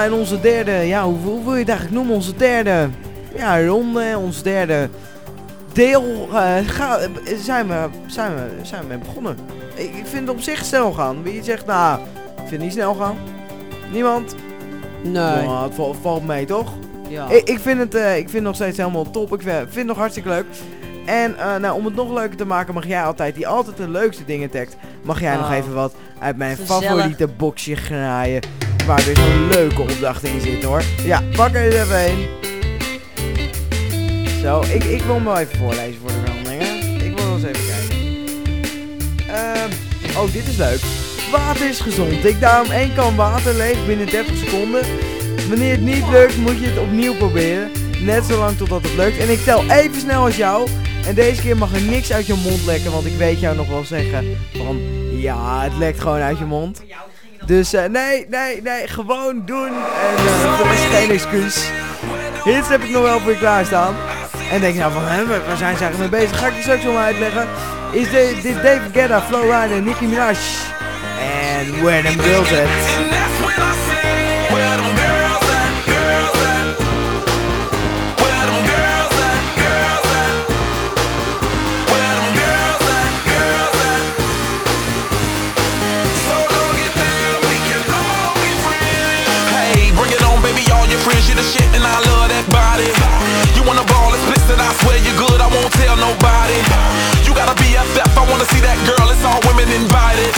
Ja, en onze derde, ja, hoe, hoe wil je het eigenlijk noemen? Onze derde, ja, ronde, ons derde deel, eh, ga, eh, zijn, we, zijn, we, zijn we mee begonnen. Ik, ik vind het op zich snel gaan. Wie zegt, nou, ik vind het niet snel gaan. Niemand? Nee. Oh, het valt, valt mee, toch? Ja. Ik, ik, vind het, eh, ik vind het nog steeds helemaal top. Ik vind, vind het nog hartstikke leuk. En eh, nou, om het nog leuker te maken mag jij altijd, die altijd de leukste dingen tagt, mag jij nog Oh. even wat uit mijn Gezellig. favoriete boxje graaien. Waar weer zo'n leuke opdracht in zit hoor. Ja, pak er eens even een. Zo, ik, ik wil hem wel even voorlezen voor de veranderingen. Ik wil wel eens even kijken. Ehm, oh, dit is leuk. Water is gezond. Ik daarom één kan water leeg binnen 30 seconden. Wanneer het niet lukt, moet je het opnieuw proberen. Net zolang totdat het lukt. En ik tel even snel als jou. En deze keer mag er niks uit je mond lekken. Want ik weet jou nog wel zeggen van... Ja, het lekt gewoon uit je mond. Dus eh, nee, nee, nee. Gewoon doen. En eh voor de rest geen excuus. Hits heb ik nog wel voor je klaarstaan. En denk nou van, hè, waar waar zijn ze eigenlijk mee bezig? Ga ik je straks wel uitleggen. Is de, dit David Guetta, Flo Rida en Nicki Minaj. En Where Them Girls At. Body. You wanna ball, and I swear you're good, I won't tell nobody. You gotta be FF, I wanna see that girl, it's all women invited.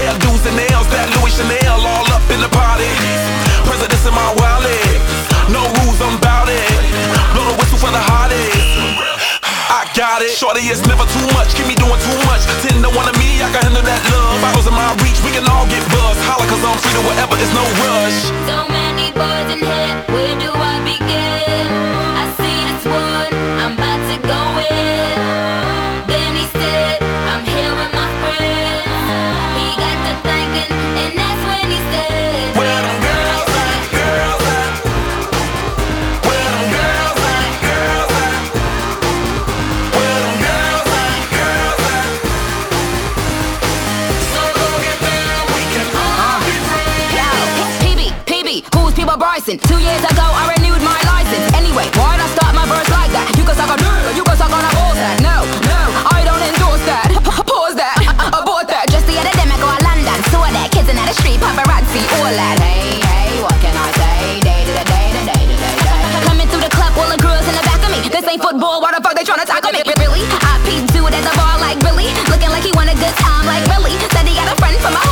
Hairdos and nails, that Louis Chanel, all up in the party. Presidents in my wallet, no rules, I'm bout it. Blow the whistle for the hottest. I got it. Shorty, it's never too much. Keep me doing too much. Ten to one of me, I can handle that love. Bottles in my reach, we can all get buzzed. Holla, cause I'm free to whatever, it's no rush. Then he said People Two years ago, I renewed my license. Anyway, why'd I start my verse like that? You can suck a dick, you can suck on a bullsack. No, no, I don't endorse that. Pause that, abort that. Just the other day, I go to London, saw that kids in the street, paparazzi, all that. Hey, hey, what can I say? Day to the day to day to day day. Coming through the club, all the girls in the back of me. This ain't football, why the fuck they tryna tackle me? Really? I peeped dude at the bar like Billy, looking like he want a good time like Billy. Said he got a friend from my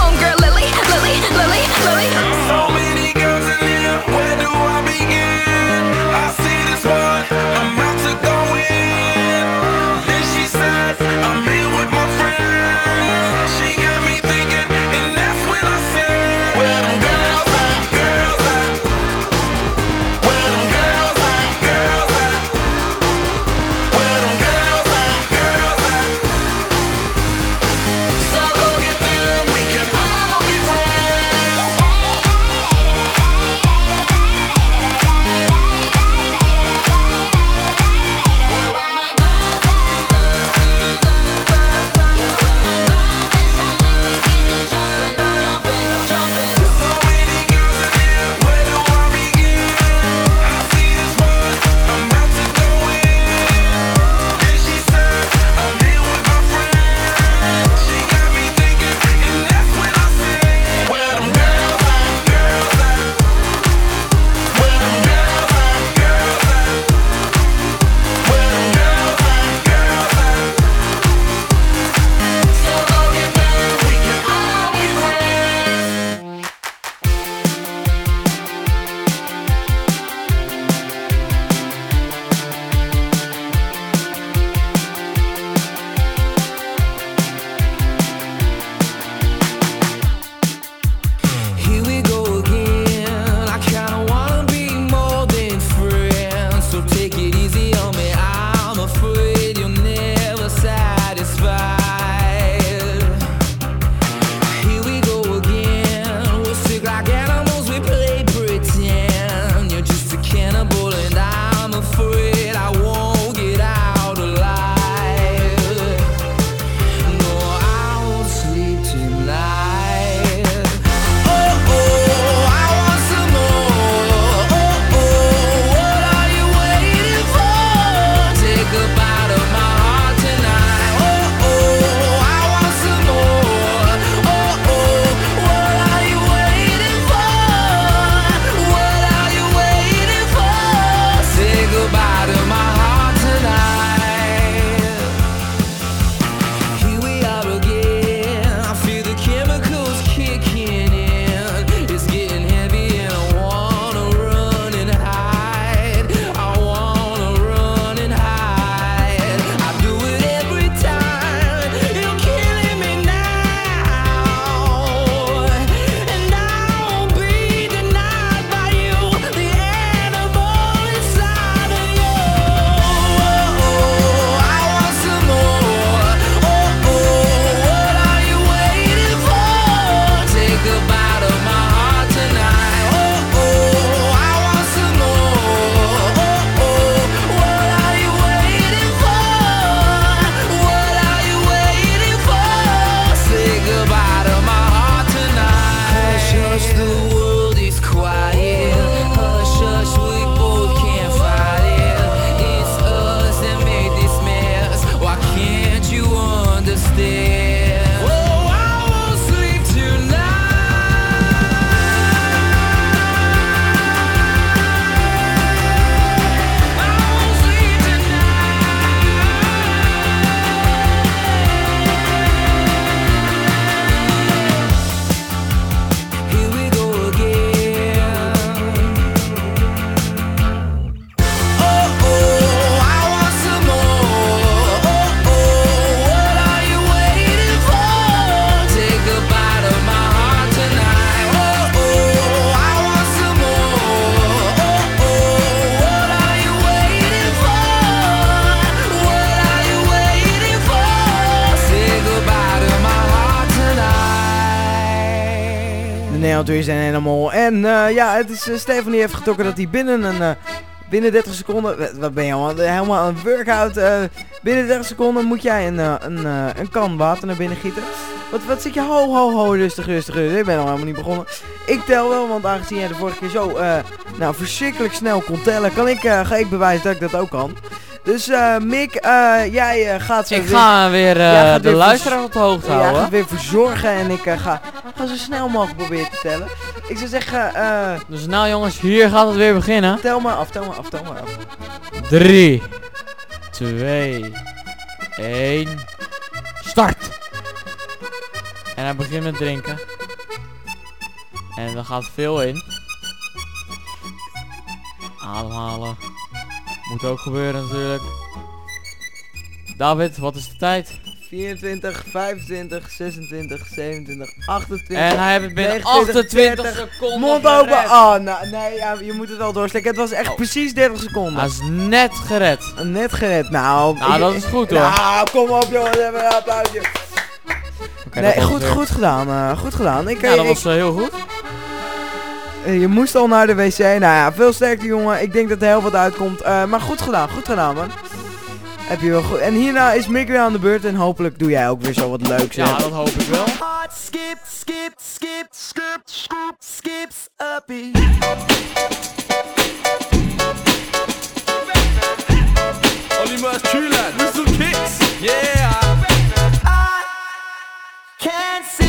De Nederlanders zijn helemaal. En eh, ja, het is uh, Stefan die heeft getrokken dat hij binnen een. eh, binnen 30 seconden. Wat- ben je allemaal? Helemaal aan een workout. eh, binnen 30 seconden moet jij een, eh, een, eh, een kan water naar binnen gieten. Wat, wat zit je? Ho, ho, ho. Rustig, rustig, rustig. Ik ben al helemaal niet begonnen. Ik tel wel, want aangezien jij de vorige keer zo. eh, nou, verschrikkelijk snel kon tellen. Kan ik, eh, ga ik bewijzen dat ik dat ook kan. Dus eh, Mick, eh, jij eh, gaat zo. Ik weer- ga weer eh, Ja, de luisteraar op de hoogte Jij houden. gaat weer verzorgen en ik eh, ga, ga zo snel mogelijk proberen te tellen. Ik zou zeggen, eh, Dus nou jongens, hier gaat het weer beginnen. tel maar af, tel maar af, tel maar af. 3, 2, 1, start! En hij begint met drinken. En er gaat veel in. Ademhalen. Moet ook gebeuren natuurlijk. David, wat is de tijd? 24, 25, 26, 27, 28. En hij heeft het binnen 29, 28 30. seconden Mond open. gered. Oh, nou, nee, ja, je moet het al doorslikken. Het was echt Oh. precies 30 seconden. Hij is net gered. Net gered. Nou, Nou, dat is goed, hoor. Nou, kom op jongens, even een applausje. Nee, goed, goed gedaan. eh, goed gedaan. Ik, Ja, eh, dat ik- was eh, heel goed. eh, je moest al naar de wc. Nou ja, veel sterkte jongen. Ik denk dat er heel wat uitkomt. Eh, maar goed gedaan, goed gedaan man. Heb je wel goed. En hierna is Mick weer aan de beurt. En hopelijk doe jij ook weer zo wat leuks. hè. Ja, dat hoop ik wel. Skip, skip, skip, skip, skip, skips beat. Only lad, with some kicks. Yeah. I can't see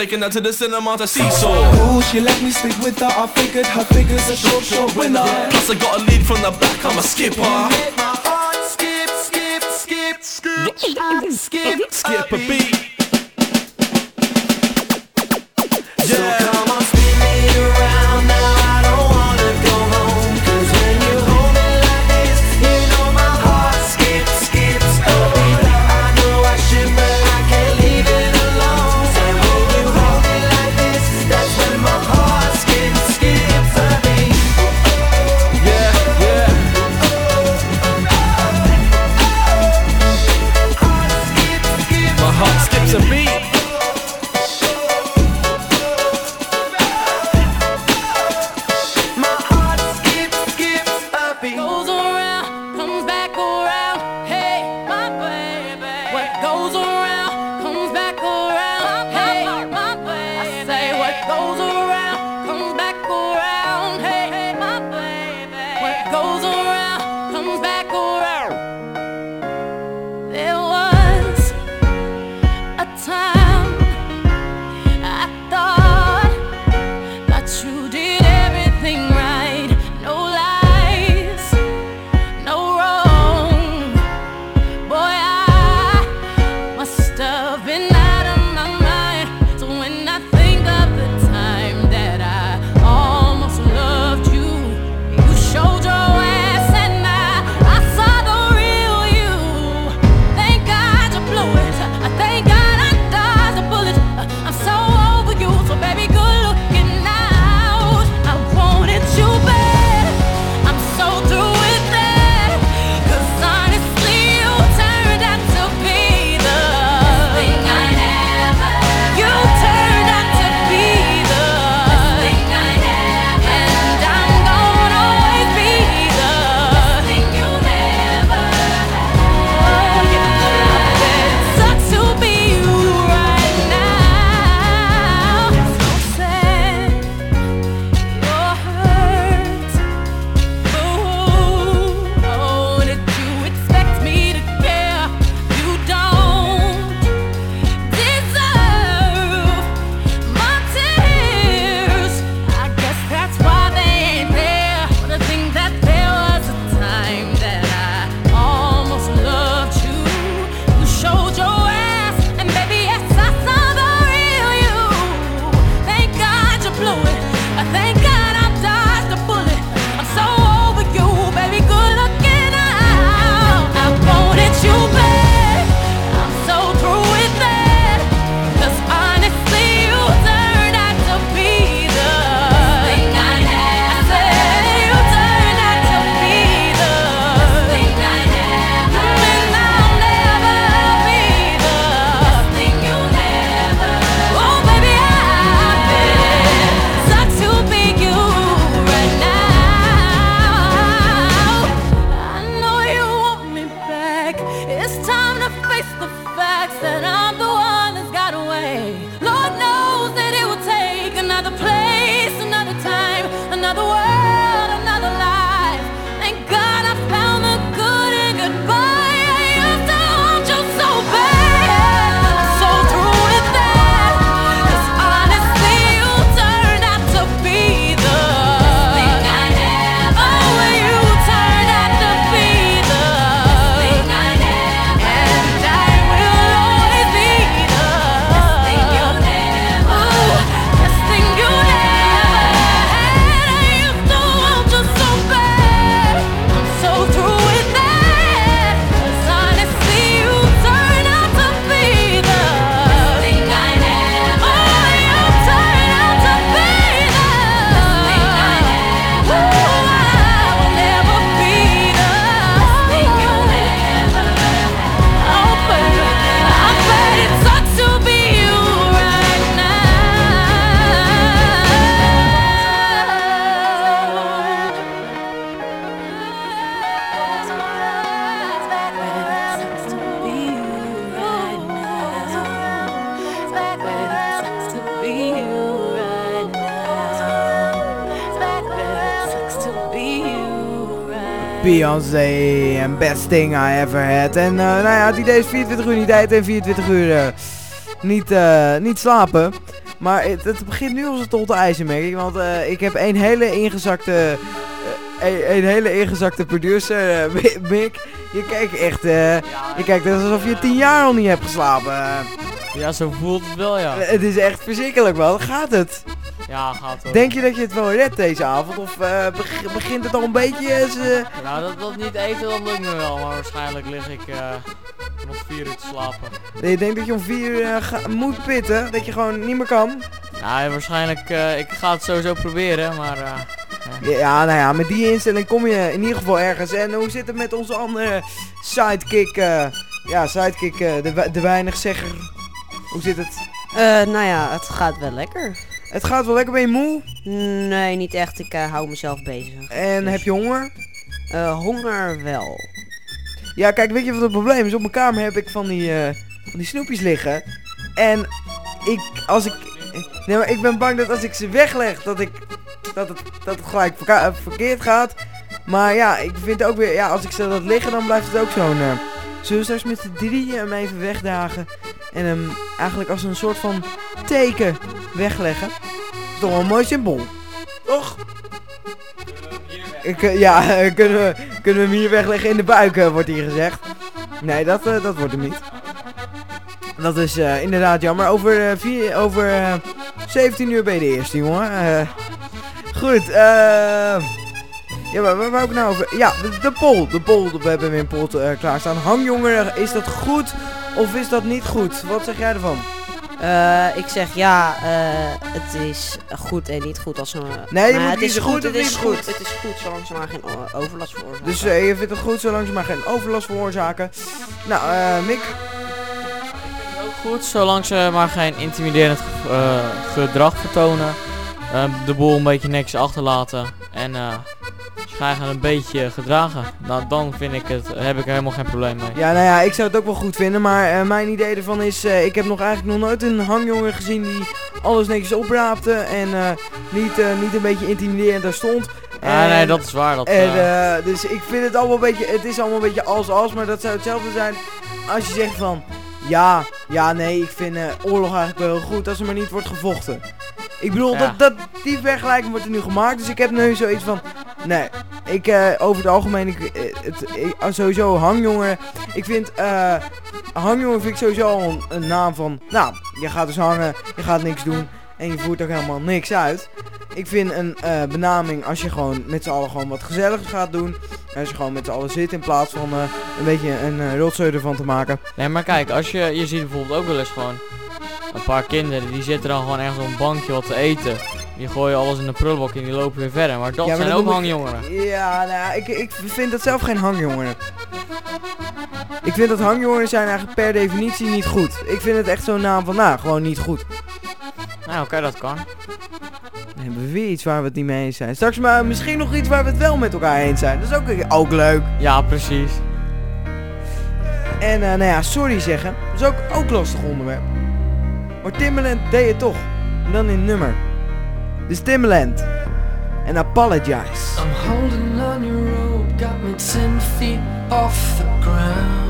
Taken her to the cinema to seesaw. Ooh, she let me sleep with her. I figured her figure's a short, short winner. Plus I got a lead from the back, I'm a skipper. Make my heart skip, skip, skip, skip, skip, Skip a beat. Yeah. Beyoncé en Best Thing I Ever Had. En eh, nou ja, die deze 24 uur niet eten en 24 uur eh, niet, eh, niet slapen. Maar het, het begint nu als het tot de ijzer, merk ik. Want ik heb een hele ingezakte, een, een hele ingezakte producer, Mi- Mick. Je kijkt echt, eh, je kijkt alsof je 10 jaar al niet hebt geslapen. Ja, zo voelt het wel, ja. het is echt verschrikkelijk, man. Gaat het? Ja, gaat wel. Denk je dat je het wel redt deze avond? Of eh, beg- begint het al een beetje... eh, ze- Nou, dat, dat niet eten, dat lukt me wel. Maar waarschijnlijk lig ik eh nog vier uur te slapen. Nee, ik denk dat je om 4 uur moet pitten, dat je gewoon niet meer kan. Nou, ja, waarschijnlijk, eh, ik ga het sowieso proberen, maar eh, Ja, Ja, nou ja, met die instelling kom je in ieder geval ergens. En hoe zit het met onze andere sidekick? ja, sidekick, de, de weiniggezegger. Hoe zit het? Eh, nou ja, het gaat wel lekker. Het gaat wel lekker, ben je moe? Nee, niet echt. Ik eh, hou mezelf bezig. En Dus- heb je honger? Eh, honger wel. Ja, kijk, weet je wat het probleem is? Op mijn kamer heb ik van die, eh, van die snoepjes liggen. En ik, als ik... Nee, maar ik ben bang dat als ik ze wegleg, dat ik... Dat het, dat het gelijk verkeerd gaat. Maar ja, ik vind ook weer... Ja, als ik ze laat liggen, dan blijft het ook zo'n... zullen we straks met z'n drieën hem even wegdagen? En hem eigenlijk als een soort van teken wegleggen? is toch wel mooi symbool. Toch? Ik, eh, ja, kunnen, we, kunnen we hem hier wegleggen in de buik, eh, wordt hier gezegd. Nee, dat, eh, dat wordt hem niet. Dat is inderdaad jammer. Over, vier, over eh, 17 uur ben je de eerste, jongen. Goed, eh... Ja, waar, waar wou ik nou over? Ja, de, de poll. De poll. We hebben weer een poll eh, klaarstaan. Hangjongeren, is dat goed of is dat niet goed? Wat zeg jij ervan? Eh, ik zeg ja, eh, het is goed en niet goed als een... Nee, je maar moet het is goed, het is niet goed. goed. Het is goed, zolang ze maar geen overlast veroorzaken. Dus eh, je vindt het goed zolang ze maar geen overlast veroorzaken. Nou, eh Mick. ook goed, zolang ze maar geen intimiderend ge- gedrag vertonen. eh, de boel een beetje niks achterlaten en krijgen een beetje gedragen. Nou, dan vind ik het, heb ik er helemaal geen probleem mee. Ja, nou ja, ik zou het ook wel goed vinden, maar eh, mijn idee ervan is, eh, ik heb nog eigenlijk nog nooit een hangjongen gezien die alles netjes opraapte en eh, niet, niet een beetje intimiderend daar stond. Ah, nee, dat is waar. Dat, En, dus ik vind het allemaal een beetje, het is allemaal een beetje als-als, maar dat zou hetzelfde zijn als je zegt van, ja, ja, nee, ik vind eh, oorlog eigenlijk wel heel goed als er maar niet wordt gevochten. Ik bedoel, Ja. dat, dat, die vergelijking wordt er nu gemaakt, dus ik heb nu zoiets van, nee, ik, eh, over het algemeen, ik, eh, het, ik, ah, sowieso hangjongeren, ik vind, eh hangjongeren vind ik sowieso een, een naam van, nou, je gaat dus hangen, je gaat niks doen en je voert ook helemaal niks uit. Ik vind een eh, benaming als je gewoon met z'n allen gewoon wat gezelligs gaat doen. Als je gewoon met z'n allen zit in plaats van eh, een beetje een rotzooi ervan te maken. Nee, maar kijk, als je, je ziet bijvoorbeeld ook wel eens gewoon een paar kinderen die zitten dan gewoon ergens op een bankje wat te eten. Die gooien alles in de prullenbak en die lopen weer verder. Maar dat Ja, maar zijn dat ook ik- hangjongeren. Ja, nou ja, ik, ik vind dat zelf geen hangjongeren. Ik vind dat hangjongeren zijn eigenlijk per definitie niet goed. Ik vind het echt zo'n naam van, nou, gewoon niet goed. Nou, oké, dat kan. Dan hebben we weer iets waar we het niet mee eens zijn. Straks maar misschien nog iets waar we het wel met elkaar eens zijn. Dat is ook, ook leuk. Ja, precies. En eh, nou ja, sorry zeggen. Dat is ook, ook een lastig onderwerp. Maar Timbaland deed het toch. En dan in nummer. Dus Timbaland. En Apologize. I'm holding on your rope, got me feet off the ground.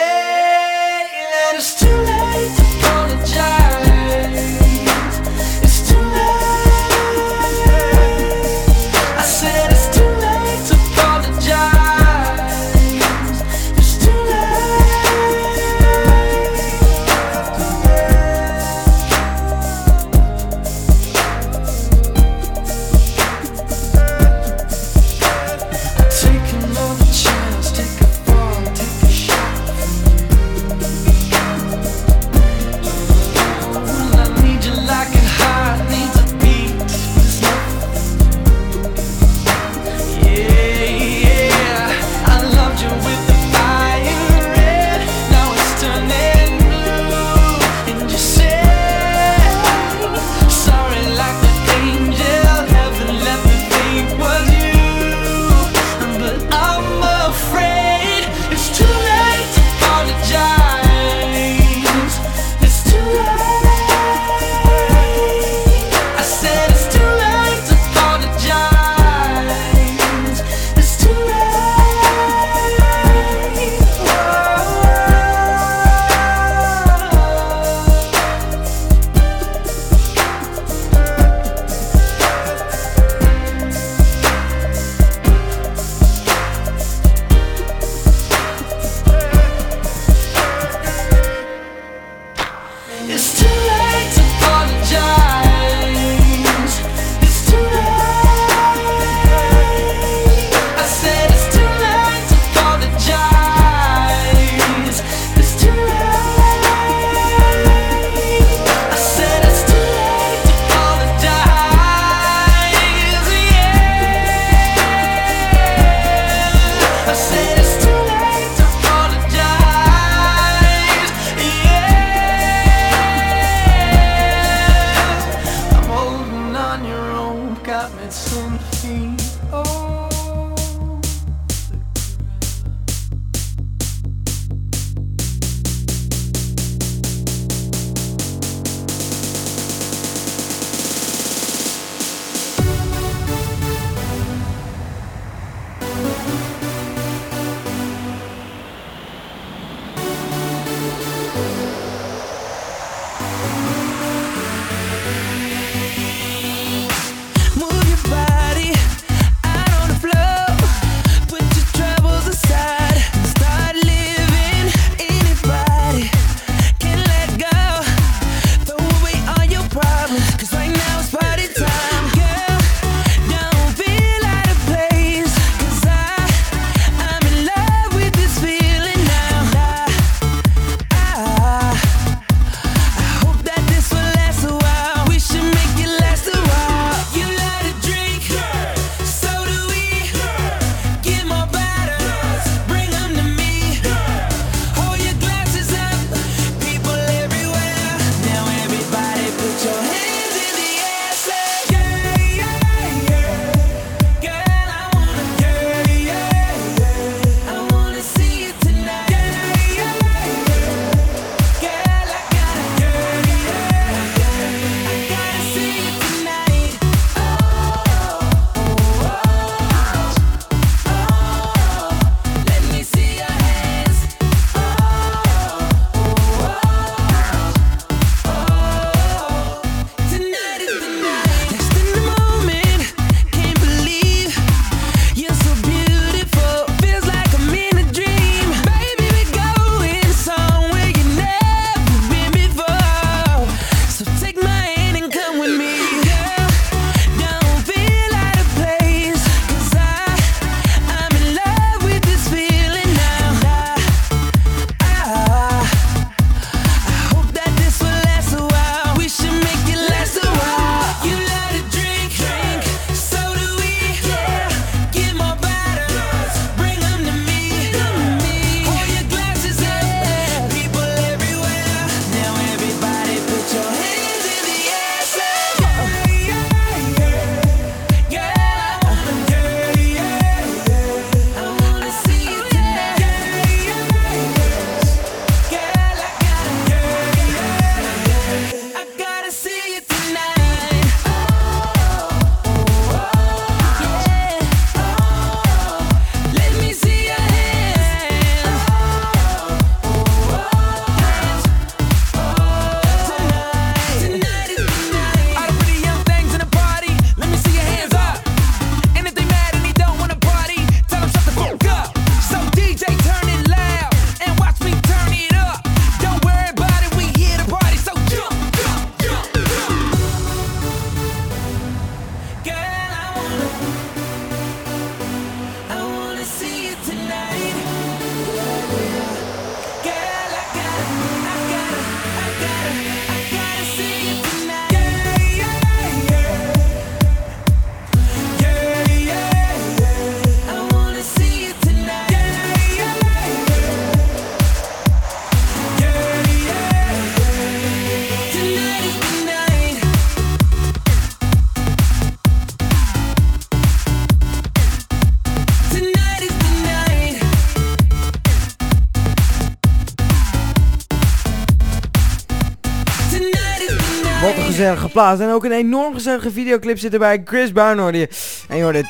geplaatst. En ook een enorm gezellige videoclip zit erbij. Chris Brown hoorde. En je hoorde.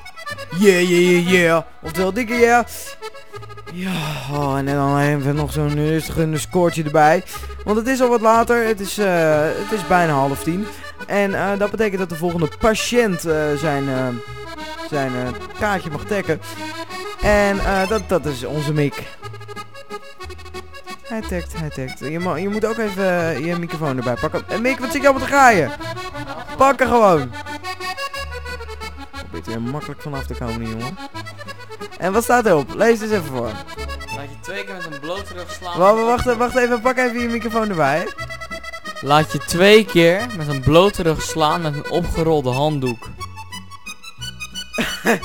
Yeah, yeah, yeah, yeah. Oftewel dikke yeah. Ja, oh, en dan even nog zo'n rustige scoortje erbij. Want het is al wat later. Het is, eh, het is bijna half tien. En eh, dat betekent dat de volgende patiënt eh, zijn, zijn kaartje mag trekken. En dat, dat is onze Mick. Hij tagt, hij tagt. Je, mo- je moet ook even eh, je microfoon erbij pakken. En Mick, wat zit je allemaal te graaien? Pak er gewoon. Probeert er weer makkelijk vanaf te komen, jongen. En wat staat erop? Lees eens even voor. Laat je twee keer met een blote rug slaan. Wacht, wacht, wacht even, pak even je microfoon erbij. Laat je twee keer met een blote rug slaan met een opgerolde handdoek.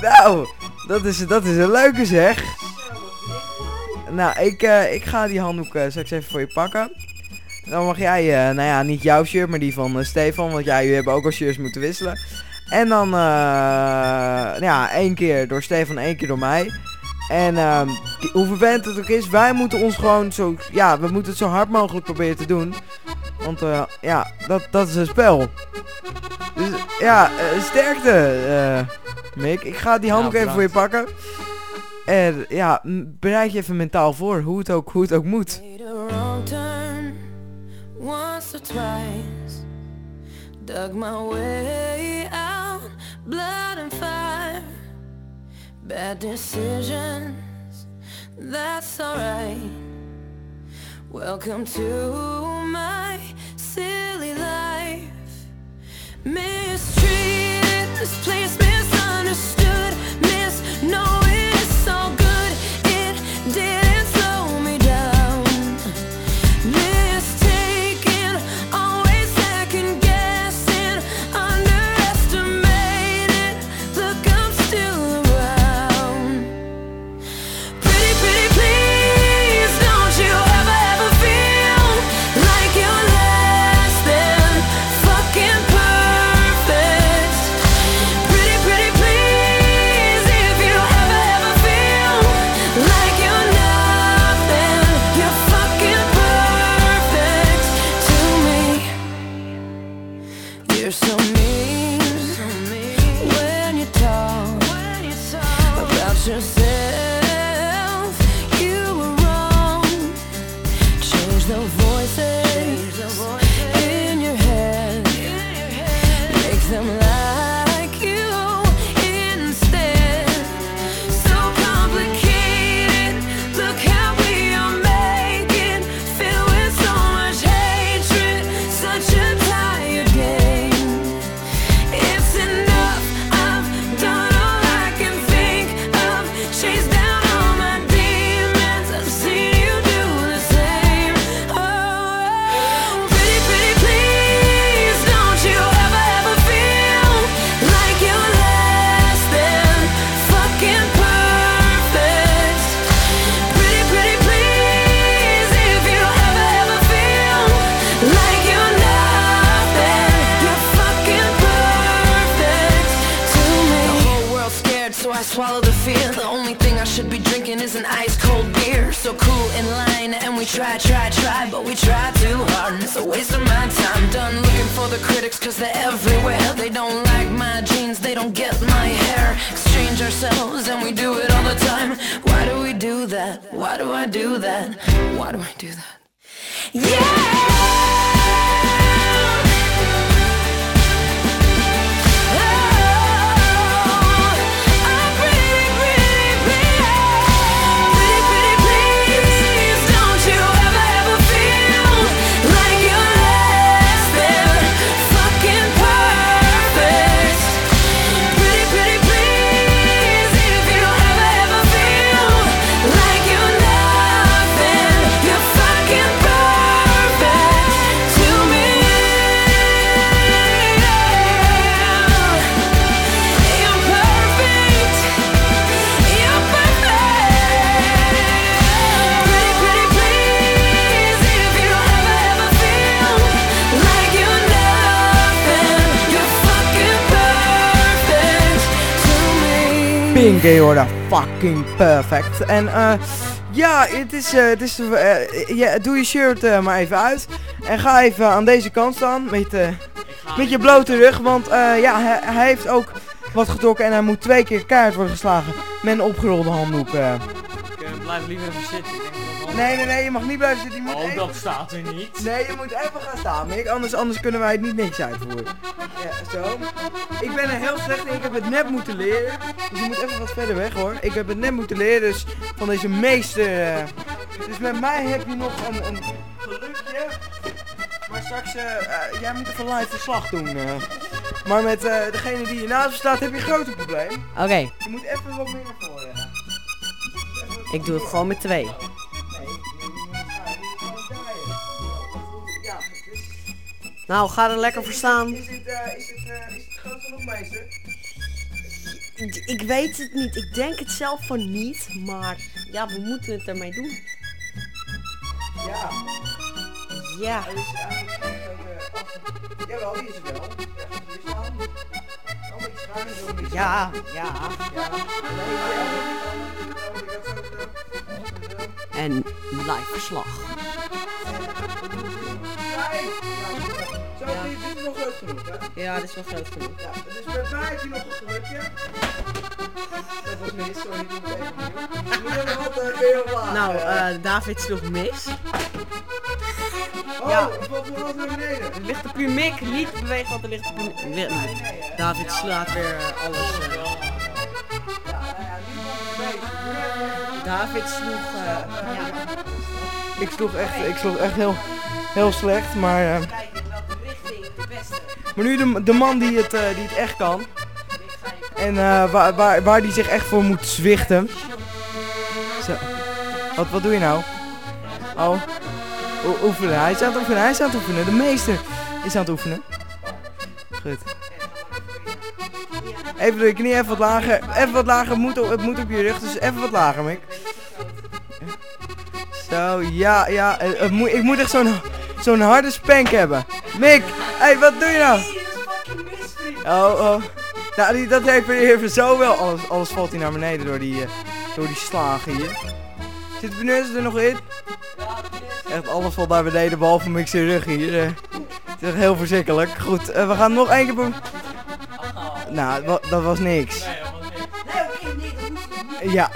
Nou, dat is, dat is een leuke zeg. Nou, ik, eh, ik ga die handdoek eh, straks even voor je pakken. Dan mag jij, eh, nou ja, niet jouw shirt, maar die van Stefan. Want jij, jullie hebben ook al shirts moeten wisselen. En dan, nou ja, één keer door Stefan, één keer door mij. En ehm, hoe vervelend het ook is, wij moeten ons gewoon zo, ja, we moeten het zo hard mogelijk proberen te doen. Want ja, dat, dat is een spel. Dus ja, sterkte, Mick. Ik ga die handdoek Ja, even voor je pakken. En ja, bereid je even mentaal voor, hoe het ook, hoe het ook moet. Dug my way out, blood and fire. Bad decisions, that's alright. Welcome to my silly life. Mistreated, this Je hoorde fucking perfect. En eh ja, het is, eh, het is ja, doe je shirt maar even uit. En ga even aan deze kant staan met, met je blote rug. Want ja, hij, hij heeft ook wat getrokken en hij moet twee keer kaart worden geslagen met een opgerolde handdoek. Ik blijf liever even zitten. Nee, nee, nee, je mag niet blijven zitten. Je moet Oh, even... dat staat er niet. Nee, je moet even gaan staan, Mick. Anders, anders kunnen wij het niet niks uitvoeren. Ja, zo. Ik ben er heel slecht in. Ik heb het net moeten leren. Dus je moet even wat verder weg, hoor. Ik heb het net moeten leren, dus van deze meester. eh. Dus met mij heb je nog een, een gelukje. Maar straks, eh, eh, jij moet even live verslag doen. eh. Maar met eh, degene die je naast je staat, heb je een groter probleem. Oké, Je moet even wat meer naar voren. Even ik doe het gewoon met twee. Nou, ga er lekker voor staan. Is het, eh, is het, eh, is het groot genoeg, meester? Ik weet het niet. Ik denk het zelf van niet. Maar ja, we moeten het ermee doen. Ja. Ja. Hij is. Jawel, die wel. Ja, beetje Ja, ja. En live verslag. Zo, dit dit is nog groot genoeg, hè? Ja, dit is wel groot genoeg. Ja, dus met mij heb je nog een gelukje. Dat was mis, sorry, die moet even opnieuw. Wat weer laag. Nou, eh. David sloeg mis. Oh, ja. het valt wel wat naar beneden. Er ligt op uw mik. Niet bewegen, want er ligt op uw nee, nee. David slaat weer eh, alles. eh. Ja, nou ja, nu valt het mee. David sloeg. eh, ja. Ik sloeg echt, ik sloeg echt heel, heel slecht, maar... eh, maar nu de, de man die het, eh, die het echt kan. En eh, waar, waar, waar die zich echt voor moet zwichten. Zo. Wat, wat doe je nou? Oh. O- oefenen. Hij is aan het oefenen. Hij is aan het oefenen. De meester is aan het oefenen. Goed. Even de knie even wat lager. Even wat lager. Het moet op, het moet op je rug. Dus even wat lager, Mick. Zo, ja, ja. het moet- ik moet echt zo'n zo'n harde spank hebben. Mick, hey, wat doe je nou? Oh, oh. Nou, die, dat heeft weer even zo wel. Alles, alles valt hier naar beneden door die, eh, door die slagen hier. Zit benus er nog in? Echt alles valt naar beneden behalve Mick's rug hier. eh. het is echt heel verschrikkelijk. Goed, eh, we gaan nog één keer. Nou, dat was niks. Ja,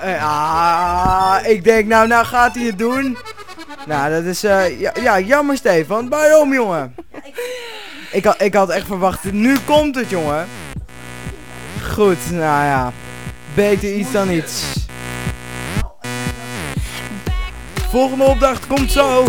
eh, ah, ik denk nou, nou gaat hij het doen. Nou, dat is, eh, ja, ja, jammer Stefan. Waarom, jongen? Ik had, ik had echt verwacht, nu komt het, jongen. Goed, nou ja. Beter iets dan iets. Volgende opdracht komt zo.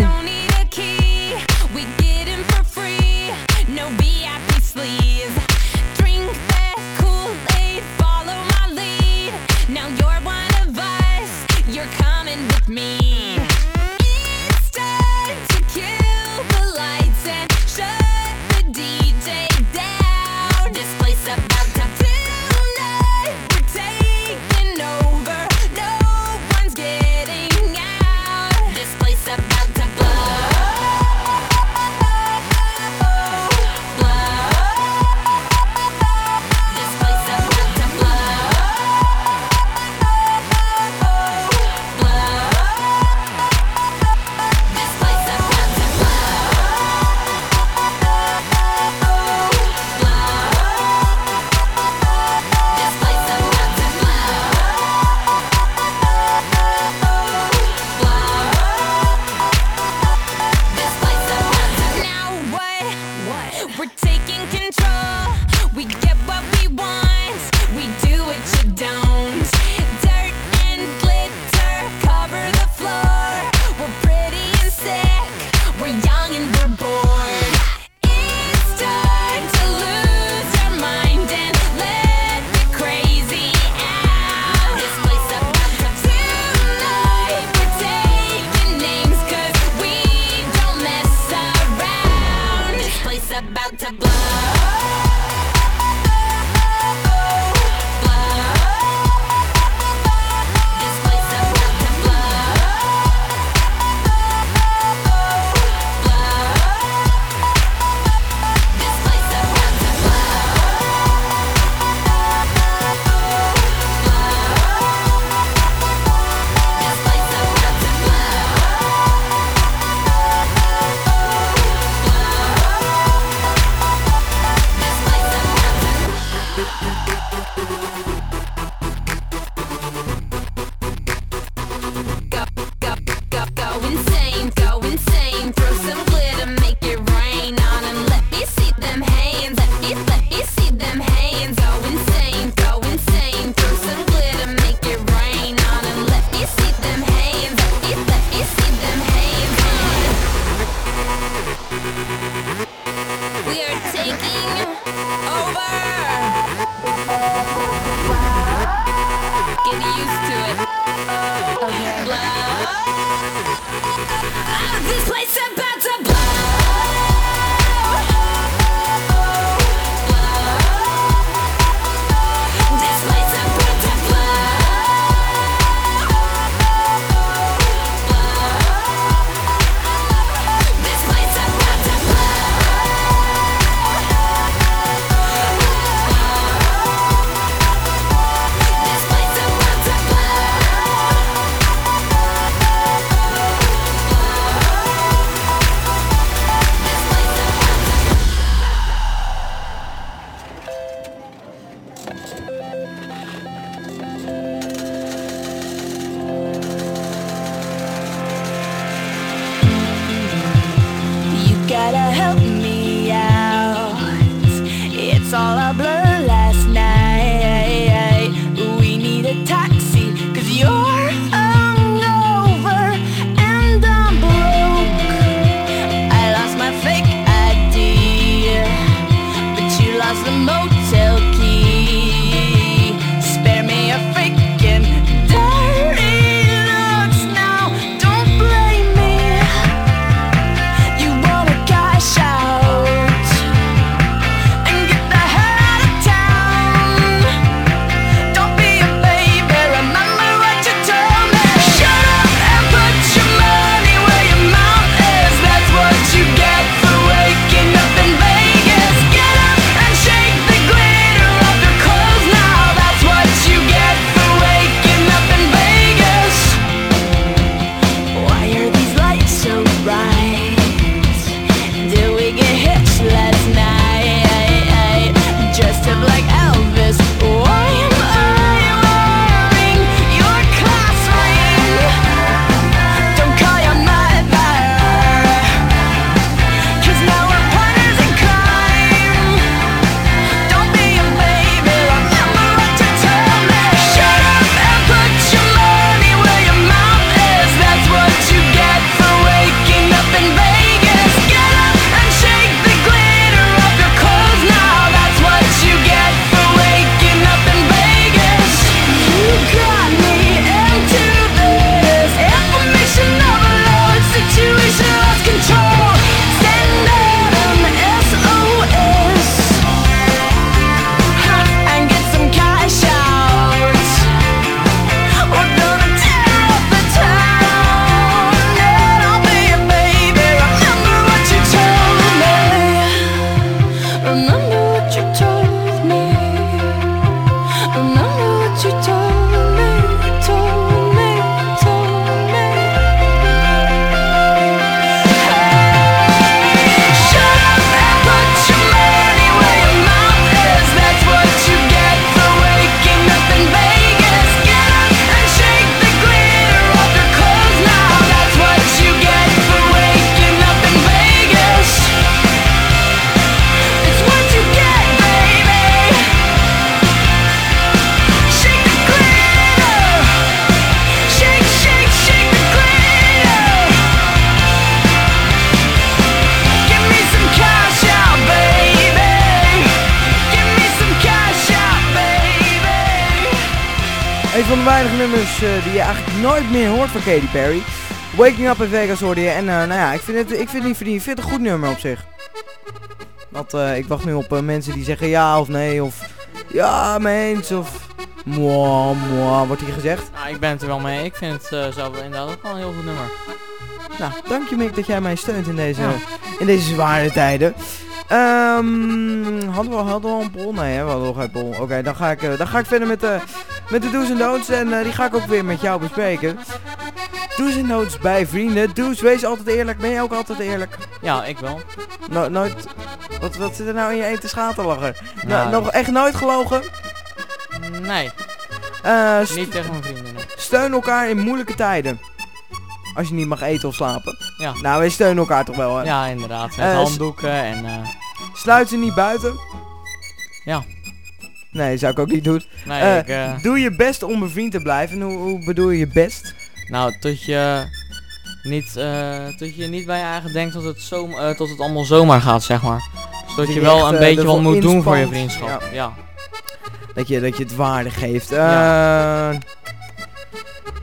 Hoort van Katy Perry. Waking Up in Vegas hoorde je. En eh, nou ja, ik vind het, ik vind het niet verdiend. Ik vind het een goed nummer op zich. Want eh, ik wacht nu op eh, mensen die zeggen ja of nee. Of ja, meens. Of moi, wordt hier gezegd. Nou, ik ben het er wel mee. Ik vind het eh, zelf inderdaad ook wel een heel goed nummer. Nou, dank je Mick dat jij mij steunt in deze, Ja. in deze zware tijden. Ehm, hadden, we, hadden we al een poll? Nee, hè, we hadden nog geen poll. Oké, dan, ga ik, dan ga ik verder met de, met de do's en don'ts. En die ga ik ook weer met jou bespreken. Do's en don'ts bij vrienden. Do's, wees altijd eerlijk. Ben je ook altijd eerlijk? Ja, ik wel. No- nooit... Wat, wat zit er nou in je eten schaterlachen? No- Nou, nog echt nooit gelogen? Nee, st- niet tegen mijn vrienden. nee. steun elkaar in moeilijke tijden. Als je niet mag eten of slapen. Ja. Nou, wij steunen elkaar toch wel, hè? Ja, inderdaad. Met Eh, handdoeken en... eh, Sluit ze niet buiten. Ja. Nee, zou ik ook niet doen. nee, ik... Doe je best om bevriend te blijven. En Hoe, hoe bedoel je je best? Nou, tot je niet, eh, tot je niet bij je eigen denkt dat het, zo, eh, tot het allemaal zomaar gaat, zeg maar. Dus dat je je wel echt, een eh, beetje wat moet doen voor je vriendschap. Ja. Ja. Dat je, dat je het waarde geeft. Ja.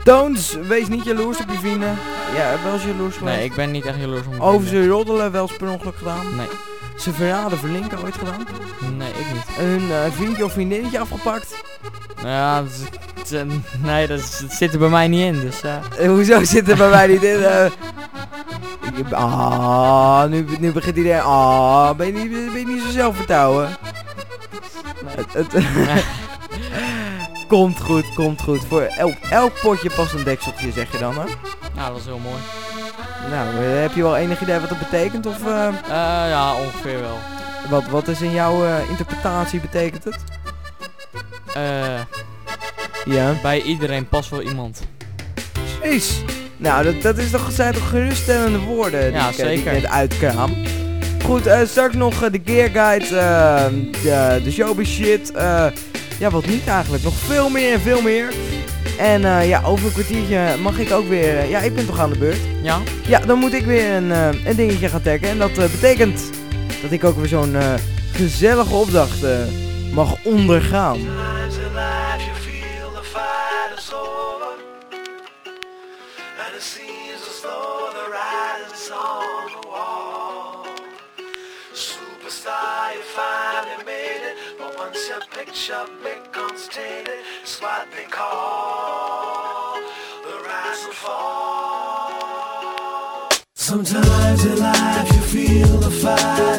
Don'ts, wees niet jaloers op je vrienden. Ja, wel eens jaloers geweest. Nee, ik ben niet echt jaloers om Over ze roddelen, wel eens per ongeluk gedaan. Nee, Ze verraden verlinken ooit gedaan. nee, ik niet. Hun eh, vriendje of vriendinnetje afgepakt. Ja, dat nee, dat, zit er bij mij niet in, dus... eh, Eh, hoezo zit er bij mij niet in? eh? Ah, nu, nu begint iedereen. Ah, ben je niet, ben je niet zo zelfvertrouwen? Het, het, komt goed, komt goed. Voor elk, elk potje past een dekseltje, zeg je dan, hè? nou, dat is heel mooi. Nou, heb je wel enig idee wat dat betekent? Of ja, ongeveer wel. wat, wat is in jouw interpretatie betekent het? Eh, Ja. bij iedereen past wel iemand. Precies. Nou, dat, dat is toch, zijn toch geruststellende woorden die, Ja, ik, eh, die ik zeker. net uitkraam. Goed, eh, straks nog de Gear Guide, de, de showbiz shit. eh, ja, wat niet eigenlijk. Nog veel meer en veel meer. En eh, ja, over een kwartiertje mag ik ook weer... ja, ik ben toch aan de beurt. Ja? Ja, dan moet ik weer een, eh, een dingetje gaan taggen. En dat eh, betekent dat ik ook weer zo'n eh, gezellige opdracht eh, mag ondergaan. Times in life you feel the fight is over And it seems as though the writing's on the wall Superstar, you finally made it But once your picture becomes tainted It's what they call the rise fall Sometimes in life you feel the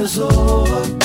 is over over.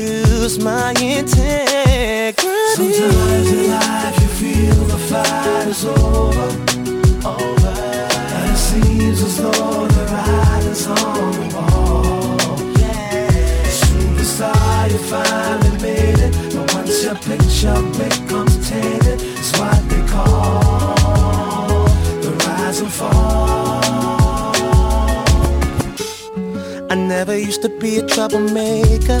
lose my integrity. Sometimes in life you feel the fight is over. Over. And it seems as though the writing's on the wall. Yeah. Superstar, you finally made it. But once your picture becomes tainted, it's what they call the rise and fall. I never used to be a troublemaker.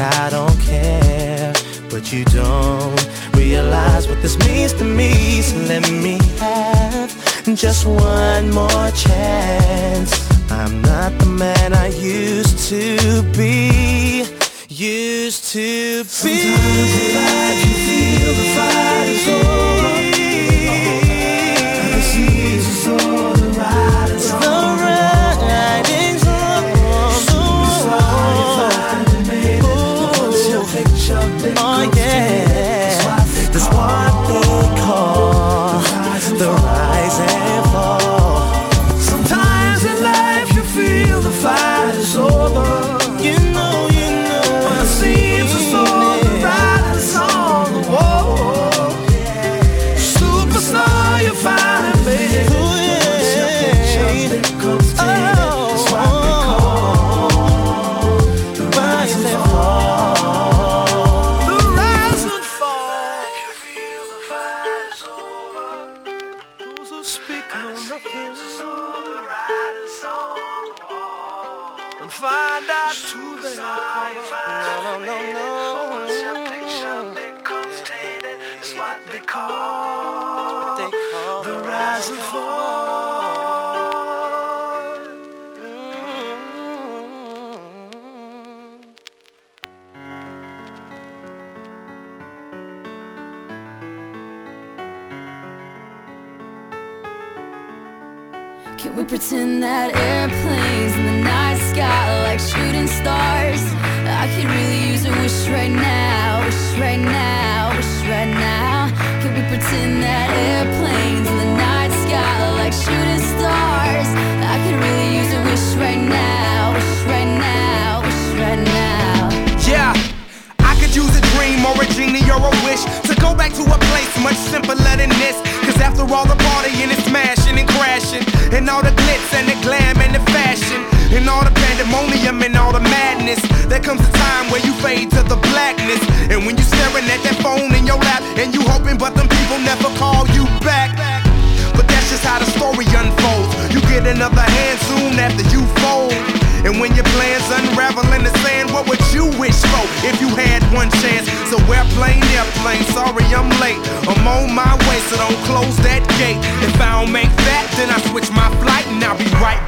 I don't care, but you don't realize what this means to me. So let me have just one more chance. I'm not the man I used to be. Used to be. Sometimes you feel the fight is over.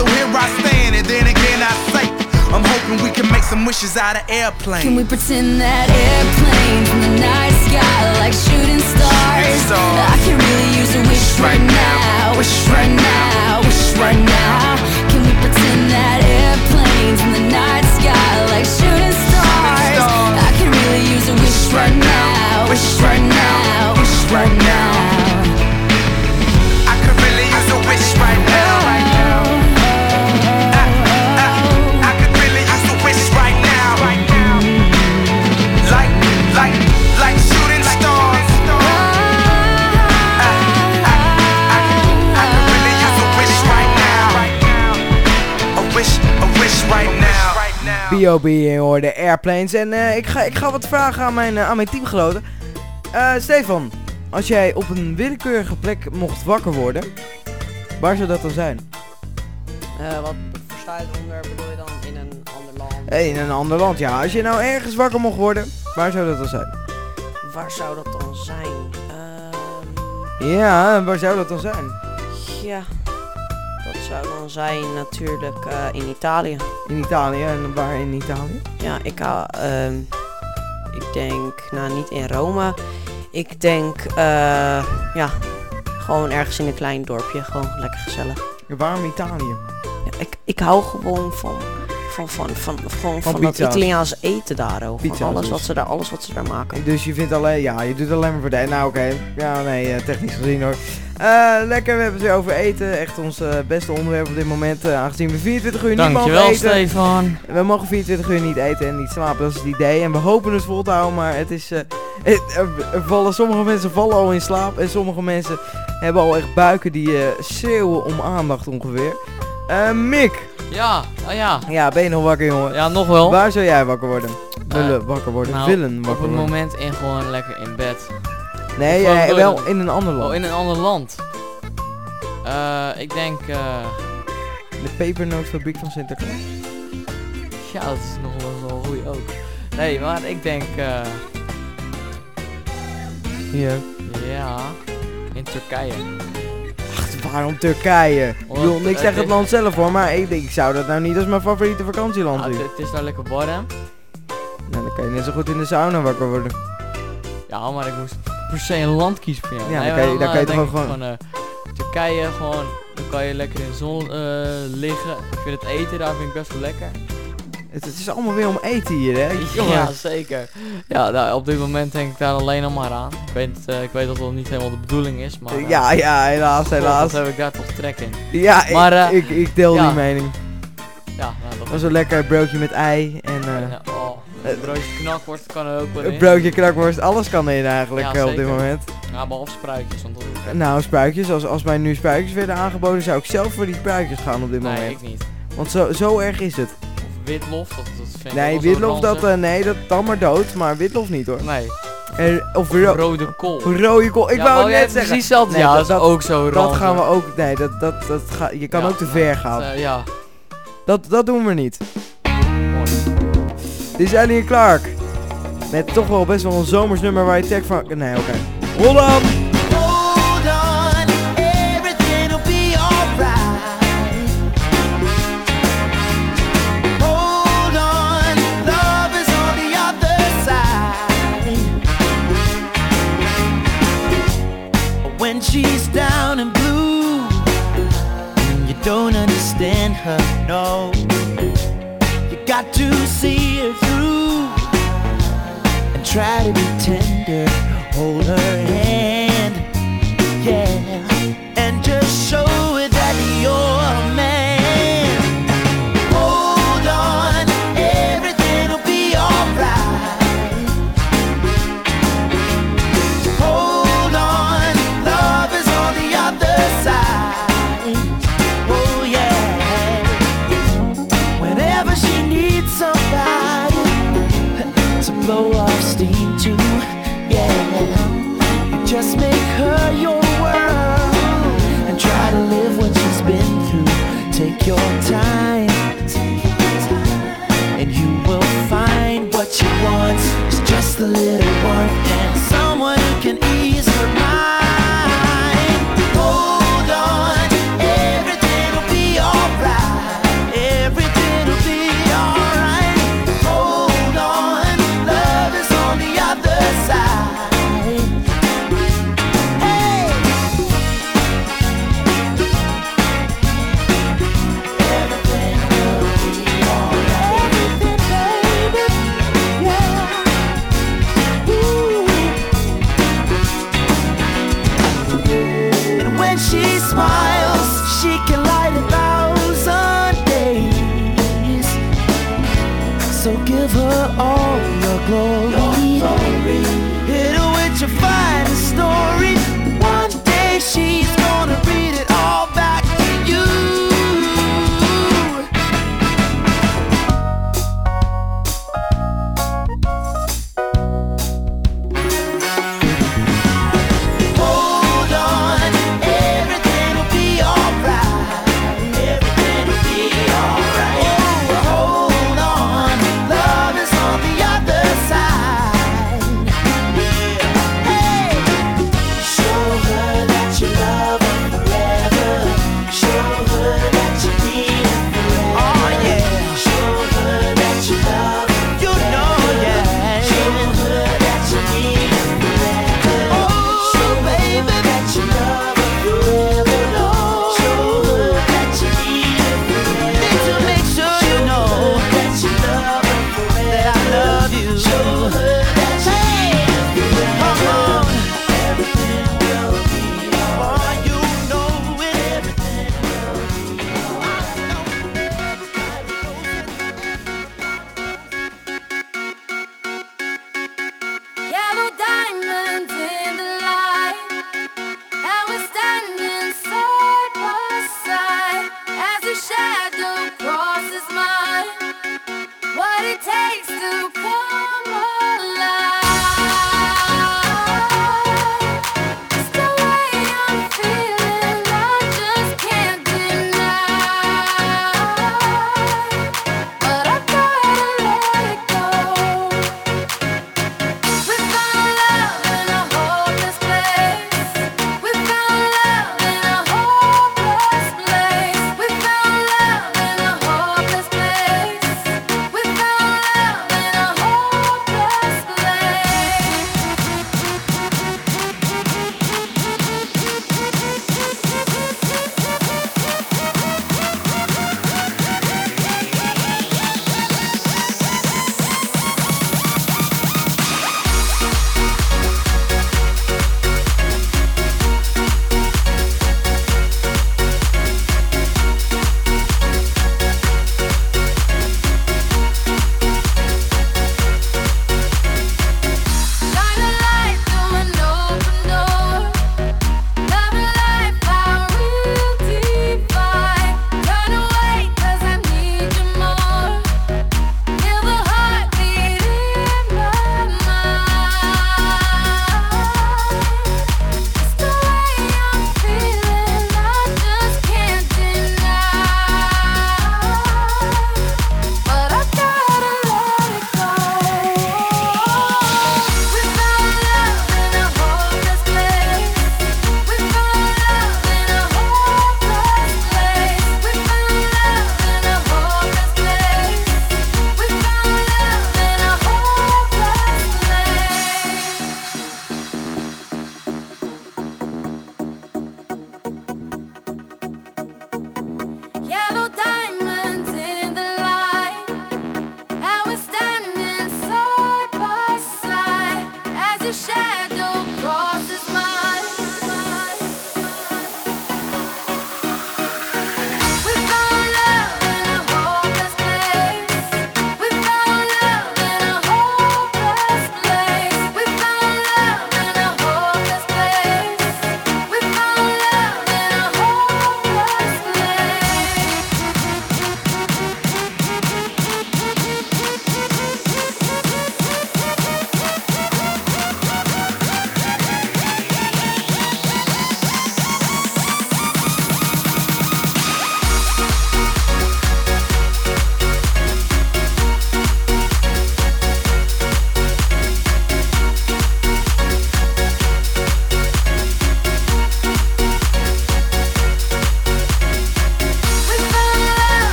So here I stand, and then again I say, I'm hoping we can make some wishes out of airplanes. Can we pretend that airplanes in the night sky are like shooting stars? I can really use a wish right now, wish right now, wish right now. Can we pretend that airplanes in the night sky are like shooting stars? stars. I can really use a wish right now, wish right now, wish right now. B.O.B. hoorde Airplanes. En eh, ik, ga, ik ga wat vragen aan mijn, eh, aan mijn teamgenoten. Eh, Stefan, als jij op een willekeurige plek mocht wakker worden, waar zou dat dan zijn? Wat versta je onder bedoel je dan in een ander land? Eh, in een ander land, ja. Als je nou ergens wakker mocht worden, waar zou dat dan zijn? Waar zou dat dan zijn? Ehm, Ja, waar zou dat dan zijn? ja, zou dan zijn natuurlijk eh, in Italië. In Italië, en waar in Italië? Ja, ik hou, ehm, ik denk, nou niet in Rome. Ik denk, eh, ja, gewoon ergens in een klein dorpje. Gewoon lekker gezellig. Ja, waarom Italië? Ja, ik, ik hou gewoon van, van, van, van, van, van, dat pizza's. Italiaanse eten daar. ook. Van Pizza's alles dus. wat ze daar, alles wat ze daar maken. Dus je vindt alleen, ja, je doet alleen maar voor de. Nou, oké. Ja, nee, eh, technisch gezien hoor. Eh, lekker, we hebben het weer over eten. Echt ons eh, beste onderwerp op dit moment. aangezien we 24 uur niet mogen Dankjewel, eten. Stefan. We mogen 24 uur niet eten en niet slapen, dat is het idee. En we hopen het vol te houden, maar het is... eh, het- vallen, sommige mensen vallen al in slaap en sommige mensen hebben al echt buiken die schreeuwen om aandacht ongeveer. Eh Mick, Ja, oh ja. ja, ben je nog wakker jongen? Ja, nog wel. Waar zou jij wakker worden? Willen wakker worden? nou, Willen Op wakker het worden? moment in gewoon lekker in bed. Nee, wel in een ander land. Oh, in een ander land. Eh, ik denk, eh, De pepernootfabriek van Sinterklaas. ja, dat is nog wel een goeie ook. Nee, maar ik denk, eh, Hier. ja, in Turkije. Waarom Turkije? Omdat, niks eh, tegen het dit- land zelf hoor, maar ik, ik zou dat nou niet als mijn favoriete vakantieland Nou, zien. het, het is daar lekker warm. Nou, dan kan je net zo goed in de sauna wakker worden. Ja, maar ik moest per se een land kiezen voor jou. Ja, dan kan je- dan kan je eh, toch ik gewoon... eh, Turkije, gewoon, dan kan je lekker in de zon eh, liggen. Ik vind het eten daar vind ik best wel lekker. Het, het is allemaal weer om eten hier, hè? Ja, zeker. Ja, nou, op dit moment denk ik daar alleen nog maar aan. Ik weet, eh, ik weet dat dat niet helemaal de bedoeling is, maar... eh, Ja, ja, helaas, helaas. heb ik daar toch trek in. Ja, Maar, eh, ik, ik deel ja. die mening. Ja, nou, dat was een lekker broodje met ei en Ja, oh, een broodje knakworst kan er ook wel een in. broodje knakworst. Alles kan erin eigenlijk Ja, op dit moment. Ja, behalve spruitjes, want dat. Nou, spruitjes. Als, als mij nu spruitjes werden aangeboden, zou ik zelf voor die spruitjes gaan op dit Nee, moment. ik niet. Want zo, zo erg is het. Of witlof, dat, dat vind ik Nee, witlof, dat, eh, nee, dat dan maar dood. Maar witlof niet hoor. Nee, En, of ro rode kool. rode kool. Ik Ja, wou het net zeggen. Precies hetzelfde. Nee, ja, dat- dat, is ook zo Dat ranzig. gaan we ook. Nee, dat, dat, dat ga, je kan Ja, ook te ver dat, gaan. eh, ja, Dat, dat doen we niet. mooi. Dit is Ellie Clark. Met toch wel best wel een zomers nummer waar je tag van... Nee, oké. On! Down and blue, and you don't understand her, no. You got to see her through and try to be tender. Hold her hand, Take your time, and you will find what you want. is just a little warmth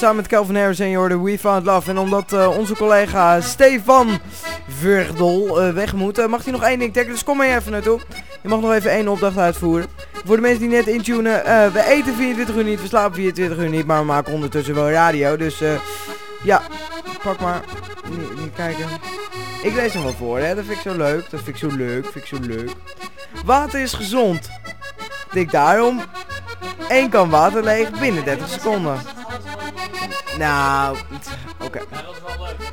samen met Calvin Harris en hoorde We Found Love. En omdat eh, onze collega Stefan Verdel eh, weg moet, eh, mag hij nog één ding taggen. Dus kom maar even naartoe. Je mag nog even één opdracht uitvoeren. Voor de mensen die net intunen, we eten 24 uur niet, we slapen 24 uur niet, maar we maken ondertussen wel radio. Dus ja, pak maar. Niet kijken. Ik lees hem wel voor, hè. Dat vind ik zo leuk. Dat vind ik zo leuk. Vind ik zo leuk. Water is gezond. Dik daarom één kan water leeg binnen 30 seconden. Nou, oké.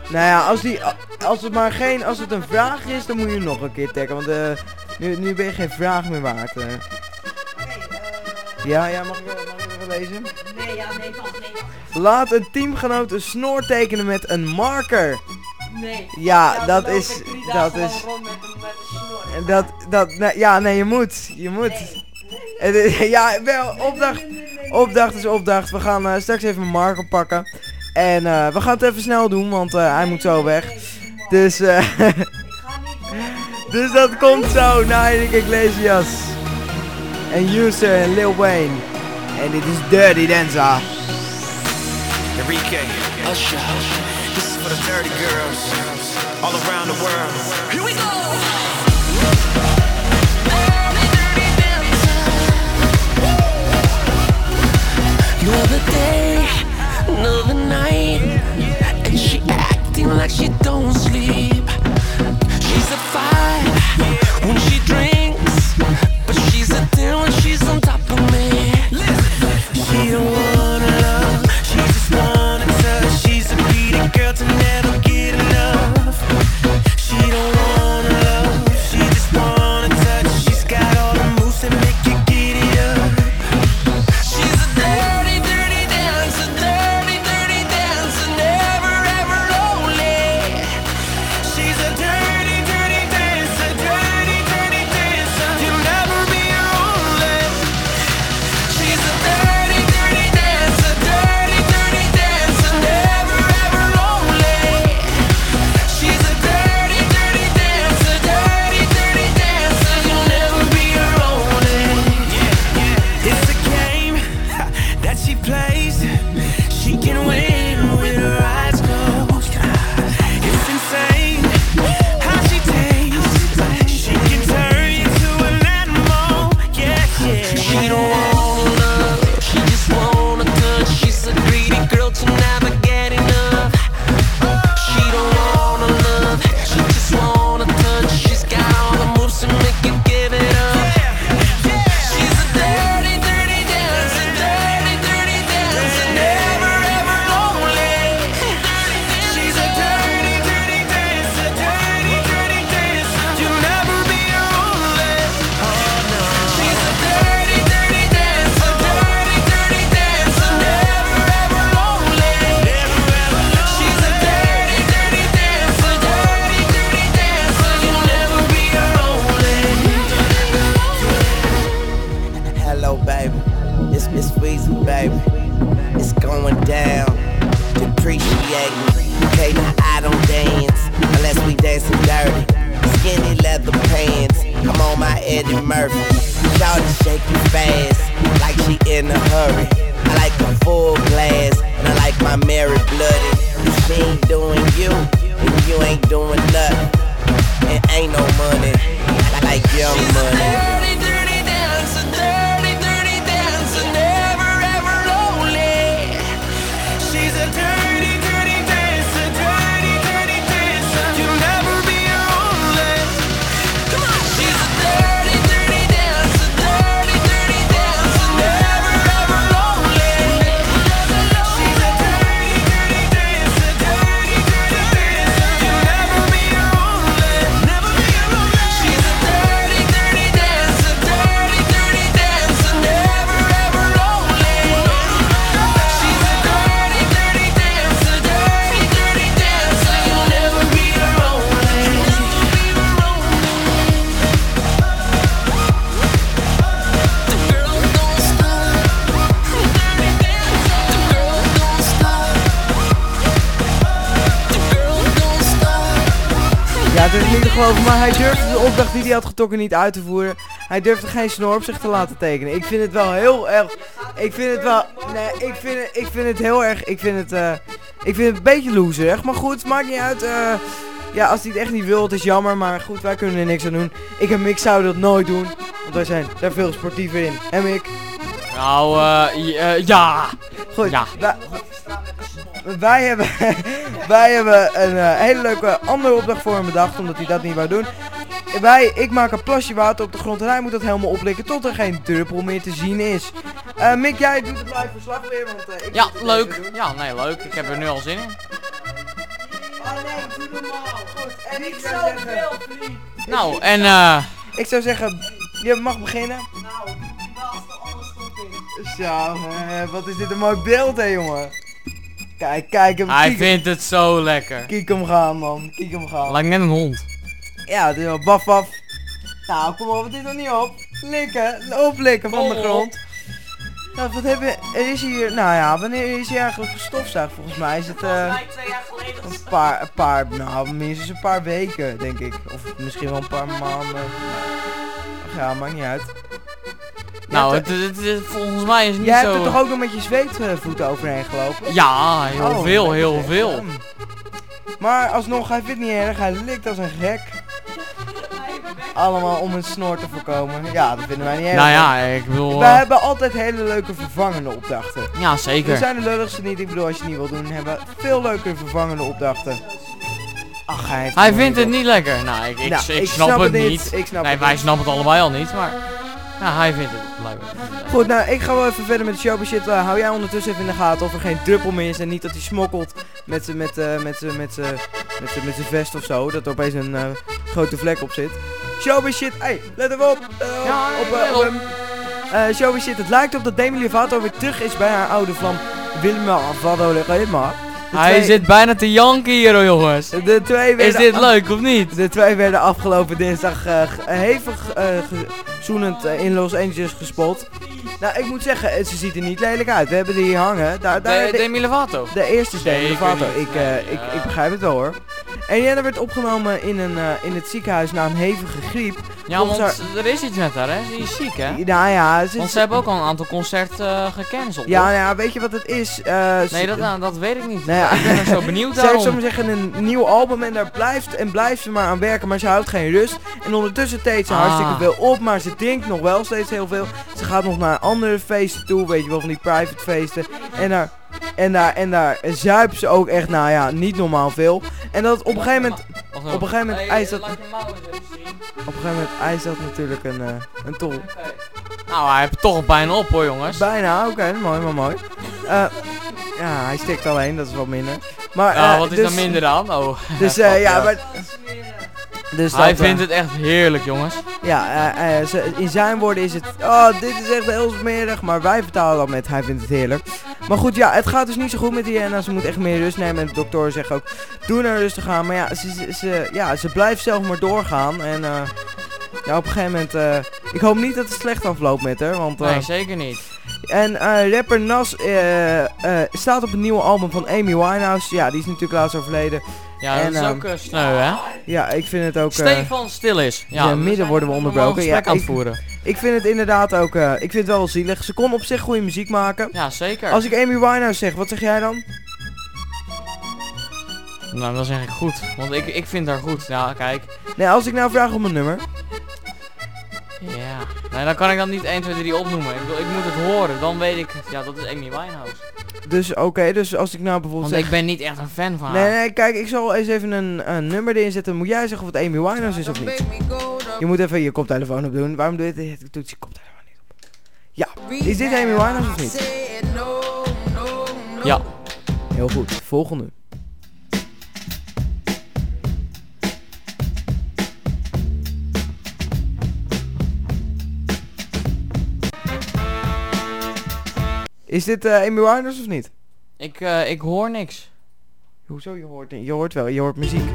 Nou ja, als, die, als het maar geen, als het een vraag is, dan moet je nog een keer taggen. Want eh, nu, nu ben je geen vraag meer waard. eh. Ja, ja, mag ik, wel- mag ik even lezen? Nee, ja, nee, wacht, nee. Laat een teamgenoot een snor tekenen met een marker. Nee. Ja, dat is, dat is, met een, met een snor. en dat, dat, nou, ja, nee, je moet, je moet. Is- Ja, wel, opdracht, opdracht is opdracht. We gaan eh, straks even marker pakken. En eh, we gaan het even snel doen, want eh, hij moet zo weg. Dus, dus dat komt zo na Enrique Iglesias. En User en Lil Wayne. En dit is Dirty Danza. Enrique, this is for the dirty girls all around the world. Like she don't die had getrokken niet uit te voeren. Hij durfde geen snor op zich te laten tekenen. Ik vind het wel heel erg... Ik vind het wel... Nee, ik vind het, ik vind het heel erg... Ik vind het... eh, ik vind het een beetje loserig. Maar goed, maakt niet uit. eh, ja, als hij het echt niet wil, het is jammer. Maar goed, wij kunnen er niks aan doen. Ik en Mick zouden dat nooit doen. Want wij zijn daar veel sportiever in. En Mick? Nou, eh, ja. Goed. Ja. Wij, hebben, wij hebben een hele leuke andere opdracht voor hem bedacht, omdat hij dat niet wou doen. Wij, ik maak een plasje water op de grond en hij moet dat helemaal oplikken tot er geen druppel meer te zien is. Eh Mick, jij doet het live verslag weer, want ik Ja, leuk. Ja, nee, leuk. Ik heb er nu al zin in. Oh nee, doe normaal. Goed, en ik zou zeggen... Nou, en eh... Ik zou zeggen, je mag beginnen. Zo, eh, wat is dit een mooi beeld hè jongen. Kijk, kijk hem, Hij vindt het zo lekker. kiek hem gaan man, kiek hem gaan. Lijkt net een hond. Ja, is wel baf baf. Nou, kom op, het is nog niet op. Likken, oplikken van de op. grond. Nou, wat hebben Er is hier, nou ja, wanneer is hij eigenlijk gestofzuigd? Volgens mij is het eh, een paar, een paar, nou minstens een paar weken, denk ik. Of misschien wel een paar maanden. Ach ja, maakt niet uit. Nou, het, het, het- volgens mij is niet Jij zo... hebt er toch ook nog met je zweetvoeten overheen gelopen? Ja, heel Oh, veel, heel veel. Maar alsnog, hij vindt het niet erg. Hij likt als een gek. Allemaal om een snor te voorkomen. Ja, dat vinden wij niet erg. Nou ja, ik bedoel... Wij eh, hebben altijd hele leuke vervangende opdrachten. ja, We zeker. zijn de lulligste niet. Ik bedoel, als je het niet wil doen, hebben we veel leukere vervangende opdrachten. Ach, hij, Hij vindt het niet lekker. Nou, ik, ik, Nou, ik, ik snap, het het niet. Ik snap nee, het wij snappen het allebei al niet, maar... Nou, hij vindt het blijkbaar. Goed, nou, ik ga wel even verder met de showbiz shit. Eh, hou jij ondertussen even in de gaten of er geen druppel meer is en niet dat hij smokkelt met zijn met, eh, met zijn met met met zijn vest of zo. Dat er opeens een eh, grote vlek op zit. Showbiz shit, hey, let even op. Ja, op, op op. hem. Showbiz shit, het lijkt op dat Demi Lovato weer terug is bij haar oude vlam Wilma Vado Legema. Hij zit bijna te janken hier, hoor, jongens. De twee Is dit leuk of niet? De twee werden afgelopen dinsdag eh, hevig ge- zoenend eh, in Los Angeles gespot. Nou, ik moet zeggen, ze ziet er niet lelijk uit. We hebben die hier hangen. Daar, daar, De, de, Demi Lovato. de eerste is Demi Lovato. Ik, Nee, ik, ik begrijp het wel hoor. En Jenna werd opgenomen in, een, in het ziekenhuis na een hevige griep. Ja, want er is iets met haar, hè? Ze is ziek, hè? Nou ja, ze, Want ze hebben ook al een aantal concerten eh, gecanceld, ja, nou ja, weet je wat het is? Eh, ze- Nee, dat, nou, dat weet ik niet. Nou ja. Ik ben er zo benieuwd Ze heeft daarom. zomaar zeggen een nieuw album en daar blijft en blijft ze maar aan werken, maar ze houdt geen rust. En ondertussen teet ze Ah. hartstikke veel op, maar ze drinkt nog wel steeds heel veel. Ze gaat nog naar andere feesten toe, weet je wel, van die private feesten. En daar, en daar, en daar zuipt ze ook echt, nou ja, niet normaal veel. En dat op een gegeven moment, op een gegeven moment eist dat- op een gegeven moment eist dat natuurlijk een, eh, een tol. Nou, hij heeft toch al bijna op, hoor, jongens. Bijna, oké, mooi, mooi, mooi. Eh, ja, hij stikt alleen, dat is wat minder. Maar, Ja, eh, wat is dus, dan minder dan? Oh. Dus Ja. maar... Dus Hij dat, eh, vindt het echt heerlijk, jongens. Ja, eh, eh, ze- in zijn woorden is het, oh, dit is echt heel smerig, maar wij vertalen dat met, hij vindt het heerlijk. Maar goed, ja, het gaat dus niet zo goed met Diana, ze moet echt meer rust nemen en de dokter zegt ook, doe naar rustig aan. Maar ja, ze, ze, ze- ja, ze blijft zelf maar doorgaan en eh, ja, op een gegeven moment, eh, ik hoop niet dat het slecht afloopt met haar, want... eh, Nee, zeker niet. en eh, rapper Nas eh, eh, staat op het nieuwe album van Amy Winehouse, ja, die is natuurlijk laatst overleden. Ja, dat is ehm, ook eh, sneu, hè? Ja, ik vind het ook... eh, Stefan stil is. Ja, ja, midden worden we onderbroken. Ja, ik- voeren. Ik vind het inderdaad ook, eh, ik vind het wel zielig. Ze kon op zich goede muziek maken. Ja, zeker. Als ik Amy Winehouse zeg, wat zeg jij dan? Nou, dan zeg ik goed. Want ik, ik vind haar goed. Ja, kijk. Nee, als ik nou vraag om een nummer. Ja. Nee, dan kan ik dan niet 1, 2, 3 opnoemen. Ik, wil, ik moet het horen. Dan weet ik... Ja, dat is Amy Winehouse. Dus oké, dus als ik nou bijvoorbeeld Want zeg... ik ben niet echt een fan van haar. Nee, nee, kijk, ik zal eens even een, een nummer erin zetten. Moet jij zeggen of het Amy Winehouse is of niet? Je moet even je koptelefoon op doen. Waarom doe je dit? Doet je koptelefoon niet op? Ja, is dit Amy Winehouse of niet? Ja. Heel goed, volgende. Is dit eh, Amy Winehouse of niet? Ik, eh, ik hoor niks. Hoezo? Je hoort, je hoort wel, je hoort muziek.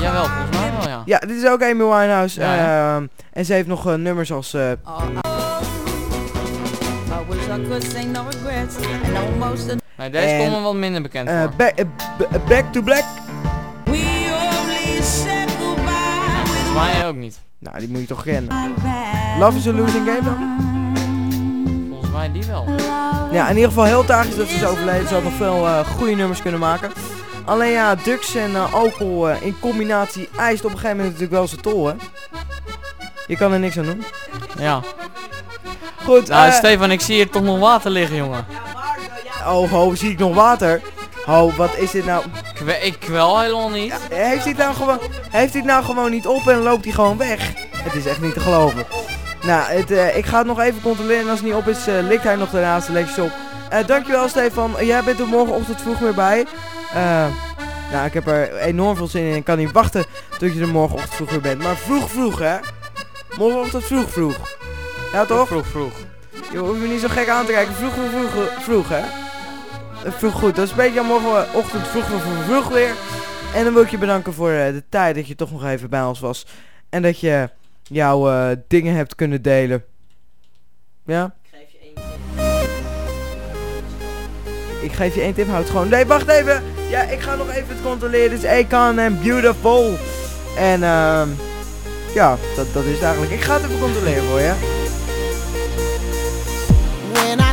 Jawel, volgens mij wel, ja. Ja, dit is ook Amy Winehouse. Ja, ehm, en ze heeft nog eh, nummers als... eh, Nee, deze En, komt me wat minder bekend eh, voor. back, to Black. mij ook niet. Nou, die moet je toch kennen. Love is a losing game dan? Mij die wel. Ja, in ieder geval heel tragisch dat ze is overleden. Ze had nog veel eh, goede nummers kunnen maken. Alleen ja, drugs en eh, alcohol eh, in combinatie eist op een gegeven moment natuurlijk wel zijn tol, hè? Je kan er niks aan doen. Ja. Goed, Nou, Stefan, ik zie hier toch nog water liggen, jongen. oh, ho, zie ik nog water? Ho, wat is dit nou? Ik, we- ik kwel helemaal niet. Heeft hij het nou gewoon, heeft hij het nou gewoon niet op en loopt hij gewoon weg? Het is echt niet te geloven. Nou, het, eh, ik ga het nog even controleren en als het niet op is, likt hij nog daarnaast de leekjes op. Eh, dankjewel Stefan, jij bent er morgenochtend vroeg weer bij. Nou, ik heb er enorm veel zin in en ik kan niet wachten tot je er morgenochtend vroeg weer bent. Maar vroeg vroeg, hè? Morgenochtend vroeg vroeg. Ja toch? Vroeg, vroeg. Je hoeft me niet zo gek aan te kijken. Vroeg, vroeg, vroeg, vroeg, hè? Vroeg goed. Dat is een beetje morgenochtend vroeg, vroeg, vroeg, vroeg weer. En dan wil ik je bedanken voor de tijd dat je toch nog even bij ons was. En dat je jouw eh, dingen hebt kunnen delen. Ja? Ik geef je één tip, houd het gewoon. Nee, wacht even! Ja, ik ga nog even het controleren. Dit is Akon en Beautiful. En ehm ja, dat, dat is het eigenlijk. Ik ga het even controleren voor je. When I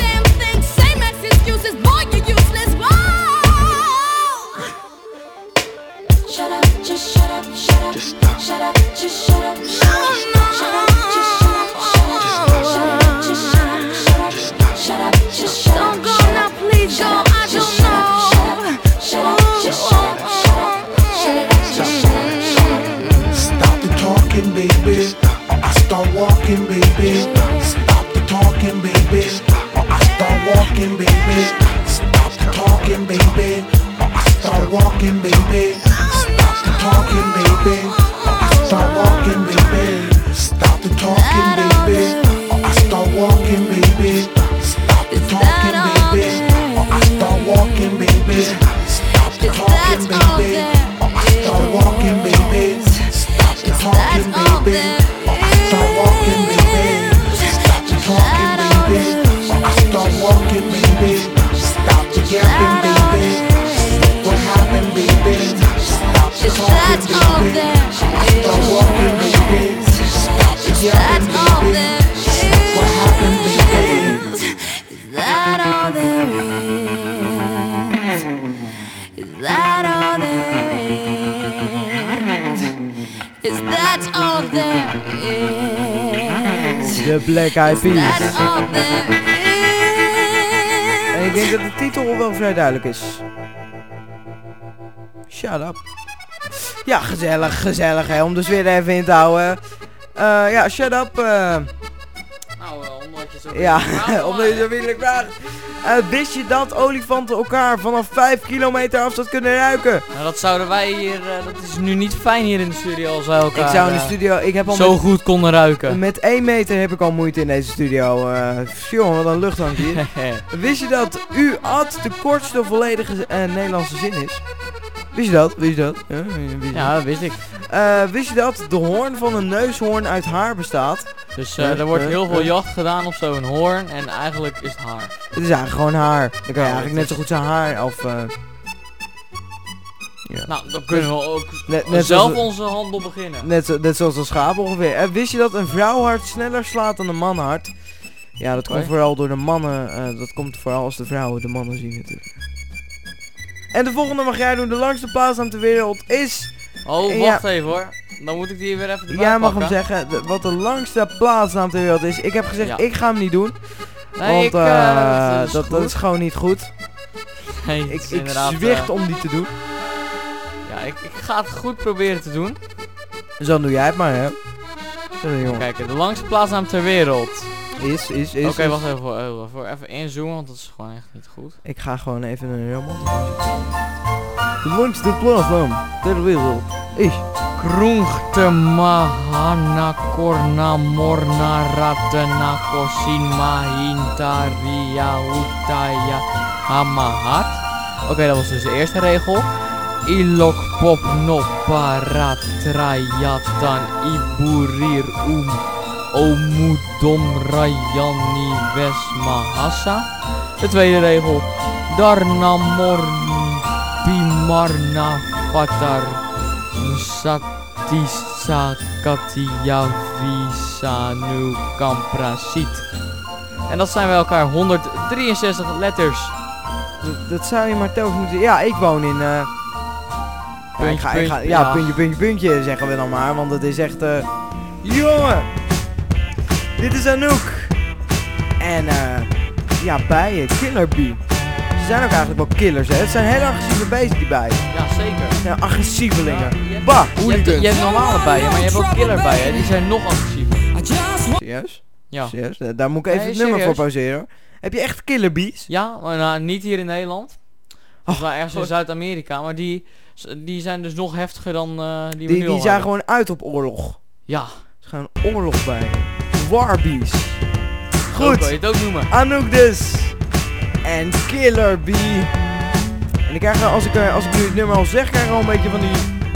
just stop. Shut up, Don't go now, please go. I don't know. Stop the talking, baby. I start walking, baby. Stop the talking, baby. I start walking, baby. Stop the talking, baby. I start walking, baby talking, baby. De Black Eyed Peas. En ik denk dat de titel wel vrij duidelijk is. Shut up. Ja, gezellig, gezellig hè, om dus de sfeer even in te houden. Eh, ja, shut up. Eh. Nou, eh, omdat je zo vriendelijk vraagt. Wist je dat olifanten elkaar vanaf 5 kilometer afstand kunnen ruiken? Nou, dat zouden wij hier... eh, dat is nu niet fijn hier in de studio als wij elkaar... ik zou in de eh, studio, ik heb al Zo met, goed konden ruiken. met 1 meter heb ik al moeite in deze studio. eh jongen, wat een lucht hangt hier. Wist je dat u-at de kortste volledige Nederlandse zin is? Wist je dat? Wist je dat? Ja, wist ja, dat wist ik. Eh, wist je dat de hoorn van een neushoorn uit haar bestaat? Dus Ja, er wordt heel veel ja. jacht gedaan op zo'n hoorn en eigenlijk is het haar. Het is eigenlijk gewoon haar. Dan kan je Ja, eigenlijk net zo goed zijn haar of... eh, ja. Nou, dan kunnen we ook Net, net, zelf zoals, onze handel beginnen. net, net zoals een schaap ongeveer. En wist je dat een vrouwhart sneller slaat dan een manhart? Ja, dat komt vooral door de mannen. dat komt vooral als de vrouwen de mannen zien natuurlijk. En de volgende mag jij doen. De langste plaatsnaam ter wereld is... Oh, Ja. wacht even hoor. Dan moet ik die weer even erbij Jij mag hem zeggen. de- wat de langste plaatsnaam ter wereld is. Ik heb gezegd, Ja. ik ga hem niet doen. Nee, want ik, eh, eh, dat is dat, is gewoon niet goed. Nee, Ik, ik zwicht eh, om die te doen. Ja, ik, ik ga het goed proberen te doen. Dus dan doe jij het maar, hè. Sorry, jongen. Kijk, de langste plaatsnaam ter wereld. Is, is, is. Oké, is. wacht even. Voor, eh, voor even inzoomen, want dat is gewoon echt niet goed. Ik ga gewoon even een helemaal. De langste plaatsnaam ter wereld is. Kroengte Mahana Korna Morna Ratana Kosin Mahintaria Utaya Hamahat. Oké, dat was dus de eerste regel. Ilok pop no paratrayatan iburir um omudom rayani wesmahasa. De tweede regel. Darna morn bimarna patar Satisa Katia Visanu Kamprasit. En dat zijn bij elkaar 163 letters. Dat, dat zou je maar telkens moeten. Ja, ik woon in. ja, ik Puntje, ga, ik ga, puntje, ja, ja. puntje, puntje, puntje zeggen we dan maar. Want het is echt. eh jongen! Dit is Anouk. En eh ja, bijen. Killer bee. Ze zijn ook eigenlijk wel killers, hè? Het zijn hele agressieve beesten, die bijen. Ja, zeker. Ja, agressievelingen. Ja, je- bah, Je hebt, hooligans. je hebt normale bijen, maar je hebt ook killerbijen. en Die zijn nog agressiever. Serieus? Ja. Serieus? Eh, Daar moet ik even Nee, het nummer voor pauzeren. Heb je echt killer bees? Ja, maar nou, niet hier in Nederland. Of wel ergens in. Zuid-Amerika. Maar die, die zijn dus nog heftiger dan eh, die we Die, nu al die zijn hebben. gewoon uit op oorlog. Ja, Ze gaan oorlog bij. Warbees. zo Goed. kan je het ook noemen. Anouk dus. En Killer Bee. En ik krijg, er- als ik, er- als ik nu het nummer al zeg, krijg ik al een beetje van die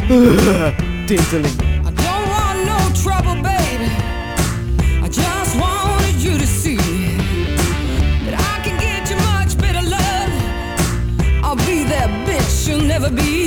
tinteling. I don't want no trouble, baby. I just wanted you to see that I can get you much better love. I'll be that bitch you'll never be.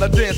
wanna dance.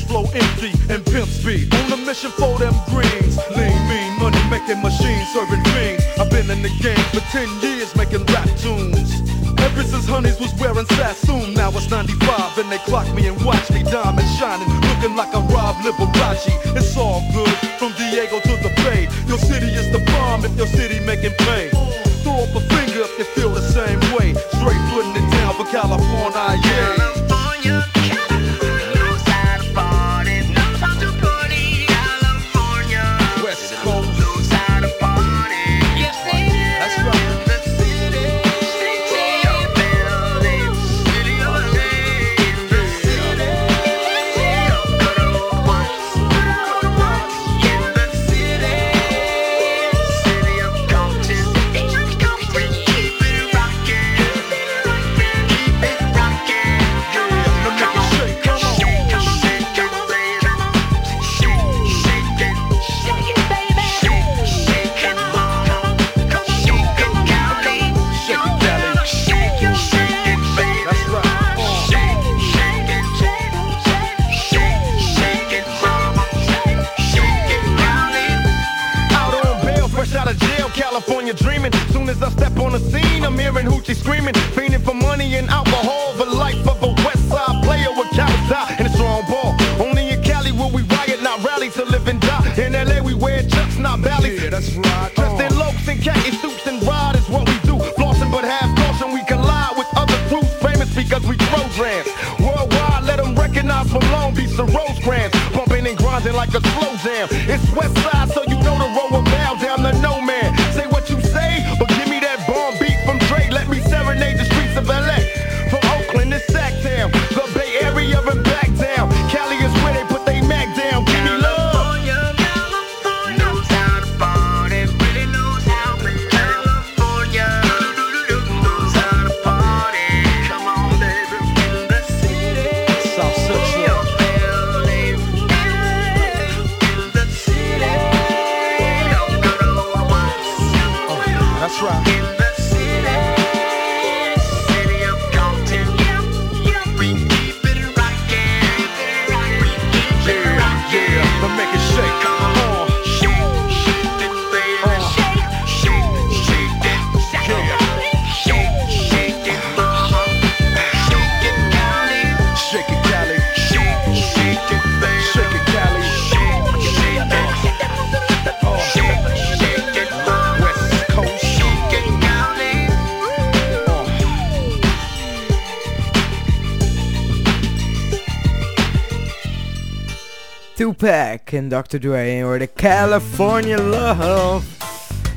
en Dr. Dre en hoorde California Love.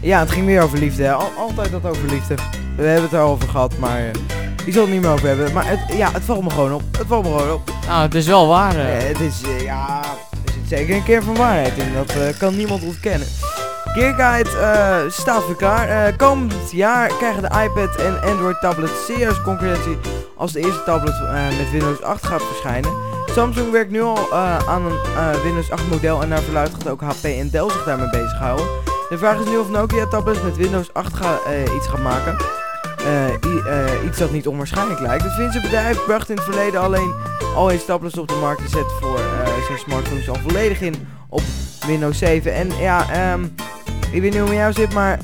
Ja, het ging meer over liefde. Altijd dat over liefde. We hebben het erover gehad, maar eh, uh, ik zal het niet meer over hebben. Maar het, ja, het valt me gewoon op. Het valt me gewoon op. Nou, het is wel waar. Eh. Eh, het is, ja, er zit zeker een keer van waarheid in. Dat kan niemand ontkennen. Gearguide staat voor klaar. komend jaar krijgen de iPad en Android tablet serieus concurrentie als de eerste tablet met Windows 8 gaat verschijnen. Samsung werkt nu al eh, aan een eh, Windows 8 model en naar verluidt gaat ook HP en Dell zich daarmee bezighouden. De vraag is nu of Nokia tablets met Windows 8 eh, iets gaat maken. iets dat niet onwaarschijnlijk lijkt. Het Finse bedrijf bracht in het verleden alleen al eens tablets op de markt gezet voor zijn smartphones al volledig in op Windows 7. En ja, ehm, ik weet niet hoe het jou zit, maar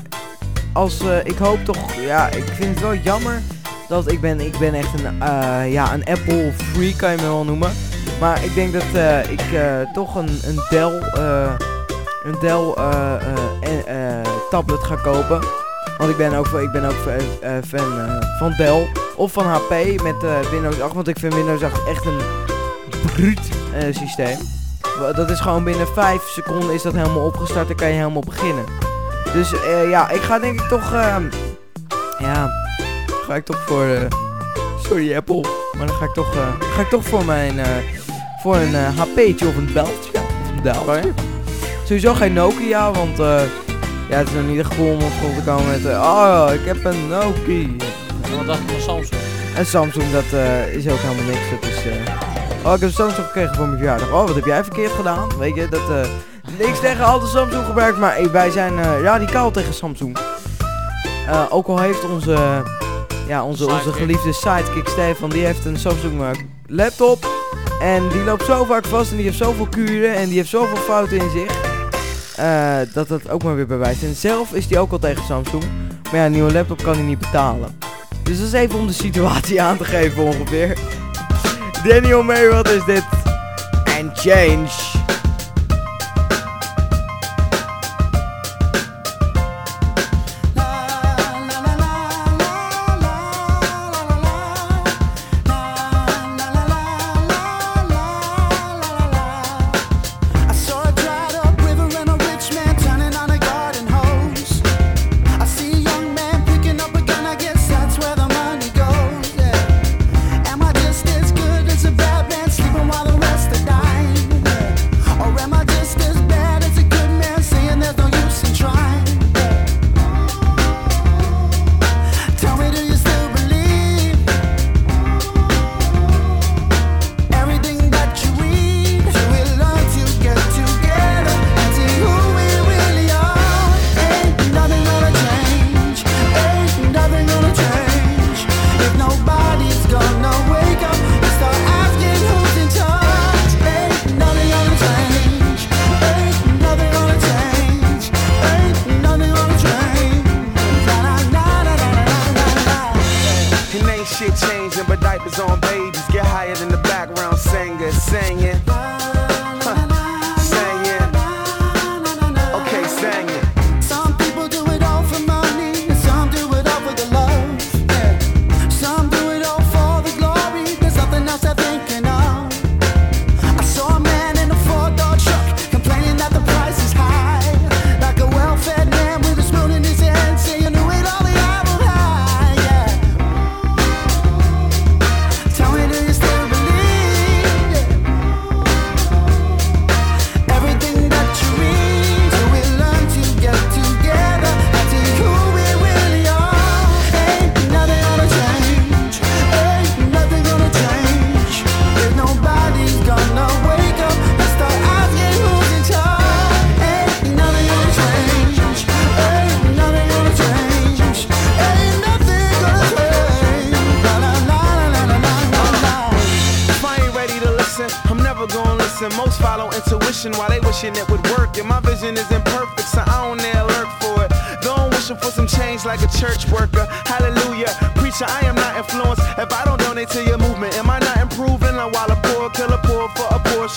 als, ik hoop toch, ja, ik vind het wel jammer dat ik ben, ik ben echt een, ja, een Apple freak kan je me wel noemen. Maar ik denk dat eh, ik eh, toch een, een Dell, eh, een Dell tablet ga kopen. Want ik ben ook, ik ben ook fan van Dell of van HP met Windows 8. Want ik vind Windows 8 echt een bruut systeem. Dat is gewoon binnen 5 seconden is dat helemaal opgestart en kan je helemaal beginnen. Dus ja, ik ga denk ik toch, ehm, ja, ga ik toch voor, sorry Apple, maar dan ga ik toch, ga ik toch voor mijn, voor een eh, HP'tje of een beltje. Of een. Sowieso geen Nokia, want eh, ja, het is nog niet cool om op school te komen met, eh, oh, ik heb een Nokia. Wat dacht je van Samsung? En Samsung, dat eh, is ook helemaal niks. Dat is, eh, Oh, ik heb een Samsung gekregen voor mijn verjaardag. Oh, wat heb jij verkeerd gedaan? Weet je, dat... eh niks tegen al de Samsung gebruikt, maar wij zijn eh, radicaal tegen Samsung. Eh, ook al heeft onze, ja, onze, onze geliefde sidekick Stefan, die heeft een Samsung laptop. En die loopt zo vaak vast en die heeft zoveel kuren en die heeft zoveel fouten in zich. eh, dat dat ook maar weer bewijst. En zelf is die ook al tegen Samsung. Maar ja, een nieuwe laptop kan hij niet betalen. Dus dat is even om de situatie aan te geven ongeveer. O'May, wat is dit? And change.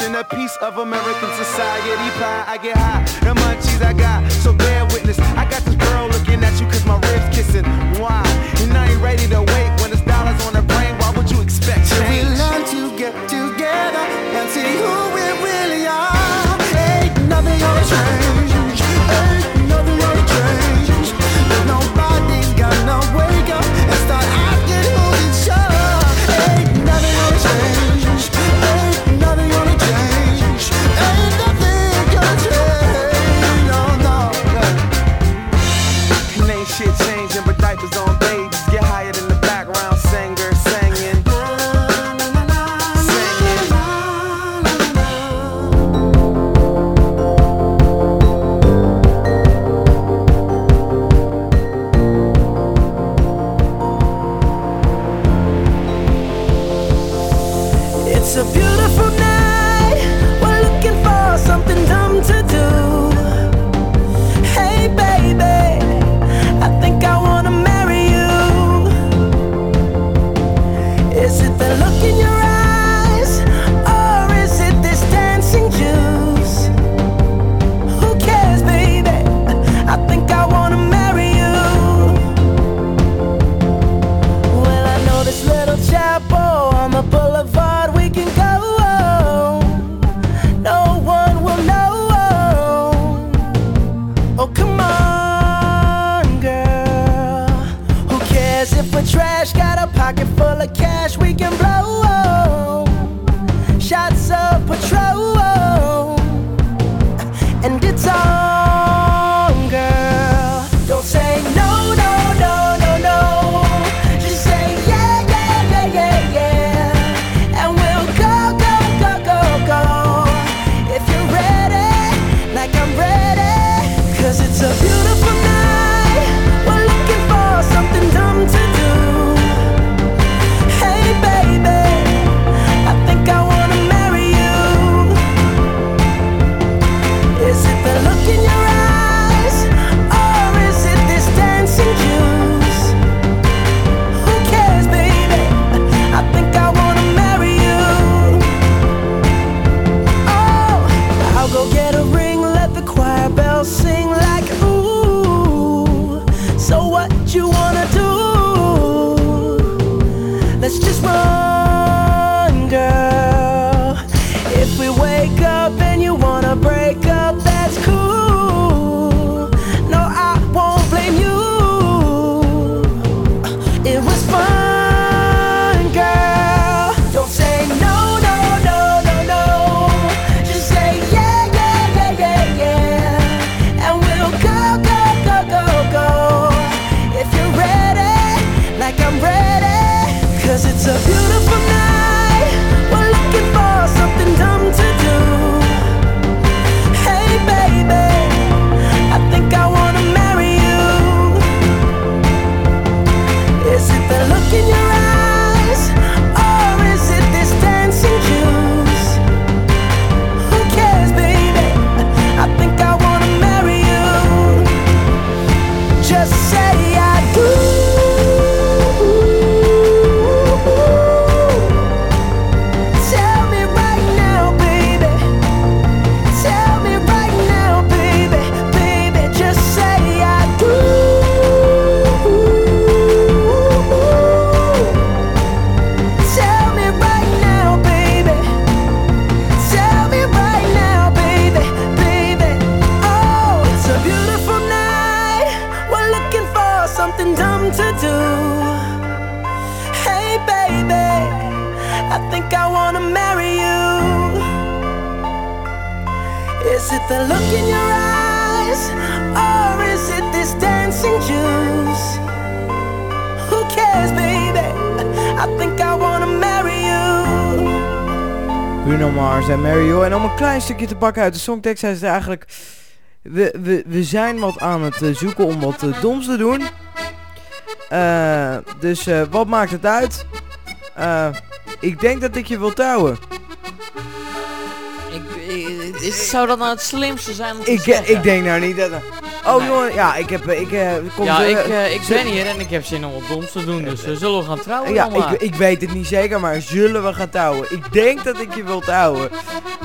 Portion, a piece of American society pie, I get high. The munchies I got, so bear witness. I got this girl looking at you cause my ribs kissing. Why? And I ain't ready to wait when it's dollars on the brain. Why would you expect change? Stukje te pakken uit de songtekst zijn ze eigenlijk... We, we, we zijn wat aan het eh, zoeken om wat eh, doms te doen. Eh, dus eh, wat maakt het uit? Eh, ik denk dat ik je wil trouwen. Ik, ik- is, zou dat nou het slimste zijn om te Ik, zeggen? ik denk nou niet dat... Oh Nee. jongen, ja, ik heb... Ik, kom ja, ik, ik ben hier en ik heb zin om wat doms te doen, dus we zullen we gaan trouwen Ja, ik, ik weet het niet zeker, maar zullen we gaan trouwen? Ik denk dat ik je wil trouwen.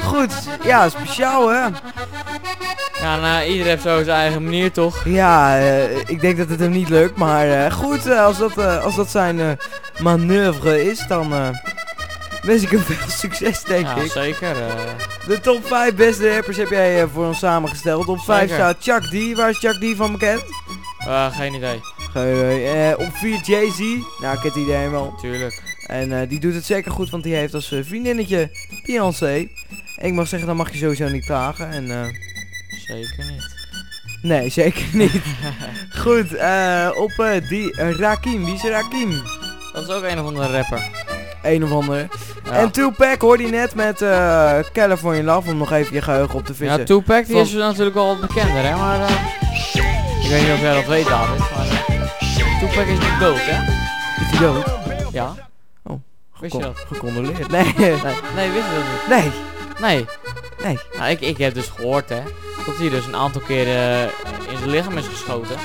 Goed, ja, speciaal hè? Ja, nou, iedereen heeft zo zijn eigen manier, toch? Ja, eh, ik denk dat het hem niet lukt, maar eh, goed, eh, als, dat, als dat zijn manoeuvre is, dan wens ik hem veel succes, denk ja, ik. zeker. De top 5 beste rappers heb jij voor ons samengesteld. Op 5 Zeker. staat Chuck D. Waar is Chuck D van bekend? Geen idee. Geen idee. Op 4 Jay-Z. Nou, kent iedereen wel. Tuurlijk. En die doet het zeker goed, want die heeft als vriendinnetje Beyoncé. Ik mag zeggen, dan mag je sowieso niet klagen. En, eh, Zeker niet. nee, zeker niet. goed, eh, op eh, die Rakim. Wie is Rakim? Dat is ook een of andere rapper. Een of andere. Ja. En Tupac hoorde je net met California Love, om nog even je geheugen op te vissen. Ja, Tupac die Van- is natuurlijk wel wat bekender, hè, maar... ik weet niet of jij dat weet, David, maar... Tupac is niet dood, hè? Is die dood? Ja. Oh, Wist je dat? Gecondoleerd. Nee. Nee, nee, wist je dat niet? Nee. Nee. Nee. Nou, ik, ik heb dus gehoord, hè, dat hij dus een aantal keren eh, in zijn lichaam is geschoten.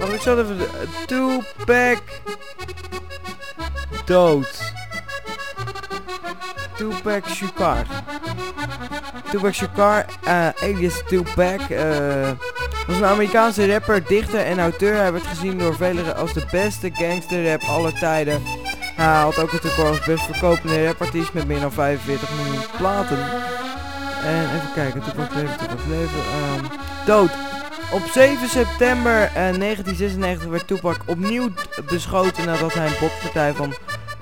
Wacht, ik zal even... eh, Tupac... Dood. Tupac Shakur. Tupac Shakur, eh, alias Tupac, eh, was een Amerikaanse rapper, dichter en auteur. Hij werd gezien door velen als de beste gangsterrap aller tijden. Hij had ook het record als best verkopende rapartiest met meer dan 45 miljoen platen. En even kijken, Tupac leven, Tupac leven. ehm, dood. Op 7 september eh, 1996 werd Tupac opnieuw beschoten nadat hij een bokpartij van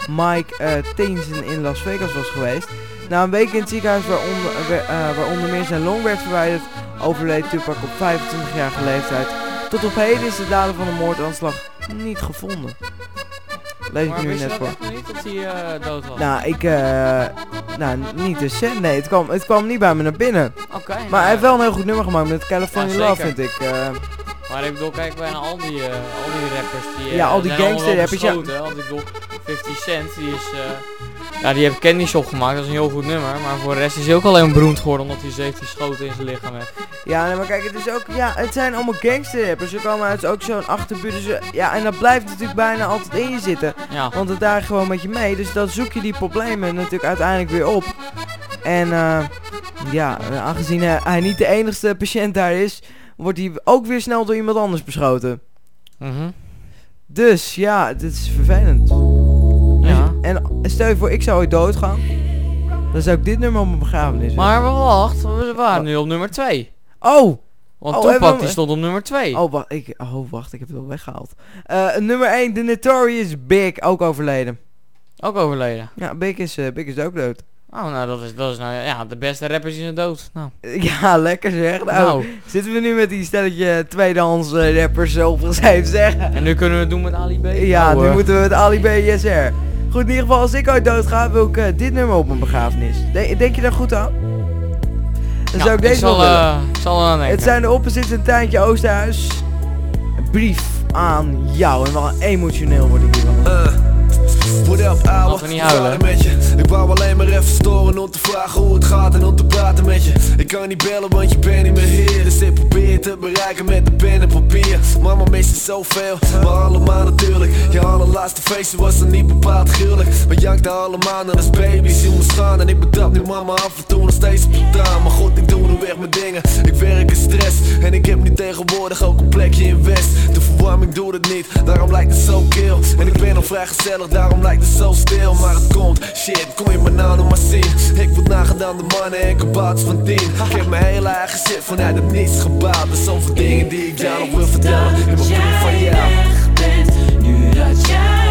Mike eh Teenson in Las Vegas was geweest. Na een week in het ziekenhuis waaronder, wer- eh, waar onder meer zijn long werd verwijderd, overleed Tupac op 25-jarige leeftijd. Tot op heden is de dader van de moordaanslag niet gevonden. Lees ik Maar nu net voor. niet dat hij eh, dood was? Nou, ik, eh, nou, niet de cent, nee, het kwam, het kwam niet bij me naar binnen. Oké, nou maar hij heeft ja. wel een heel goed nummer gemaakt met California Ja, Love, vind ik. eh. Maar ik bedoel, kijk bijna al die, al die rappers die. Ja, al die wel gangster-rappers, ja. ik bedoel, 50 Cent, die is. Ja, die heeft Candy Shop gemaakt, dat is een heel goed nummer. Maar voor de rest is hij ook alleen beroemd geworden omdat hij 17 schoten in zijn lichaam heeft. Ja, nee, maar kijk, het is ook, ja, het zijn allemaal gangsterrappers. Ze komen uit ook zo'n achterbuurt. Dus, eh, ja, en dat blijft natuurlijk bijna altijd in je zitten. Ja. Want het daar gewoon met je mee. Dus dan zoek je die problemen natuurlijk uiteindelijk weer op. En eh, ja, aangezien eh, hij niet de enigste patiënt daar is, wordt hij ook weer snel door iemand anders beschoten. Mhm. Dus ja, dit is vervelend. En stel je voor, ik zou ooit doodgaan. Dan zou ik dit nummer op mijn begrafenis Maar wacht, we waren nu op nummer 2. Oh! Want Oh, we- die stond op nummer 2. Oh, wacht, ik, oh, wacht, ik heb het wel weggehaald. Eh, nummer 1, The Notorious Big, ook overleden. Ook overleden. Ja, Big is, eh, Big is ook dood. Oh, nou dat is, dat is nou ja, de beste rappers die zijn dood. Nou. Ja, lekker zeg. Nou, Nou. zitten we nu met die stelletje tweedehands eh, rappers opgeschreven zeggen. En nu kunnen we het doen met Ali B. Ja, Nou, nu moeten we het Ali B SR. Goed, in ieder geval, als ik ooit dood ga, wil ik eh, dit nummer op mijn begrafenis. De- denk je daar goed aan? Dan Ja, zou ik ik deze zal, wel willen. eh, ik zal er aan. Het zijn de opposites een Tijntje Oosterhuis. Een brief aan jou. En wel emotioneel word ik hiervan. What up, ouwe? Niet huilen. Waar met je? Ik wou alleen maar even storen om te vragen hoe het gaat en om te praten met je. Ik kan niet bellen, want je bent niet meer hier. Dus ik probeer te bereiken met de pen en papier. Mama mist je zoveel, maar allemaal natuurlijk. Je allerlaatste feestje was dan niet bepaald gruwelijk. We jankten allemaal naar als baby's in me staan. En ik betrap nu mama af en toe nog steeds op de taal. Maar goed, ik doe nu weg mijn dingen. Ik werk in stress en ik heb nu tegenwoordig ook een plekje in West. De verwarming doet het niet, daarom lijkt het zo kil. En ik ben nog vrij gezellig, daarom lijkt het zo stil. Maar het komt, shit, kom je me nou nog maar zien. Ik word nagedaan de mannen en kabouters van tien. Ik heb mijn hele eigen shit vanuit het niets gebouwd. Er zoveel dingen die ik jou nog wil vertellen. In mijn brief van jou. Nu dat jij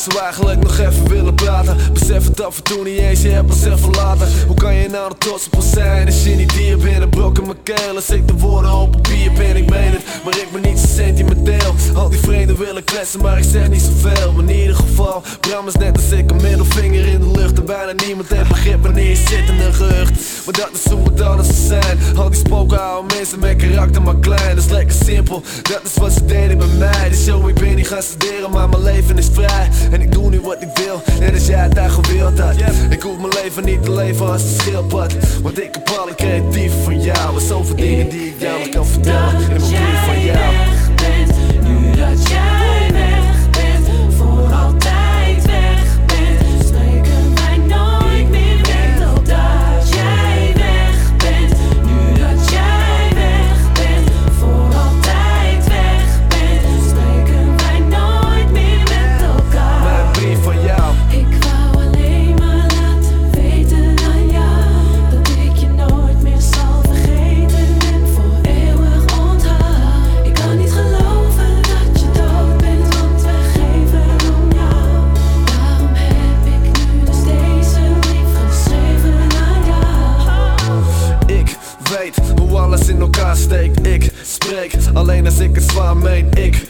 zou eigenlijk nog even willen praten. Besef het af en toe niet eens, je hebt echt verlaten. Hoe kan je nou er trots op zijn als je niet hier bent? Een brok in mijn keel, als ik de woorden op papier ben, ik meen het. Maar ik ben niet zo sentimenteel. Al die vreemden willen kletsen, maar ik zeg niet zoveel. Maar in ieder geval, Bram is net als ik, een middelvinger in de lucht. En bijna niemand heeft begrip wanneer je zit in een gehucht. Maar dat is hoe het zou zijn. Al die spoken houden mensen met karakter maar klein. Dat is lekker simpel, dat is wat ze deden bij mij. Dus yo, ik ben niet gaan studeren, maar mijn leven is vrij. En ik doe nu wat ik wil, net als jij het daar gewild had. Ik hoef mijn leven niet te leven als een schildpad. Want ik heb alle creatief van jou. En zoveel dingen die ik jou kan vertellen. In mijn alleen als ik het zwaar meen. Ik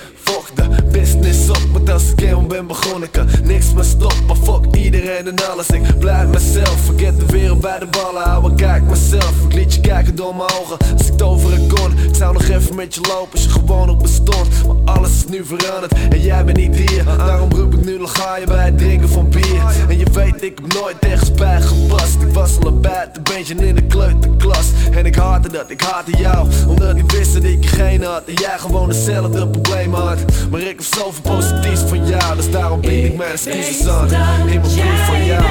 de business op, want als ik helemaal ben begonnen, kan niks meer stoppen. Fuck iedereen en alles. Ik blijf mezelf. Vergeet de wereld bij de ballen houden. Kijk mezelf. Ik liet je kijken door mijn ogen. Als ik toveren kon, ik zou nog even met je lopen als je gewoon nog bestond. Maar alles is nu veranderd en jij bent niet hier. Daarom roep ik nu nog ga je bij het drinken van bier. En je weet, ik heb nooit ergens bij gepast. Ik was al een buitenbeentje in de kleuterklas. En ik haatte dat, ik haatte jou. Omdat ik wist dat ik geen had. En jij gewoon hetzelfde probleem had. Maar ik heb zoveel positiefs van jou. Dus daarom bied ik mijn excuses aan. In mijn brief van jou.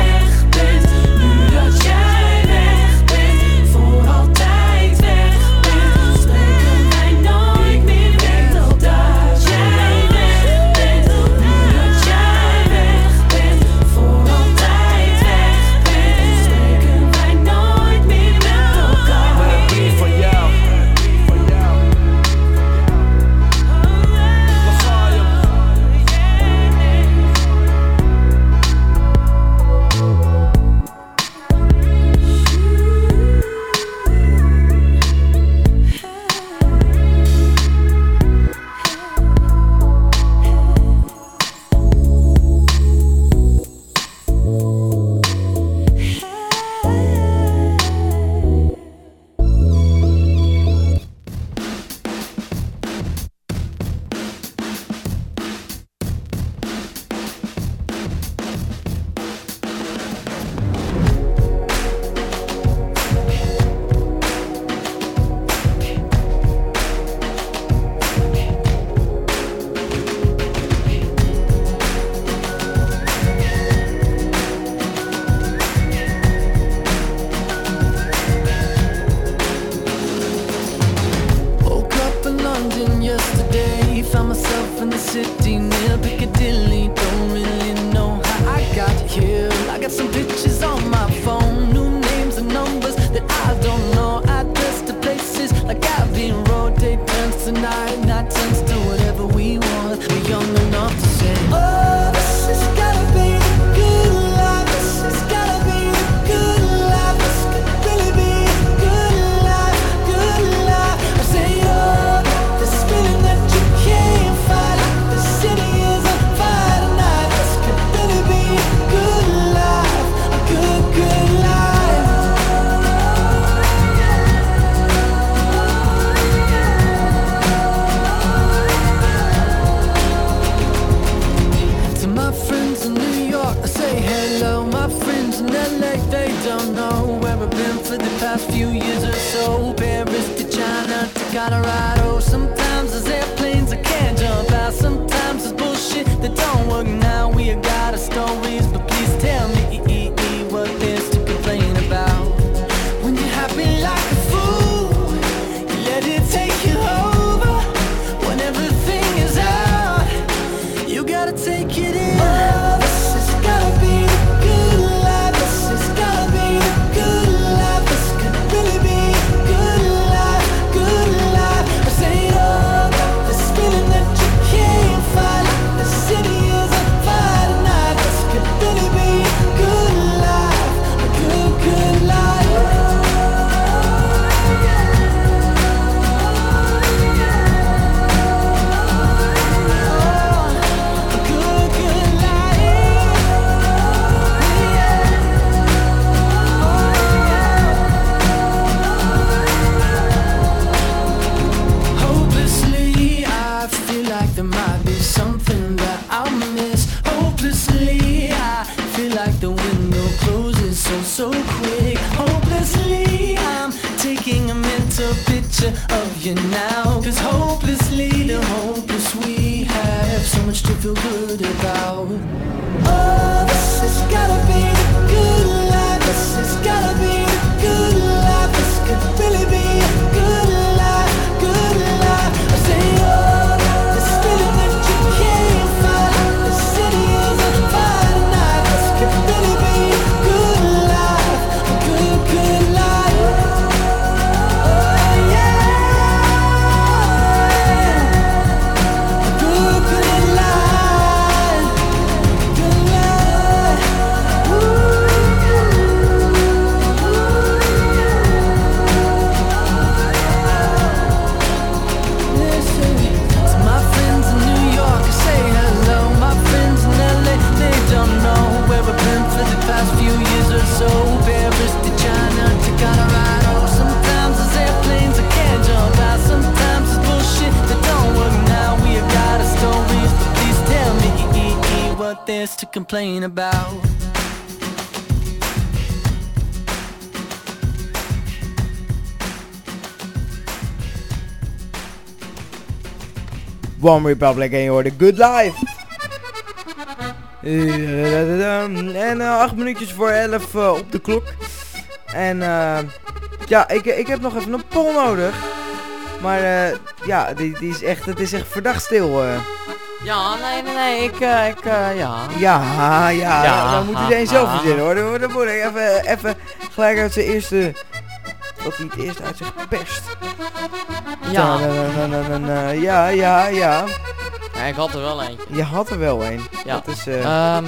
One Republic en je hoorde Good Life. Eh, en eh, acht minuutjes voor 11 eh, op de klok. En ja, ik, ik heb nog even een pol nodig. Maar ja, die, die is echt, het is echt verdacht stil. Ja, nee, nee, nee, ik, uh, ik ja. Ja, ja, ja, dan moet iedereen zelf verzinnen hoor. Dan, moet ik even, even gelijk uit zijn eerste, dat hij het eerst uit zich perst. Ja. Ja, ja, ja. Ja, ik had er wel een. Je had er wel een. Ja. Dat is, eh, ehm,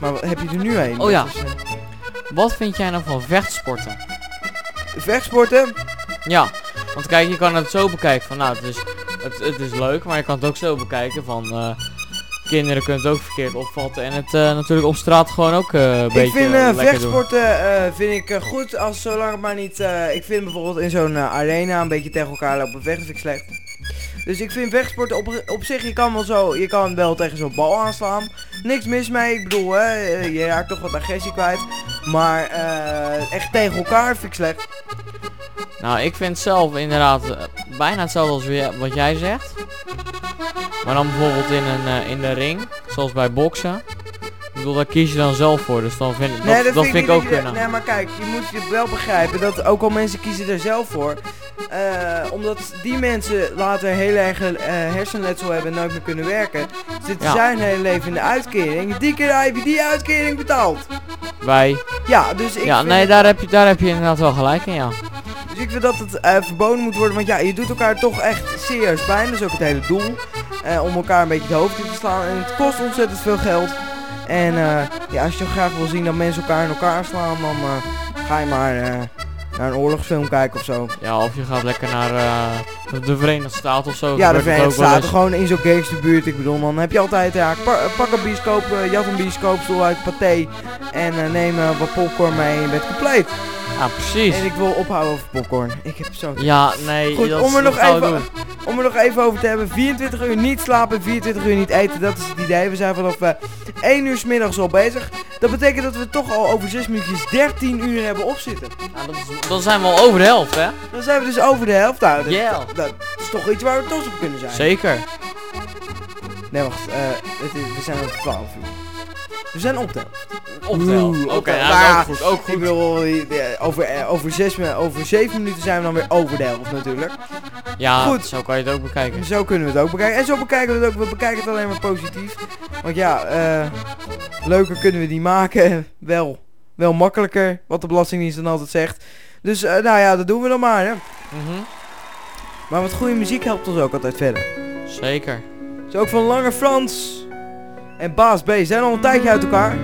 maar heb je er nu een? Oh ja. Eh, wat vind jij nou van vechtsporten? Vechtsporten? Ja. Want kijk, je kan het zo bekijken van, nou, het is, het, het is leuk, maar je kan het ook zo bekijken van... Eh, kinderen kunnen het ook verkeerd opvatten. En het eh, natuurlijk op straat gewoon ook eh, een ik beetje vind, eh, vechtsporten vind ik goed, als zolang maar niet... ik vind bijvoorbeeld in zo'n arena een beetje tegen elkaar lopen vechten vind ik slecht. Dus ik vind vechtsporten op, op zich, je kan wel zo, je kan wel tegen zo'n bal aanslaan. Niks mis mee, ik bedoel, hè, je raakt toch wat agressie kwijt. Maar echt tegen elkaar vind ik slecht. Nou, ik vind zelf inderdaad eh, bijna hetzelfde als weer, wat jij zegt. Maar dan bijvoorbeeld in, een, eh, in de ring, zoals bij boksen. Ik bedoel, daar kies je dan zelf voor, dus dan vind, ik, dat, dat, vind, ik, ook kunnen. Nee, maar kijk, je moet je wel begrijpen dat ook al mensen kiezen er zelf voor. Eh, omdat die mensen later heel erg uh, hersenletsel hebben en nooit meer kunnen werken. Zitten zijn hele leven in de uitkering. Die keer heb je die uitkering betaald. Wij. Ja, dus ik Ja, nee, daar heb, je, daar heb je inderdaad wel gelijk in, ja. Ik vind dat het eh, verboden moet worden, want ja, je doet elkaar toch echt serieus pijn. Dat is ook het hele doel. eh, om elkaar een beetje het hoofd in te slaan. En het kost ontzettend veel geld. En eh, ja, als je graag wil zien dat mensen elkaar in elkaar slaan, dan ga je maar naar een oorlogsfilm kijken of zo. Ja, of je gaat lekker naar de Verenigde Staten of zo. Ja, de Verenigde Staten, gewoon in zo'n gangsterbuurt. Ik bedoel, dan heb je altijd, ja, pa- pak een bioscoop, eh, jat een bioscoopstoel uit paté. En eh, neem wat popcorn mee en je bent compleet. Ja, precies. En ik wil ophouden over popcorn. Ik heb zo... Ja, nee, Goed, dat, om er, nog even, doen. om er nog even over te hebben. 24 uur niet slapen, 24 uur niet eten. Dat is het idee. We zijn vanaf eh 1 uur 's middags al bezig. Dat betekent dat we toch al over 6 minuutjes 13 uur hebben opzitten. Dat is, dan zijn we al over de helft, hè? Dan zijn we dus over de helft. Nou, dat, Yeah. dat, dat is toch iets waar we trots op kunnen zijn. Zeker. Nee, wacht. eh, het is, we zijn op 12 uur. We zijn op de helft. Op de helft. Oeh, Oké, de- ja, ook goed, ook goed. Ik bedoel, over, eh, over, zes, over 7 minuten zijn we dan weer over de helft natuurlijk. Ja, Goed. zo kan je het ook bekijken. Zo kunnen we het ook bekijken. En zo bekijken we het ook. We bekijken het alleen maar positief. Want ja, eh, leuker kunnen we die maken. Wel, wel makkelijker. Wat de Belastingdienst dan altijd zegt. Dus eh, nou ja, dat doen we dan maar. Hè. Mhm. Maar wat goede muziek helpt ons ook altijd verder. Zeker. Zo ook van Lange Frans en Baas B zijn al een tijdje uit elkaar.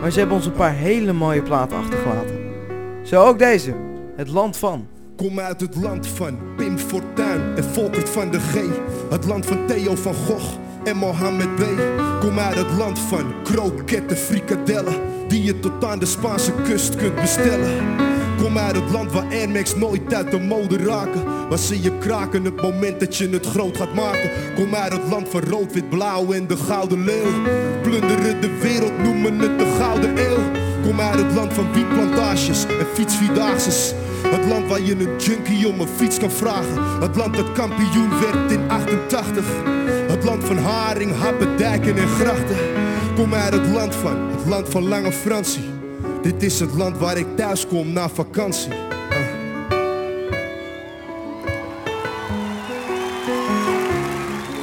Maar ze hebben ons een paar hele mooie platen achtergelaten. Zo ook deze. Het land van. Kom uit het land van Pim Fortuyn en Volkert van de G. Het land van Theo van Gogh en Mohammed B. Kom uit het land van kroketten, frikadellen. Die je tot aan de Spaanse kust kunt bestellen. Kom uit het land waar Air Max nooit uit de mode raken. Waar ze je kraken het moment dat je het groot gaat maken. Kom uit het land van rood, wit, blauw en de gouden leeuw. Plunderen de wereld, noemen het de gouden eeuw. Kom uit het land van wietplantages en fietsvierdaagses. Het land waar je een junkie om een fiets kan vragen. Het land dat kampioen werd in 88. Het land van haring, happen, dijken en grachten. Kom uit het land van, het land van Lange Fransie. Dit is het land waar ik thuis kom na vakantie.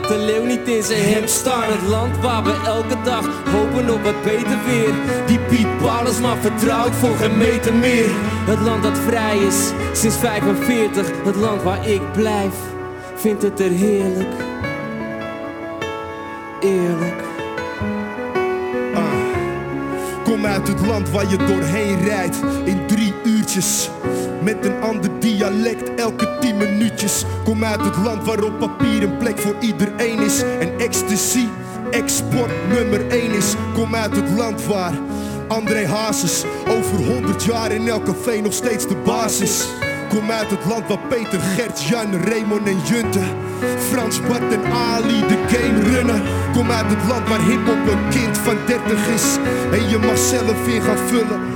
laat de leeuw niet in zijn hemd staan. Het land waar we elke dag hopen op wat beter weer. Die Piet Paulus maar vertrouwt voor geen meter meer. Het land dat vrij is sinds 45. Het land waar ik blijf, vindt het er heerlijk. Eerlijk. Kom uit het land waar je doorheen rijdt in drie uurtjes. Met een ander dialect elke tien minuutjes. Kom uit het land waar op papier een plek voor iedereen is. En ecstasy, export nummer één is. Kom uit het land waar André Hazes over 100 jaar in elk café nog steeds de basis. Kom uit het land waar Peter, Gert, Jan, Raymond en Junte Frans, Bart en Ali de game runnen Kom uit het land waar hiphop een kind van 30 is En je mag zelf in gaan vullen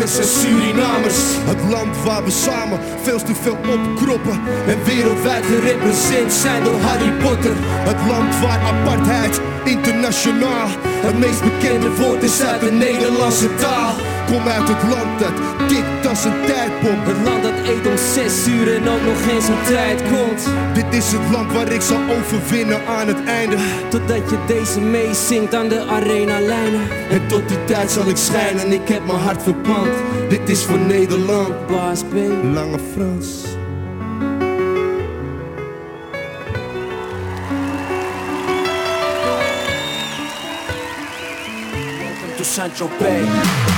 En Surinamers. Het land waar we samen veel te veel opkroppen. En wereldwijd gerepresenteerd zijn door Harry Potter. Het land waar apartheid internationaal het meest bekende woord is uit de Nederlandse taal. Kom uit het land dat kikt als een tijdbom. Het land dat eet om zes uur en ook nog geen zijn tijd komt. Dit is het land waar ik zal overwinnen aan het einde. Totdat je deze meezingt aan de arena lijnen. En tot die tijd zal ik schijnen, ik heb mijn hart verpand. Dit is voor Nederland. Baas B. Lange Frans. To Central Bay.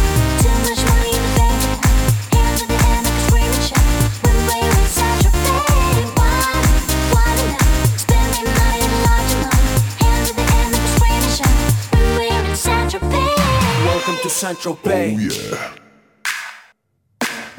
Welcome to Central Bay.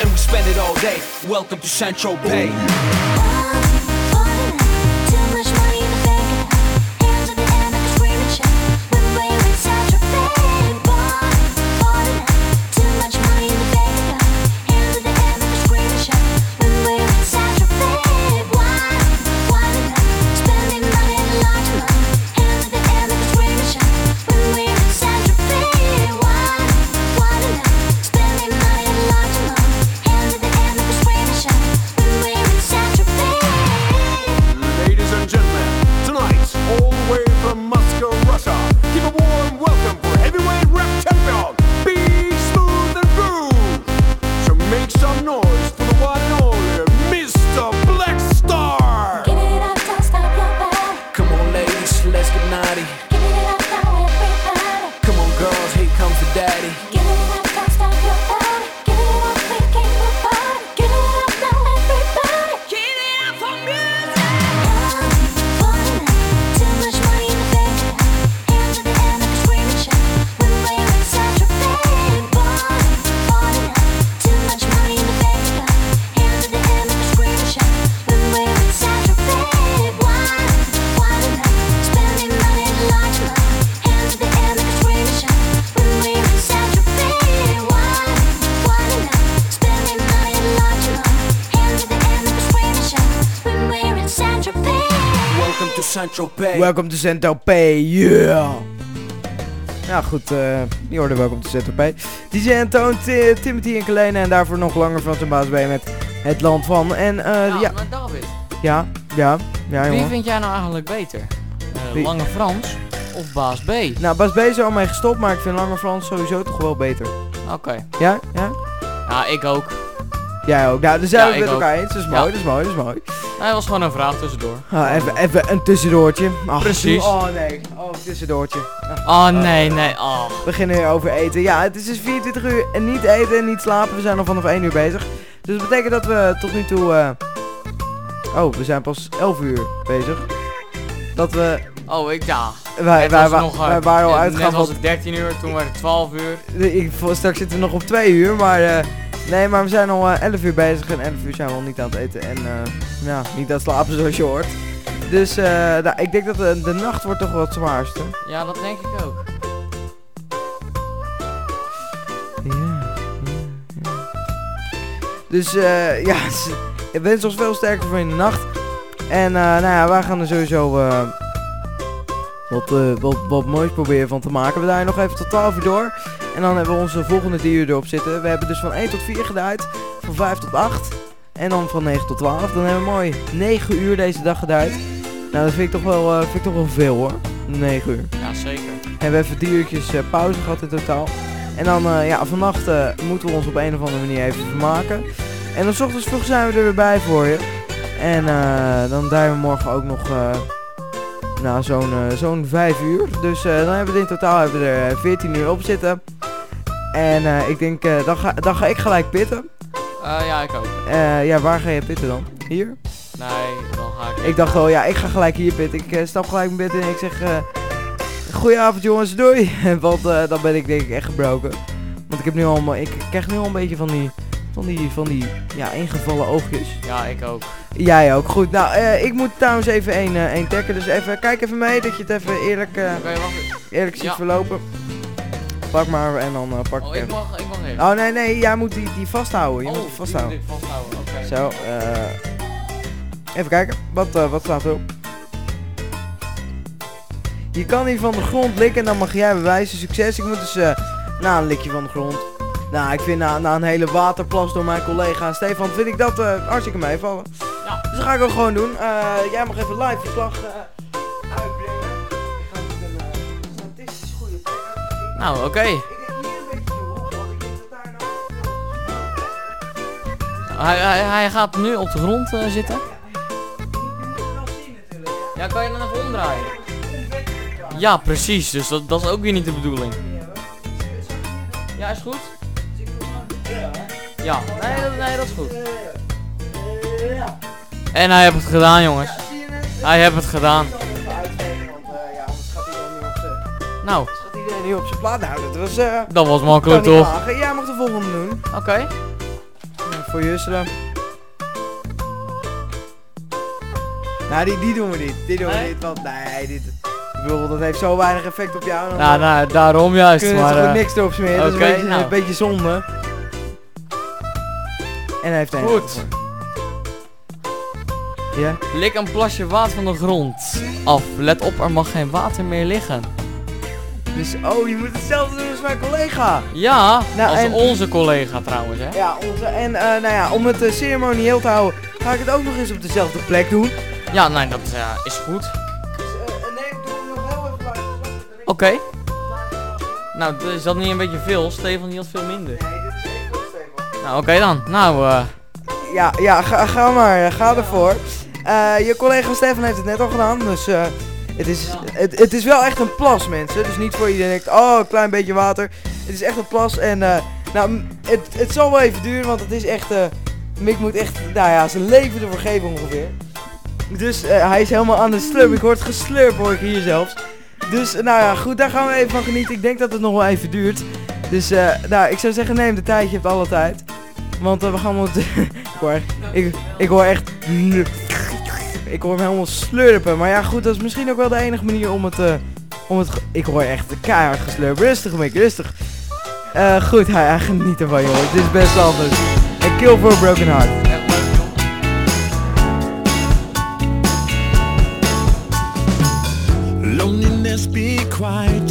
and we spend it all day. Welcome to Central Bay. Bay. Welcome to Pay, yeah! Ja, goed, eh die hoorde to Central Pay. DJ Antoon, Ti- Timothy en Kalene en daarvoor nog langer van zijn baas bij met Het Land van. En eh ja, maar David, ja, ja, ja, wie jongen. vind jij nou eigenlijk beter? Eh, Wie? Lange Frans of Baas B? Nou, Bas B is er al mee gestopt, maar ik vind Lange Frans sowieso toch wel beter. Oké. Ja? Ja? Ja, ik ook. Jij ook. Nou, dan zijn Ja, we met ook. elkaar eens. Dat is Ja. mooi, dat is mooi, dat is mooi. Dat was gewoon een vraag tussendoor. Ah, even, even een tussendoortje. Ach, Precies. Oh nee, oh tussendoortje. Oh nee, nee, oh. We beginnen weer over eten. Ja, het is dus 24 uur en niet eten en niet slapen. We zijn al vanaf 1 uur bezig. Dus dat betekent dat we tot nu toe... eh, Oh, we zijn pas 11 uur bezig. Dat we... Oh, ik ja. Wij, Net wij, was nog, eh, wij waren al net uitgegaan was van... het 13 uur, toen werd het 12 uur. Ik, voor- straks zitten we nog op 2 uur, maar... eh, Nee, maar we zijn al eh, 11 uur bezig en 11 uur zijn we al niet aan het eten. En uh, nou, niet aan het slapen zoals je hoort. Dus eh, nou, ik denk dat de, nacht wordt toch wel het zwaarste. Ja, dat denk ik ook. Ja. Dus eh, ja, ik wens ons veel sterker voor in de nacht. En nou ja, wij gaan er sowieso wat, wat, wat moois proberen van te maken. We draaien nog even tot 12 uur door. En dan hebben we onze volgende 10 uur erop zitten. We hebben dus van 1 tot 4 gedraaid. Van 5 tot 8. En dan van 9 tot 12. Dan hebben we mooi 9 uur deze dag gedraaid. Nou, dat vind ik toch wel, eh, vind ik toch wel veel hoor. 9 uur. Ja, zeker. En we hebben even drie uurtjes eh, pauze gehad in totaal. En dan, eh, ja, vannacht moeten we ons op een of andere manier even vermaken. En dan 's ochtends vroeg zijn we er weer bij voor je. En dan draaien we morgen ook nog, eh nou, zo'n zo'n 5 uur. Dus dan hebben we in totaal hebben we er eh, 14 uur op zitten. En eh, ik denk, eh, dan, ga, dan ga ik gelijk pitten. Eh, ja, ik ook. Ja, waar ga je pitten dan? Hier? Nee, dan ga ik... Ik dacht wel, ja, ik ga gelijk hier pitten. Ik stap gelijk mijn bed in en ik zeg... Goedenavond jongens, doei! Want dan ben ik denk ik echt gebroken. Want ik heb nu al, ik krijg nu al een beetje van die, van die, van die, ja, ingevallen oogjes. Ja, ik ook. Jij ook, goed. Nou, ik moet trouwens even één eh, één tekken. Dus even, kijk even mee dat je het even eerlijk, eerlijk ziet Ja. verlopen. Pak maar en dan eh, pak Oh, ik even. mag, ik mag even. Oh nee, nee, jij moet die, die vasthouden. Je Oh, moet die die vasthouden. moet ik vasthouden, oké. Zo, eh even kijken. Wat, eh, wat staat erop? Je kan hier van de grond likken en dan mag jij bewijzen. Succes. Ik moet dus na een likje van de grond. Nou, ik vind na, na een hele waterplas door mijn collega Stefan, vind ik dat hartstikke meevallen. Ja. Dus dat ga ik ook gewoon doen. Jij mag even live verslag Nou, oké. Hij, hij, hij gaat nu op de grond eh, zitten. Ja, kan je dan even omdraaien? Ja, precies. Dus dat, dat is ook weer niet de bedoeling. Ja, is goed? Ja, nee, dat, nee, dat is goed. En hij heeft het gedaan, jongens. Hij heeft het gedaan. Nou, iedereen nu op zijn plaat? Nou, dat was... eh dat was makkelijk kan niet toch? Jij mag de volgende doen. Oké. Voor Jusselen. Nou, die, die doen we niet. Die doen we Nee? niet, want nee, dit... Ik bedoel, dat heeft zo weinig effect op jou. Dan Nou, nou, daarom juist. kunnen we Maar, er eh, niks erop smeren. dat is oké, een beetje, nou. een beetje zonde. En hij heeft een. Goed. Ja? Lik een plasje water van de grond af. Let op, er mag geen water meer liggen. Dus, oh, je moet hetzelfde doen als mijn collega. Ja, Nou, als en- onze collega trouwens, hè? Ja, onze, en eh, nou ja, om het eh, ceremonieel te houden, ga ik het ook nog eens op dezelfde plek doen. Ja, nee, dat eh, is goed. Oké. Nou, is dat niet een beetje veel? Stefan die had veel minder. Nou, oké dan. Nou, eh... Ja, ja, ga, ga maar, ga ervoor. Je collega Stefan heeft het net al gedaan, dus eh, het, is, het, het is wel echt een plas, mensen. Dus niet voor iedereen denkt, oh, een klein beetje water. Het is echt een plas en, eh, nou, het, het zal wel even duren, want het is echt, eh, Mick moet echt, nou ja, zijn leven ervoor geven ongeveer. Dus eh, hij is helemaal aan het slurpen. Ik hoor het geslurp, hoor ik hier zelfs. Dus, nou ja, goed, daar gaan we even van genieten. Ik denk dat het nog wel even duurt. Dus, nou, ik zou zeggen, neem de tijd, je hebt alle tijd. Want we gaan moeten... ik, hoor ik, ik hoor echt... Ik hoor hem helemaal slurpen. Maar ja, goed, dat is misschien ook wel de enige manier om het... eh, om het ik hoor echt keihard geslurp. Rustig, Mick, rustig. Eh, goed, hij, hij geniet ervan, jongen. Dit is best anders. En Kill for a Broken Heart. Loneliness, be quiet.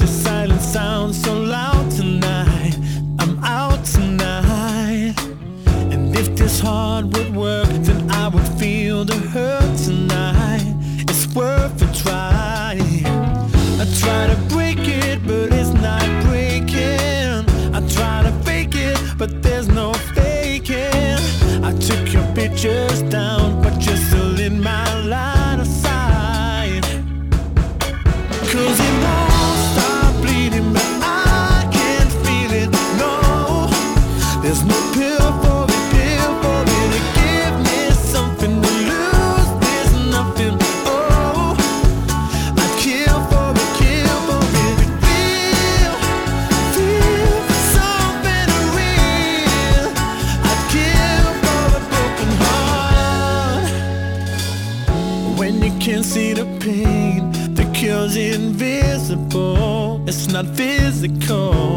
it's not physical.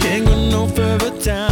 Can't go no further down.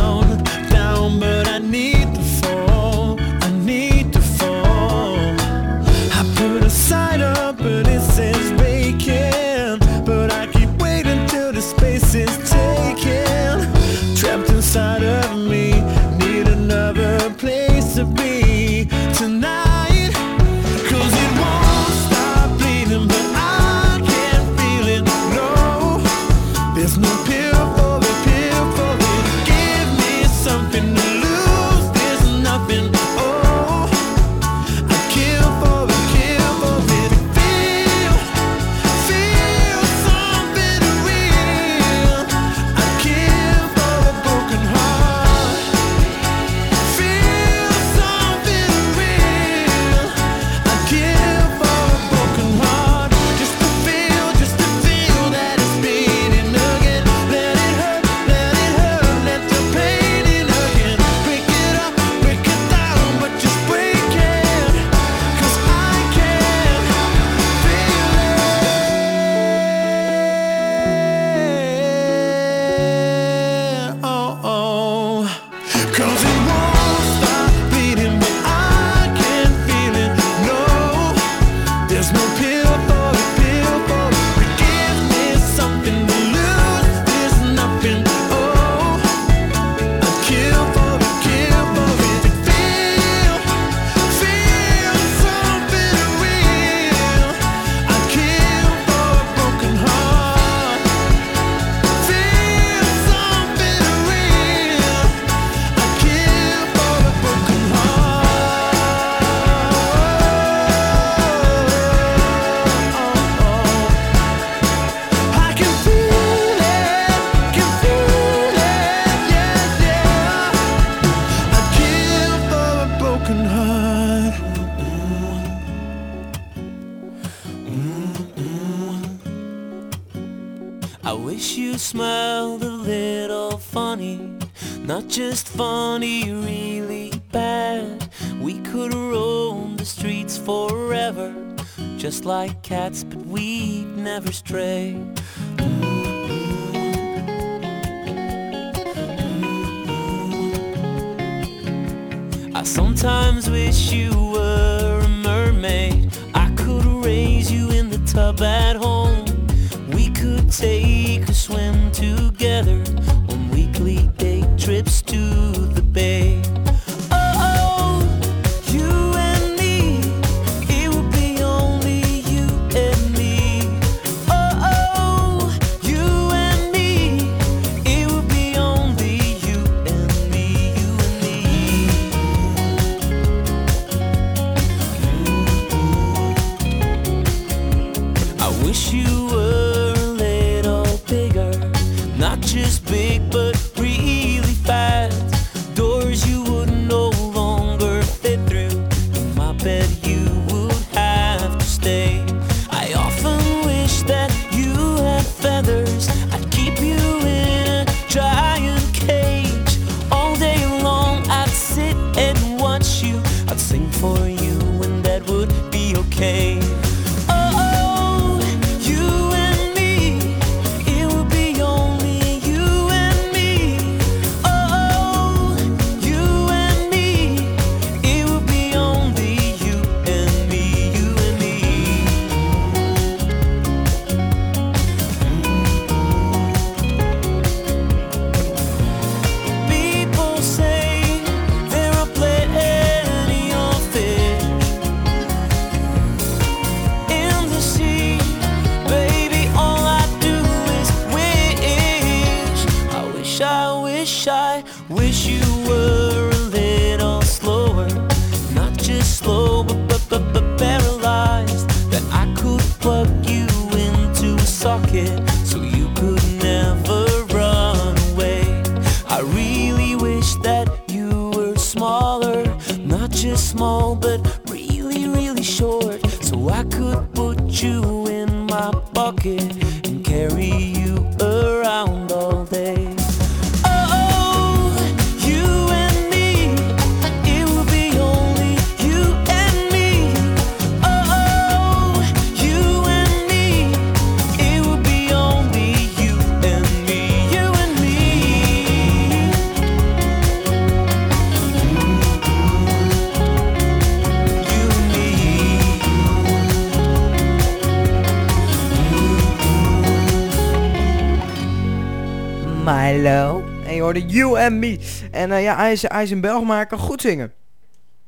En eh, ja, hij is, hij is een Belg, maar hij kan goed zingen.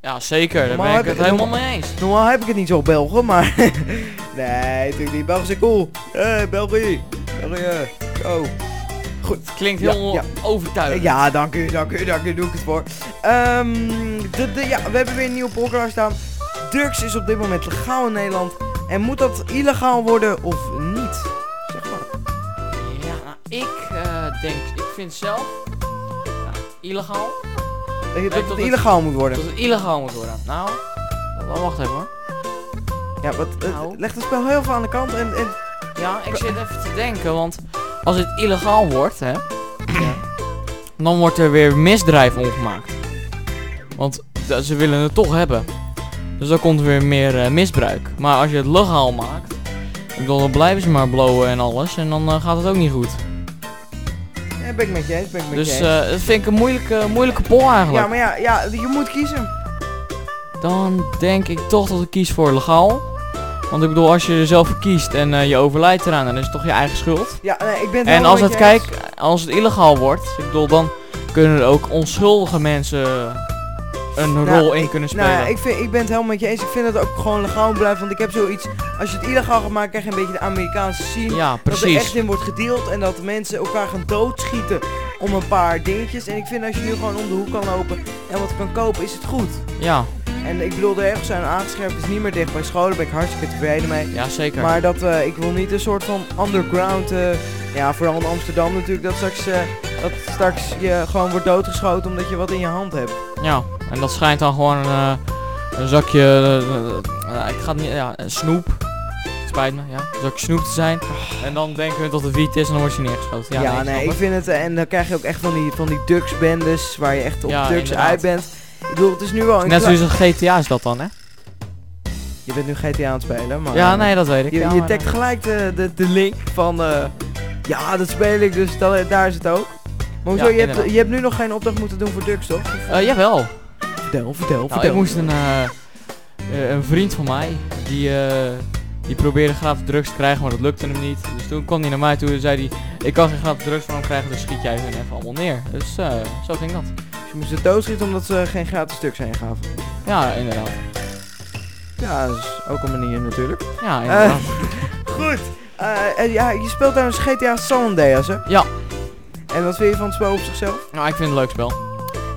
Ja, zeker. Daar Normaal ben ik het helemaal mee eens. Normaal heb ik het niet zo op Belgen, maar... nee, natuurlijk niet. Belgen zijn cool. Hé, hey, België. België. Go. Goed. Klinkt heel ja. overtuigend. Ja, dank u, dank u, dank u. Doe ik het voor. Ehm, de, de, ja, we hebben weer een nieuwe podcast staan. Drugs is op dit moment legaal in Nederland. En moet dat illegaal worden of niet? Zeg maar. Ja, nou, ik eh, denk, ik vind zelf illegaal. Dat, het het- illegaal moet worden. Dat het illegaal moet worden. Nou, wa- wacht even hoor. Ja, wat, Nou. leg het spel heel veel aan de kant en... en Ja, ik zit even te denken, want als het illegaal wordt, hè, dan wordt er weer misdrijf ongemaakt. Want ze willen het toch hebben. Dus dan komt er weer meer eh, misbruik. Maar als je het legaal maakt, dan blijven ze maar blowen en alles. En dan eh, gaat het ook niet goed. Je eens, ben ik met Dus je eens. eh, dat vind ik een moeilijke, moeilijke poll eigenlijk. ja, maar ja, ja, je moet kiezen. Dan denk ik toch dat ik kies voor legaal. Want ik bedoel, als je er zelf voor kiest en eh, je overlijdt eraan, dan is het toch je eigen schuld. Ja, nee, ik ben het En als het, kijk, als het illegaal wordt, ik bedoel, dan kunnen er ook onschuldige mensen een Nou, rol in ik- kunnen spelen. Nou, ja, ik, vind, ik ben het helemaal met je eens. Ik vind dat het ook gewoon legaal blijft. Want ik heb zoiets. Als je het illegaal gaat maken, krijg je een beetje de Amerikaanse scene. Ja, Dat er precies. echt in wordt gedeeld. En dat mensen elkaar gaan doodschieten om een paar dingetjes. En ik vind als je nu gewoon om de hoek kan lopen en wat kan kopen, is het goed. Ja, En ik bedoel, de regels zijn aangescherpt. Is niet meer dicht bij scholen. Daar ben ik hartstikke tevreden mee. ja zeker. Maar dat, eh, ik wil niet een soort van underground, eh, ja, vooral in Amsterdam natuurlijk, dat straks, eh, dat straks je gewoon wordt doodgeschoten omdat je wat in je hand hebt. Ja, en dat schijnt dan gewoon een zakje, ik ga het niet, ja, snoep. Spijt me, ja. Dus ook snoep te zijn. En dan denken we dat het wiet is en dan wordt je neergeschoten. Ja, Ja, nee, ik vind het, eh, en dan krijg je ook echt van die, van die Dux-bendes, waar je echt op Ja, Dux inderdaad. uit bent. Ik bedoel, het is nu wel een Net zoals een GTA is dat dan, hè? Je bent nu GTA aan het spelen, maar... Ja, nee, dat weet ik. Je, Ja, je gelijk de, de, de link van... eh, ja, dat speel ik, dus da- daar is het ook. Maar hoezo, Ja, je, hebt, je hebt nu nog geen opdracht moeten doen voor Dux, toch? Eh, jawel. Vertel, vertel, Nou, vertel. ik moest een, een vriend van mij, die, die probeerde gratis drugs te krijgen, maar dat lukte hem niet. Dus toen kwam hij naar mij toe en zei hij, ik kan geen gratis drugs van hem krijgen, dus schiet jij hun even allemaal neer. Dus eh, zo ging dat. Je moest het doodschieten omdat ze geen gratis Dux heen gaven. Ja, inderdaad. Ja, dat is ook een manier natuurlijk. Ja, Eh, inderdaad. goed. Eh, ja, je speelt trouwens GTA San Andreas, hè? Ja. En wat vind je van het spel op zichzelf? Nou, ik vind het een leuk spel.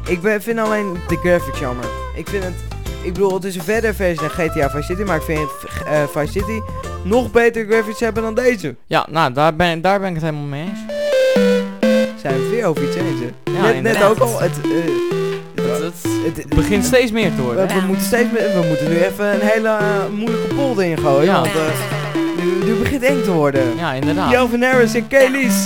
Ik ben, vind alleen de graphics jammer. Ik vind het... Ik bedoel, het is een verdere versie dan GTA Vice City, maar ik vind het, eh, Vice City nog betere graphics hebben dan deze. Ja, nou, daar ben, daar ben ik het helemaal mee eens. Zijn we het weer over iets eens, hè? Ja, net, net ook al, het... eh, Het, het begint steeds meer te worden. we, we moeten steeds meer, we moeten nu even een hele eh, moeilijke polder ingooien, Ja. want eh, nu, nu begint eng te worden. Ja, inderdaad. Calvin Harris en Kelis.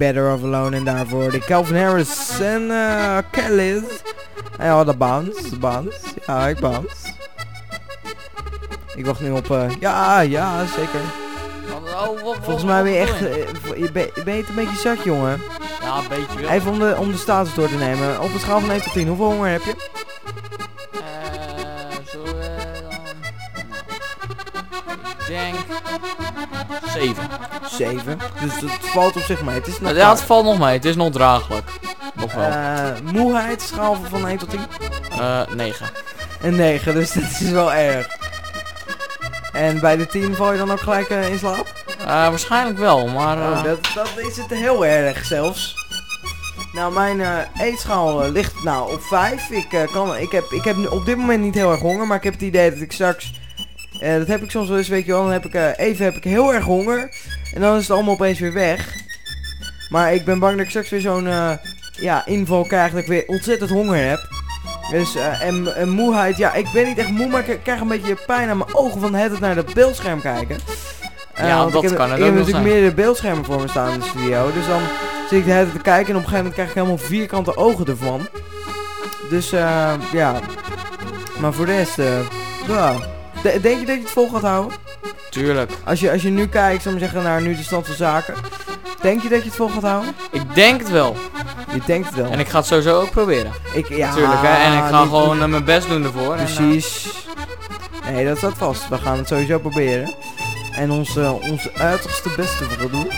Better Off Alone. En daarvoor de Calvin Harris en eh Kelly. En ja, de bounce, de bounce. Ja, ik bounce. Ik wacht nu op... eh, ja, ja, zeker. Volgens mij ben je echt... eh, je ben, ben je het een beetje zat, jongen? Ja, een beetje wel. Even om de, om de status door te nemen. Op een schaal van 1 tot 10, hoeveel honger heb je? Ik denk... 7. 7. Dus het valt op zich mee. Het is nog Ja, het valt nog mee. Het is nog draaglijk. Nog wel. Eh, moeheid, schaal van 1 tot 10? Eh 9. Een 9, dus dat is wel erg. En bij de 10 val je dan ook gelijk eh, in slaap? Eh, waarschijnlijk wel, maar... Oh, dat, dat is het heel erg zelfs. Nou, mijn eh, eetschaal ligt nou op 5. Ik, kan, ik, heb, ik heb nu op dit moment niet heel erg honger, maar ik heb het idee dat ik straks... dat heb ik soms wel eens, weet je wel. Dan heb ik even heb ik heel erg honger. En dan is het allemaal opeens weer weg. Maar ik ben bang dat ik straks weer zo'n eh, ja, inval krijg dat ik weer ontzettend honger heb. Dus, eh, en, en moeheid, ja, ik ben niet echt moe, maar ik krijg een beetje pijn aan mijn ogen van het naar dat beeldscherm kijken. Eh, Ja, want dat ik heb, kan het Ik heb natuurlijk zijn. meerdere beeldschermen voor me staan in de studio. Dus dan zit ik de hele tijd te kijken en op een gegeven moment krijg ik helemaal vierkante ogen ervan. Dus eh, ja. Maar voor de rest, eh, ja. De- denk je dat je het vol gaat houden? Tuurlijk. Als je, als je nu kijkt, zou ik zeggen, naar nu de stand van zaken. Denk je dat je het vol gaat houden? Ik denk het wel. Je denkt het wel. En ik ga het sowieso ook proberen. Ik, ja, Tuurlijk, hè. En ik ga niet- gewoon eh, mijn best doen ervoor. en, eh, Precies. Nee, dat staat vast. We gaan het sowieso proberen. En ons, eh, ons uiterste beste voor doen.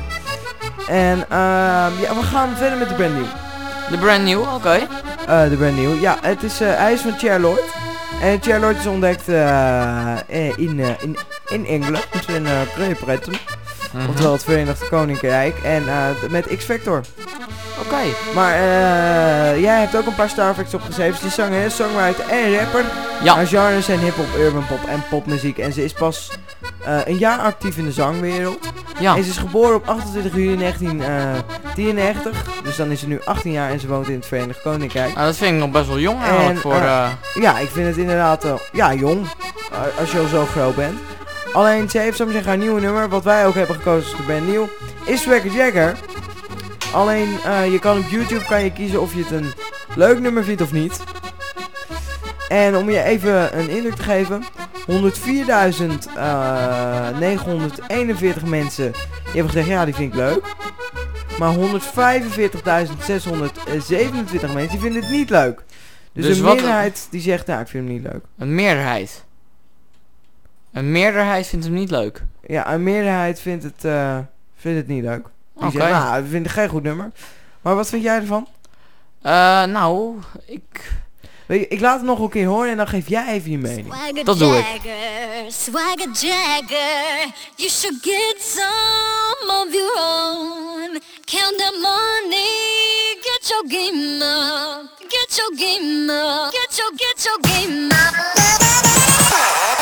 En ehm, ja, we gaan verder met de brand new. De brand new, oké. De brand new. Ja, het is, hij is van Chairlord. En Chairlord is ontdekt eh, eh, in, eh, in, in Engeland, in Great. Mhm. Oftewel het Verenigd Koninkrijk. En eh, met X-Factor. Oké. Maar eh, jij hebt ook een paar Starfacts opgeschreven. Ze is zanger, songwriter en rapper. Ja. Haar genres zijn hip-hop, urban pop en popmuziek. En ze is pas eh, een jaar actief in de zangwereld. Ja. En ze is geboren op 28 juli 1993. Dus dan is ze nu 18 jaar en ze woont in het Verenigd Koninkrijk. Nou, dat vind ik nog best wel jong eigenlijk En, voor... Ja, ik vind het inderdaad ja, jong. als je al zo groot bent. Alleen ze heeft, zeggen, haar nieuwe nummer, wat wij ook hebben gekozen als de band nieuw, is Swagger Jagger. Alleen, eh, je kan op YouTube kan je kiezen of je het een leuk nummer vindt of niet. En om je even een indruk te geven, 104.941 mensen die hebben gezegd, ja, die vind ik leuk. Maar 145.627 mensen die vinden het niet leuk. Dus, Dus een meerderheid die zegt, nou, ik vind hem niet leuk. Een meerderheid. Een meerderheid vindt hem niet leuk. Ja, een meerderheid vindt het, eh, vindt het niet leuk. Die Oké. zegt, nou, we vinden het geen goed nummer. Maar wat vind jij ervan? Eh, nou, ik... Weet je, ik laat het nog een keer horen en dan geef jij even je mening. Swagger Dat doe ik. Jagger, Swagger Jagger, you should get some of your own. Count the money, get your game up, get your game up, get your get your game up.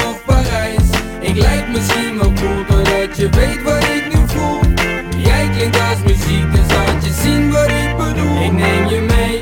Ik lijk misschien wel cool doordat je weet wat ik nu voel. Jij klinkt als muziek, dus laat je zien wat ik bedoel. Ik neem je mee,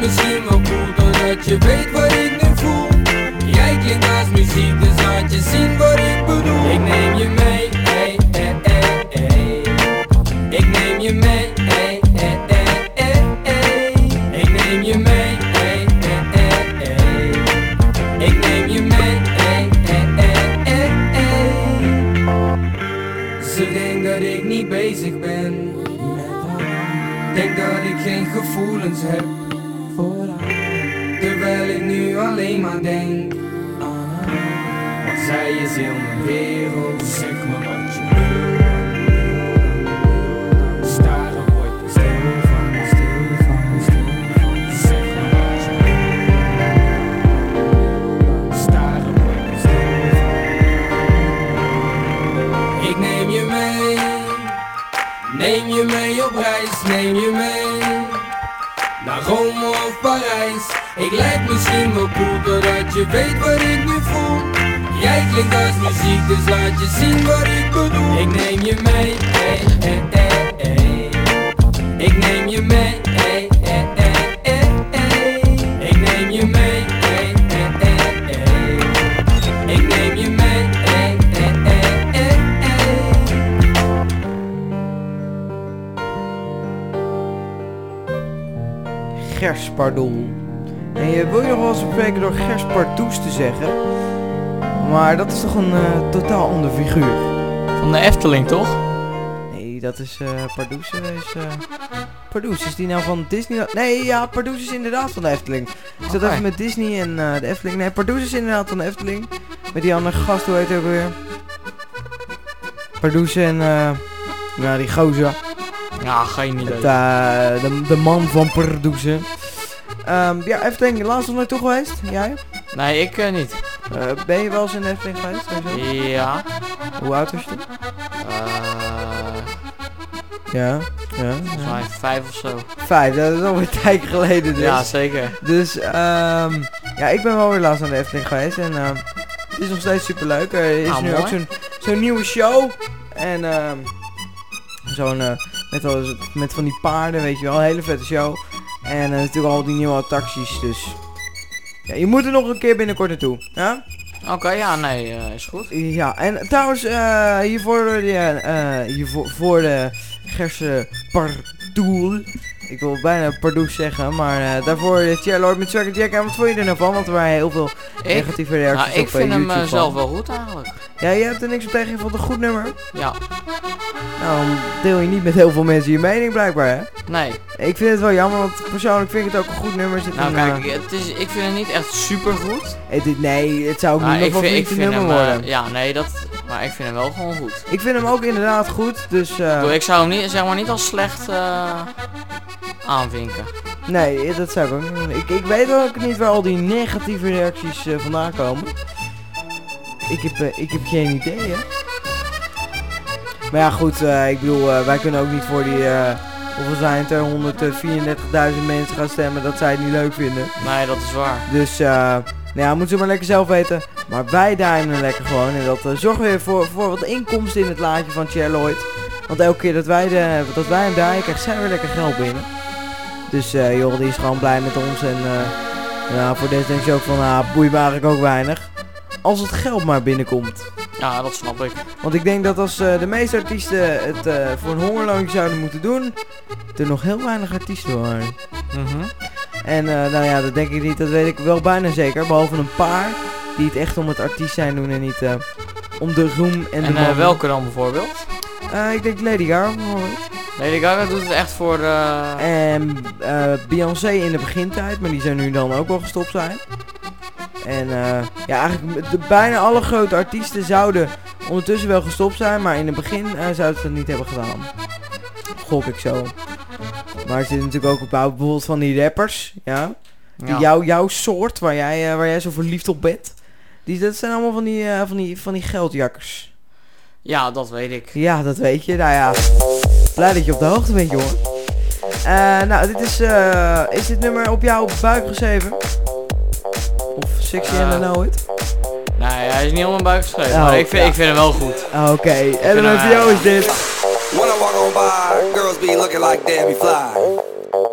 misschien wel cool doordat je weet wat ik nu voel. Jij klinkt als muziek, dus laat je zien wat ik bedoel. Ik neem je mee, is eh Pardoes. Is, eh Pardoes, is die nou van Disney? Nee, ja, Pardoes is inderdaad van de Efteling. Ik zat even met Disney en eh, de Efteling. Nee, Pardoes is inderdaad van de Efteling. Met die andere gast, hoe heet hij ook weer? Pardoes en, eh nou die gozer. Ja, geen idee. Het, de, de man van Pardoes. Ehm ja, Efteling, laatst nog naartoe geweest? Jij? Nee, ik niet. Ben je wel eens in de Efteling geweest? Ja. Hoe oud was je toen? Ja, ja. volgens mij vijf of zo. Vijf, dat is alweer een tijd geleden dus. Ja, zeker. Dus, ehm ja, ik ben wel weer laatst naar de Efteling geweest en ehm het is nog steeds super leuk. Er is Nou, nu mooi. ook zo'n zo'n nieuwe show en ehm zo'n, eh, met, al, met van die paarden, weet je wel, een hele vette show. En eh, natuurlijk al die nieuwe attracties, dus ja, je moet er nog een keer binnenkort naartoe, ja? Oké, ja, nee, eh, is goed. Ja, en trouwens, hiervoor de, eh hiervoor voor de Gerse Pardoel Ik wil bijna Pardoes zeggen, maar eh, daarvoor uh, Chairlord met Swagger Jack. En wat vond je er nou van? Want er waren heel veel Ik? negatieve reacties Nou, ik op vind eh, hem YouTube eh, van. zelf wel goed eigenlijk. Ja, je hebt er niks op tegen, je vond het een goed nummer? Ja. Nou, dan deel je niet met heel veel mensen je mening blijkbaar, hè? Nee. Ik vind het wel jammer, want persoonlijk vind ik het ook een goed nummer. Er Zit Nou kijk, eh, het is, ik vind het niet echt super goed. het nee, het zou ook niet ik nog vind, ik vind nummer hem, eh, worden. ja nee, dat, maar ik vind hem wel gewoon goed. Ik vind hem ook inderdaad goed, dus... eh, Ik zou hem niet, zeg maar niet als slecht eh, aanvinken. Nee, dat zou ik ook niet doen. Ik, ik weet ook niet waar al die negatieve reacties eh, vandaan komen. Ik heb, eh, ik heb geen idee, hè. Maar ja, goed, ik bedoel, wij kunnen ook niet voor die, hoeveel zijn het er, 134.000 mensen gaan stemmen dat zij het niet leuk vinden. Nee, dat is waar. Dus, eh, nou ja, moeten ze maar lekker zelf weten. Maar wij duimen lekker gewoon. En dat eh, zorgt weer voor, voor wat inkomsten in het laadje van Charloid. Want elke keer dat wij, de, dat wij hem draaien, krijgt zij weer lekker geld binnen. Dus eh joh, die is gewoon blij met ons. En eh, ja, voor deze denk je ook van, ah, boeit me eigenlijk ook weinig. Als het geld maar binnenkomt. Ja, dat snap ik. Want ik denk dat als de meeste artiesten het voor een hongerloontje zouden moeten doen, er nog heel weinig artiesten waren. Mhm. En eh, nou ja, dat denk ik niet, dat weet ik wel bijna zeker. Behalve een paar die het echt om het artiest zijn doen en niet eh, om de roem en, En de eh, man. welke dan bijvoorbeeld? Eh, ik denk Lady Gaga bijvoorbeeld. Lady Gaga doet het echt voor. En eh, Beyoncé in de begintijd, maar die zijn nu dan ook wel gestopt zijn. En eh, ja, eigenlijk de, bijna alle grote artiesten zouden ondertussen wel gestopt zijn, maar in het begin eh, zouden ze dat niet hebben gedaan. Gok ik zo. Maar er zit natuurlijk ook op bijvoorbeeld van die rappers, ja. Die Ja. jou, jouw soort, waar jij, eh, waar jij zo verliefd op bent. Die, dat zijn allemaal van die, eh, van die, van die geldjakkers. Ja, dat weet ik. Ja, dat weet je. Nou ja, blij dat je op de hoogte bent, jongen. Eh, nou, dit is, is dit nummer op jouw buik geschreven? Of Sexy I Eh, Know It? Nee, hij is niet op mijn buik geschreven, Oh, maar ik vind, ja. ik vind hem wel goed. Oké, en dan voor jou eh, is dit. When I walk on by, girls be looking like Debbie Fly.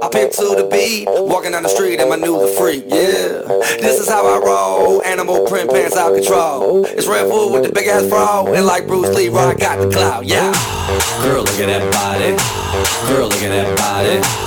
I pimp to the beat, walking down the street and my new the freak, yeah. This is how I roll, animal print pants out control. It's Red Bull with the big ass fro, and like Bruce Lee, I got the clout, yeah. Girl, look at that body. Girl, look at that body.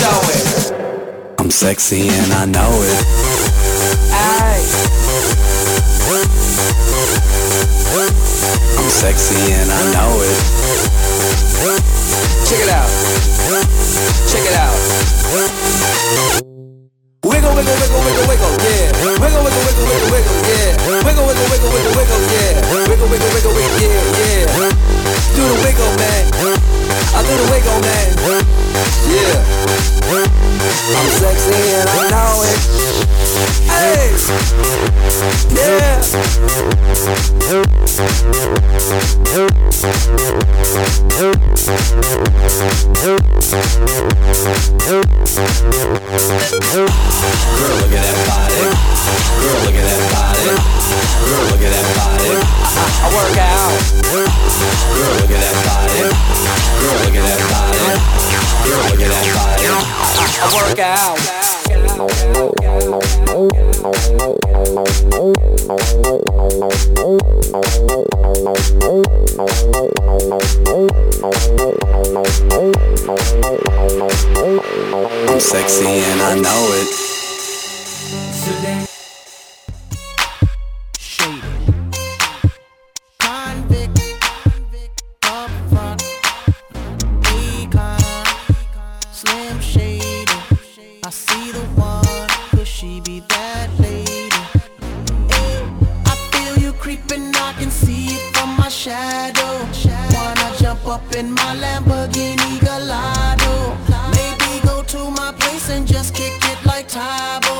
show it. I'm sexy and I know it. Ay. I'm sexy and I know it. Check it out. Check it out. Wiggle, wiggle, wiggle, wiggle, wiggle, yeah. Wiggle, wiggle, wiggle, wiggle, wiggle, yeah. Wiggle, wiggle, wiggle, wiggle, wiggle, yeah. Wiggle, wiggle, wiggle, wiggle, yeah, yeah. Do the wiggle, man. Do the wiggle, man. Yeah. I'm sexy and I know it. Hey. Yeah. Girl, look at that body. Girl, look at that body. Girl, look at that body. I. Girl. Girl. Girl. I work out. I'm sexy and I know it. Convict, shadow. Wanna jump up in my Lamborghini Gallardo? Maybe go to my place and just kick it like Tybo.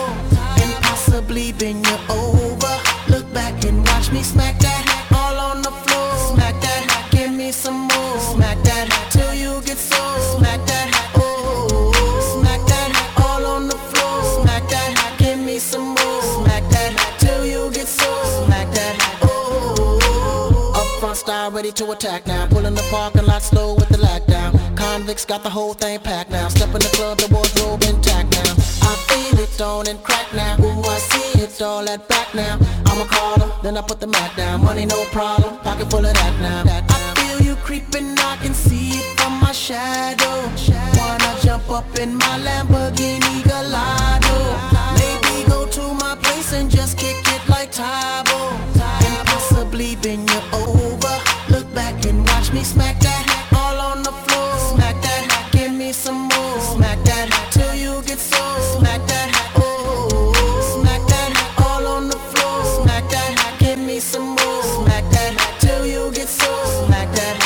And possibly bend you over. Look back and watch me smack that Style ready to attack now. Pulling the parking lot slow with the lag down. Convicts got the whole thing packed now. Step in the club, the wardrobe intact now. I feel it on and crack now. Ooh, I see it all at back now. I'ma call them, then I put the mat down. Money no problem, pocket full of that now. I feel you creeping, I can see it from my shadow. Wanna jump up in my Lamborghini Gallardo? Maybe go to my place and just kick it like Tybo. Smack that all on the floor. Smack that, give me some more. Smack that till you get so. Smack that, oh. Smack that all on the floor. Smack that, give me some more. Smack that till you get so. Smack that,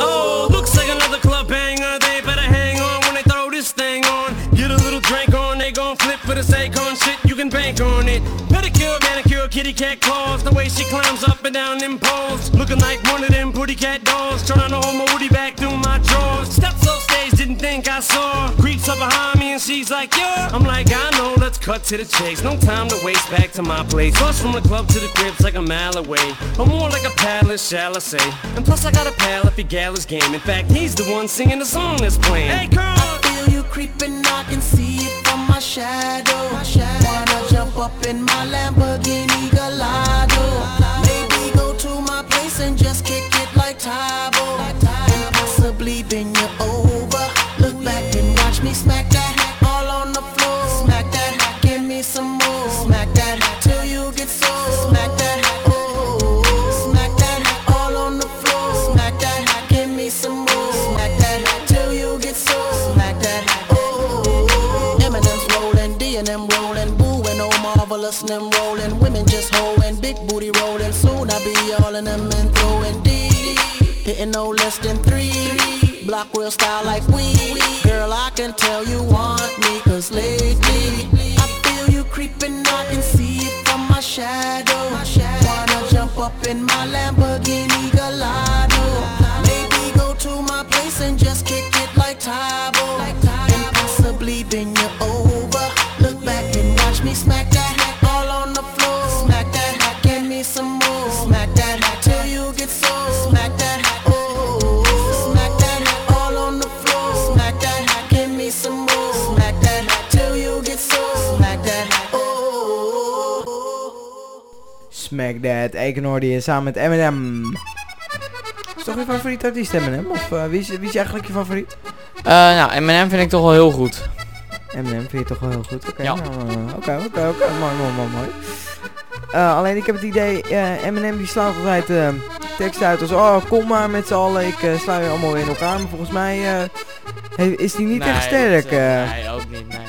Oh, looks like another club banger. They better hang on when they throw this thing on. Get a little drink on, they gon' flip for the Akon shit. You can bank on it. Pedicure, manicure, kitty cat claws. The way she climbs up and down them poles. Looking like one of them pretty cat dolls. Trying to hold my woody back through my drawers. Steps off stage, didn't think I saw. Creeps up behind me and she's like, yeah. I'm like, I know, let's cut to the chase. No time to waste back to my place. Bus from the club to the crib's like a mile away. Or more like a palace, shall I say. And plus I got a pal if he gal his game. In fact, he's the one singing the song that's playing. Hey, girl! I feel you creeping, I can see it shadow. Wanna jump up in my Lamborghini Gallardo? Maybe go to my place and just kick it like Tybo. And possibly bend you over. Look back and watch me smack them rolling. Women just hoeing, big booty rolling. Soon I'll be all in them and throwing D. Hitting no less than three. Block real style like we. Girl, I can tell you want me, cause lately I feel you creeping, I can see it from my shadow. Wanna jump up in my Lamborghini Gallardo. Maybe go to my place and just kick Smack That, Eken hoorde je samen met Eminem. Is toch je favoriete artiest Eminem? Of eh, wie, is, wie is eigenlijk je favoriet? Eh, nou, Eminem vind ik toch wel heel goed. Eminem vind je toch wel heel goed? Oké, nou, eh, oké, oké, oké, mooi, mooi, mooi, mooi. Alleen ik heb het idee, Eminem die slaat altijd tekst uit als oh kom maar met z'n allen, ik sla je allemaal weer in elkaar. Maar volgens mij is die niet Nee, echt sterk. dat, nee, ook niet, nee.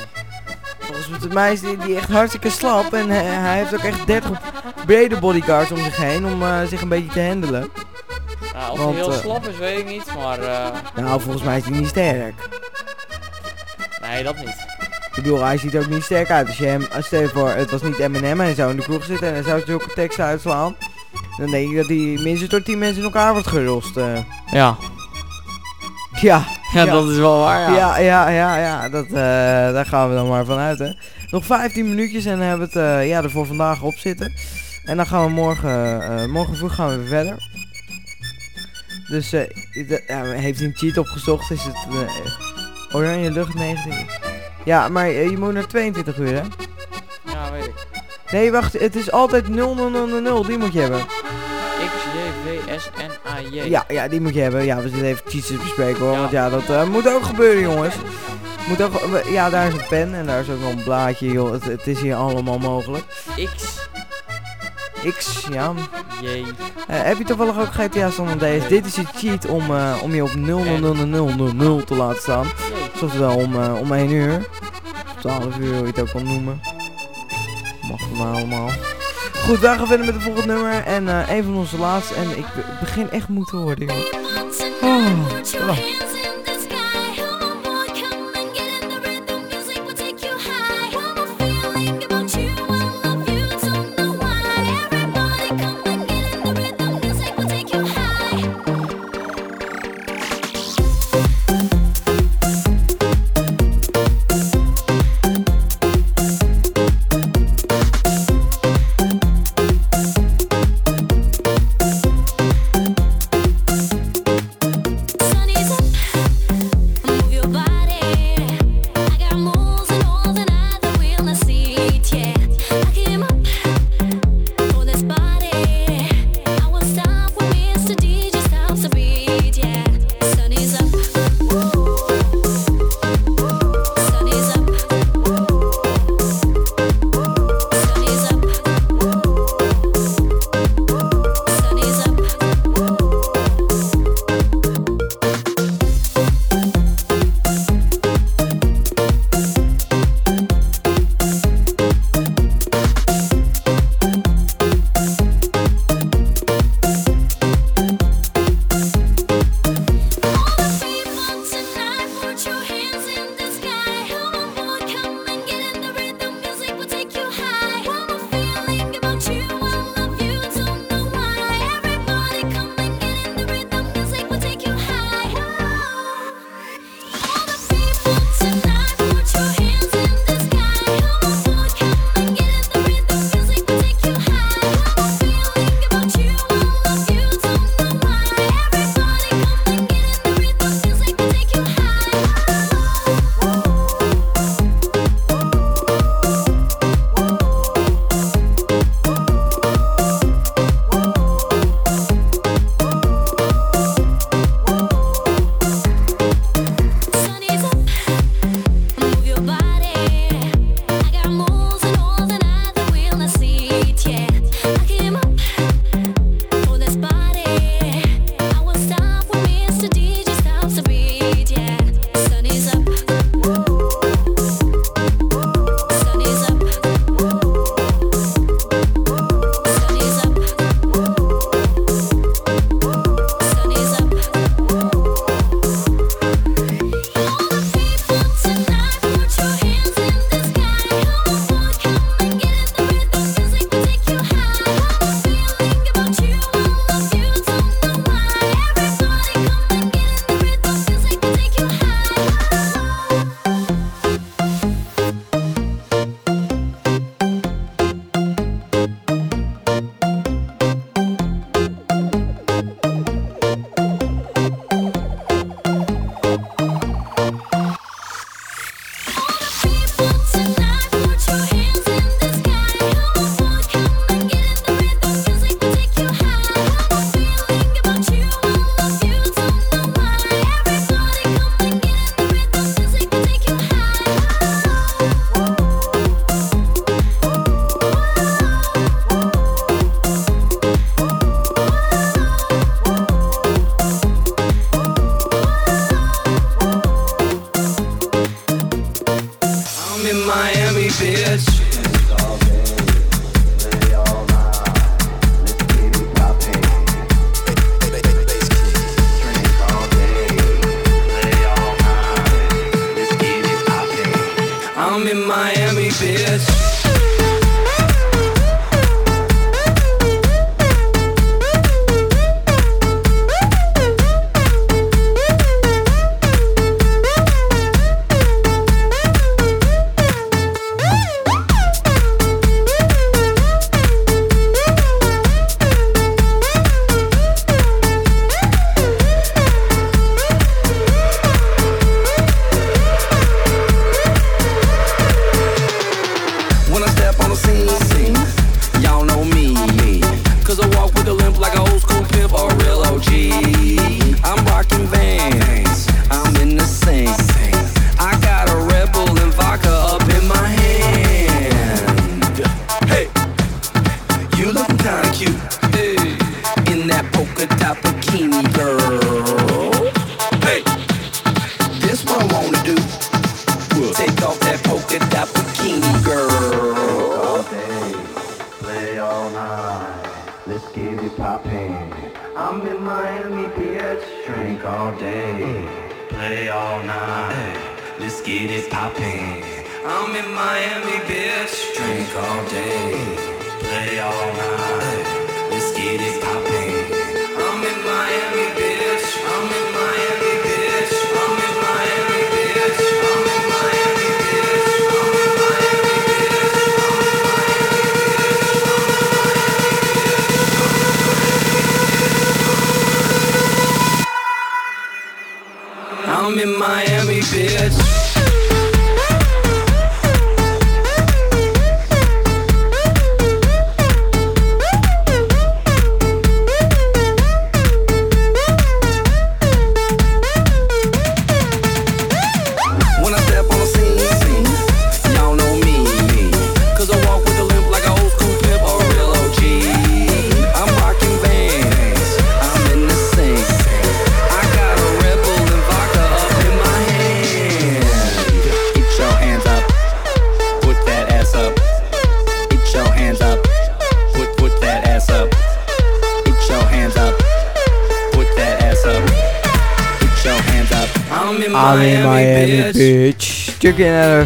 Volgens mij is die, die echt hartstikke slap en hij, hij heeft ook echt 30 brede bodyguards om zich heen om eh, zich een beetje te handelen. Nou, of Want, hij heel eh, slap is, weet ik niet, maar eh, Nou, volgens mij is hij niet sterk. nee, dat niet. Ik bedoel, hij ziet er ook niet sterk uit. Als je hem, als stel je voor, het was niet Eminem en hij zou in de kroeg zitten en hij zou zulke teksten uitslaan. Dan denk ik dat hij minstens door 10 mensen in elkaar wordt gerost. eh. Ja. Ja. Ja, dat is wel waar, ja. Ja, ja, ja, ja. Dat, daar gaan we dan maar vanuit, hè. Nog 15 minuutjes en hebben we het ja, er voor vandaag op zitten. En dan gaan we morgen, eh, morgen vroeg gaan we weer verder. Dus eh, heeft hij een cheat opgezocht? Is het eh, oranje lucht 19? Ja, maar je moet naar 22 uur, hè? Ja, weet ik. Nee, wacht, het is altijd 0000, die moet je hebben. X, J, V, S, N, jee. Ja, ja, die moet je hebben. Ja, we zitten even cheats bespreken hoor. Want ja, dat moet ook gebeuren, jongens. Moet ook, ja, daar is een pen en daar is ook nog een blaadje, joh. Het, het is hier allemaal mogelijk. X. X, ja. Jee. Eh, heb je toevallig ook GTA San Andreas? Dit is je cheat om, eh, om je op 0000000 te laten staan. Oftewel om, eh, om 1 uur. 12 uur, hoe je het ook kan noemen. Mag voor mij allemaal. Goed, wij gaan verder met het volgende nummer. En een van onze laatste. En ik be- begin echt moe te worden, joh. Oh.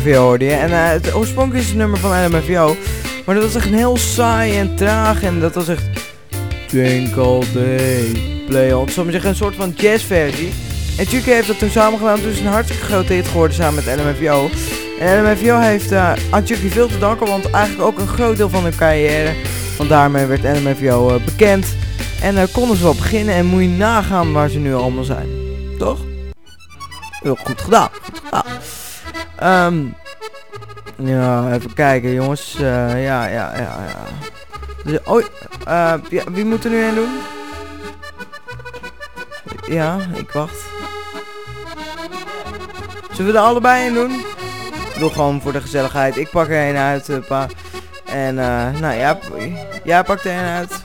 En eh, het oorspronkelijk is het nummer van LMFAO. Maar dat was echt heel saai en traag. En dat was echt... Drink all day, play. Zal ik zeggen, een soort van jazzversie. En Chucky heeft dat toen samen gedaan. Toen is een hartstikke grote hit geworden samen met LMFAO. En LMFAO heeft eh, aan Chucky veel te danken. Want eigenlijk ook een groot deel van hun carrière. Want daarmee werd LMFAO eh, bekend. En eh, konden ze wel beginnen. En moet je nagaan waar ze nu allemaal zijn. Toch? Heel goed gedaan. Ehm, ja, even kijken jongens. Eh, ja, ja, ja, ja. Dus, oh, eh, wie moet er nu aan doen? Ja, ik wacht. Zullen we er allebei in doen? Doe gewoon voor de gezelligheid. Ik pak er een uit, pa. En, eh, nou ja, jij pakt er een uit.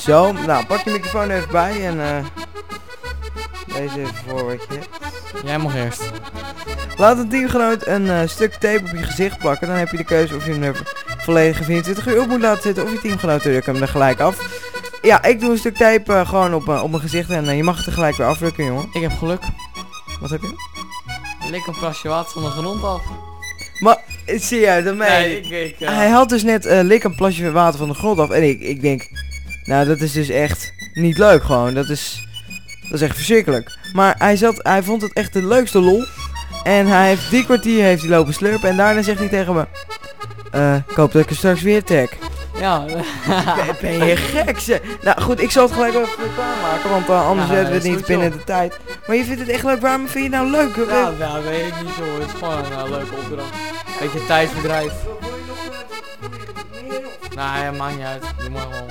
Zo, nou, pak je microfoon even bij en deze even voor wat je. Jij mag eerst. Laat een teamgenoot een eh, stuk tape op je gezicht plakken. Dan heb je de keuze of je hem er volledige 24 uur op moet laten zitten of je teamgenoot druk hem er gelijk af. Ja, ik doe een stuk tape eh, gewoon op, eh, op mijn gezicht en je mag het er gelijk weer afdrukken, jongen. Ik heb geluk. Wat heb je? Lik een plasje water van de grond af. Maar, zie je, dat meen Nee, ik. Hij had dus net eh lik een plasje water van de grond af. En ik, ik denk, nou dat is dus echt niet leuk gewoon. Dat is, dat is echt verschrikkelijk. Maar hij, zat, hij vond het echt de leukste lol. En hij heeft drie kwartier heeft hij lopen slurpen. En daarna zegt hij tegen me, eh, ik hoop dat ik er straks weer tag. Ja. Ben- ben je gek ze? Nou goed, ik zal het gelijk wel even klaarmaken, want eh, anders Ja, zetten we het niet binnen de tijd. Maar je vindt het echt leuk, waarom vind je het nou leuk? Ja, nou, weet ik niet zo. Het is gewoon een eh, leuke opdracht. Beetje tijdverdrijf. Nou ja, maakt niet uit. Doe maar gewoon.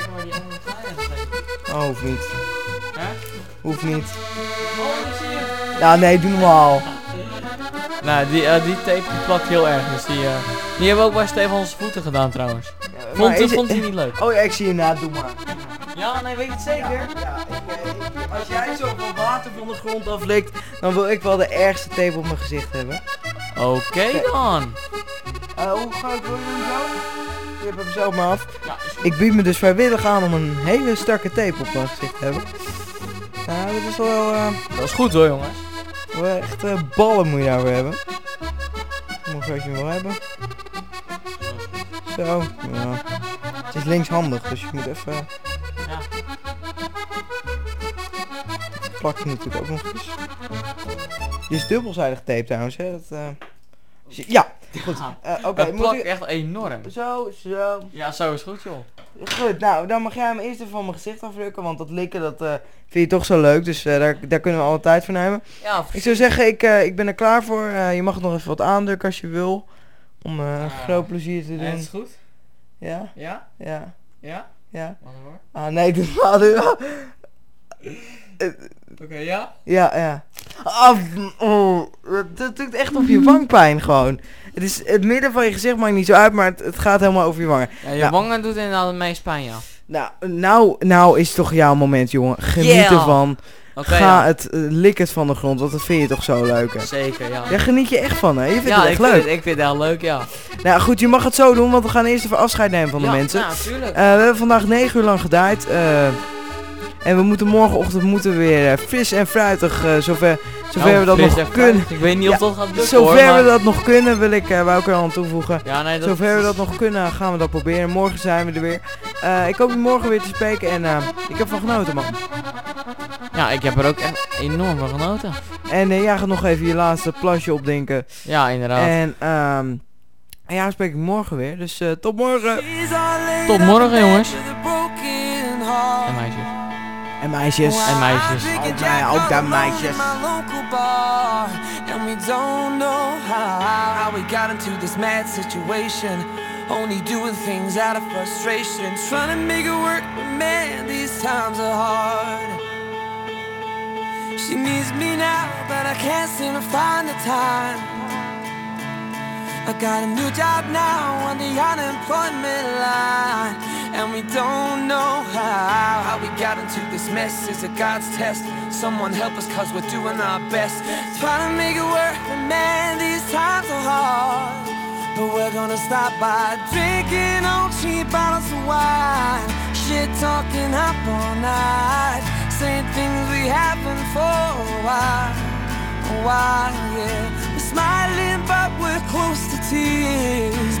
Oh, hoeft niet. Hoeft niet. Ja, nee, doe normaal. Nou, die, eh, die tape die plakt heel erg. Dus die, eh, die hebben we ook bij Stefans voeten gedaan trouwens. Vond, Maar is vond het- hij niet leuk? Oh ja, ik zie je na, doe maar. Ja, nee, weet je het zeker? Ja, ik, eh, ik- als jij zoveel water van de grond aflikt, dan wil ik wel de ergste tape op mijn gezicht hebben. Oké dan. Eh, hoe wil je hem hebt hem zo maar af. ik bied me dus vrijwillig aan om een hele strakke tape op mijn gezicht te hebben. Nou, dat is wel... eh, Dat is goed hoor jongens. wel echt eh, ballen moet je daarvoor hebben. Groot je hem hebben. Zo, ja. Het is linkshandig, dus je moet even... Ja. Plak je natuurlijk ook nog eens. Dit is dubbelzijdig tape trouwens, hè. Dat, eh, Ja, goed. Eh, Oké, moet ik- echt enorm. Zo, zo. Ja, zo is goed joh. Goed, nou, dan mag jij hem eerst even van mijn gezicht afrukken, want dat likken, dat eh, vind je toch zo leuk, dus eh, daar, daar kunnen we alle tijd voor nemen. Ja, ik zou zeggen, ik, ik ben er klaar voor. Je mag nog even wat aandrukken als je wil, om groot plezier te doen. En is goed? Ja? Ja? Ja. Ja? Ja. Ah, nee, doe maar, maar. Oké, ja? Ja, ja. Ah, oh, dat- doet echt op je wangpijn gewoon. Het, is, het midden van je gezicht maakt niet zo uit, maar het, het gaat helemaal over je wangen. Ja, je Nou, wangen doet inderdaad het meest pijn, ja. Nou, nou, nou is toch jouw moment, jongen. Geniet Yeah. ervan. Ga ja. het, eh, lik het van de grond, want dat vind je toch zo leuk, hè? Zeker, ja. Ja, geniet je echt van, hè? Je vindt ja, het ik echt vind leuk. het, ik vind het heel leuk, ja. Nou goed, je mag het zo doen, want we gaan eerst even afscheid nemen van de Ja, mensen. tuurlijk. Eh, we hebben vandaag 9 uur lang gedaaid. eh, en we moeten morgenochtend moeten we weer eh, fris en fruitig, eh, zover, zover Nou, we dat nog en kunnen. Ik weet niet of dat gaat lukken, Zover hoor, maar- we dat nog kunnen, wil ik, eh wou ik er aan toevoegen. Ja, nee, dat- Zover we dat nog kunnen, gaan we dat proberen. Morgen zijn we er weer. Eh, ik hoop je morgen weer te spreken en eh, ik heb van genoten, man. Ja, ik heb er ook echt enorm van genoten. En eh, jij gaat nog even je laatste plasje opdenken. Ja, inderdaad. En ehm en ja, spreek ik morgen weer. Dus eh, tot morgen. Tot morgen, jongens. En meisjes. En meisjes. En meisjes. Ook, mij, ook daar meisjes. And we don't know how How we got into this mad situation Only doing things out of frustration Trying to make it work But man, these times are hard She needs me now But I can't seem to find the time I got a new job now on the unemployment line And we don't know how How we got into this mess. Is a God's test? Someone help us cause we're doing our best. Trying to make it work but man these times are hard. But we're gonna stop by drinking on cheap bottles of wine. Shit talking up all night. Saying things we haven't for a while. A while, yeah. We're smiling but we're close to tears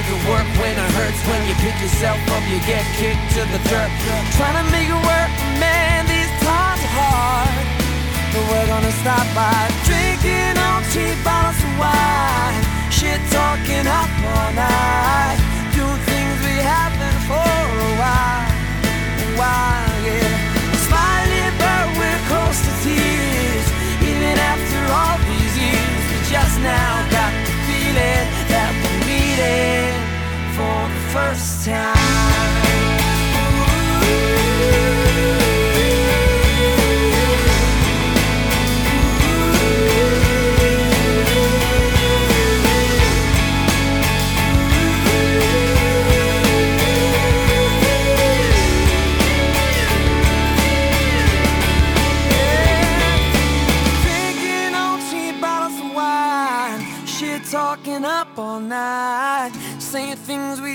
make it work when it hurts. When you pick yourself up, you get kicked to the dirt. Trying to make it work, man, these times are hard. But we're gonna stop by drinking on cheap bottles of wine. Shit talking up all night. Doing things we haven't for a while. A while, yeah. Smiling, but we're close to tears. Even after all these years, we just now got the feeling first time.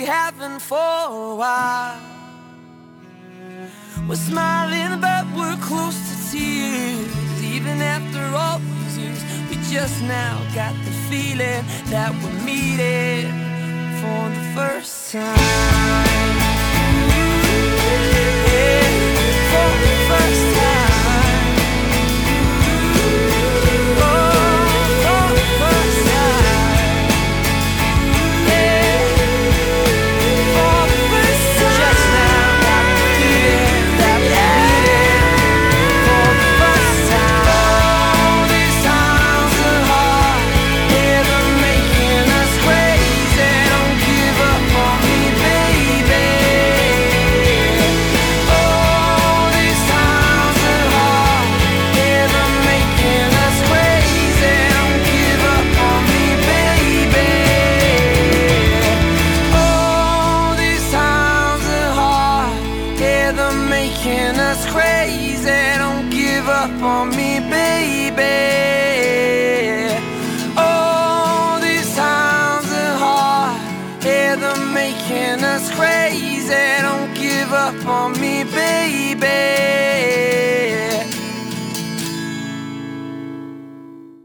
Haven't for a while. We're smiling, but we're close to tears. Even after all these years, we just now got the feeling that we're meeting for the first time.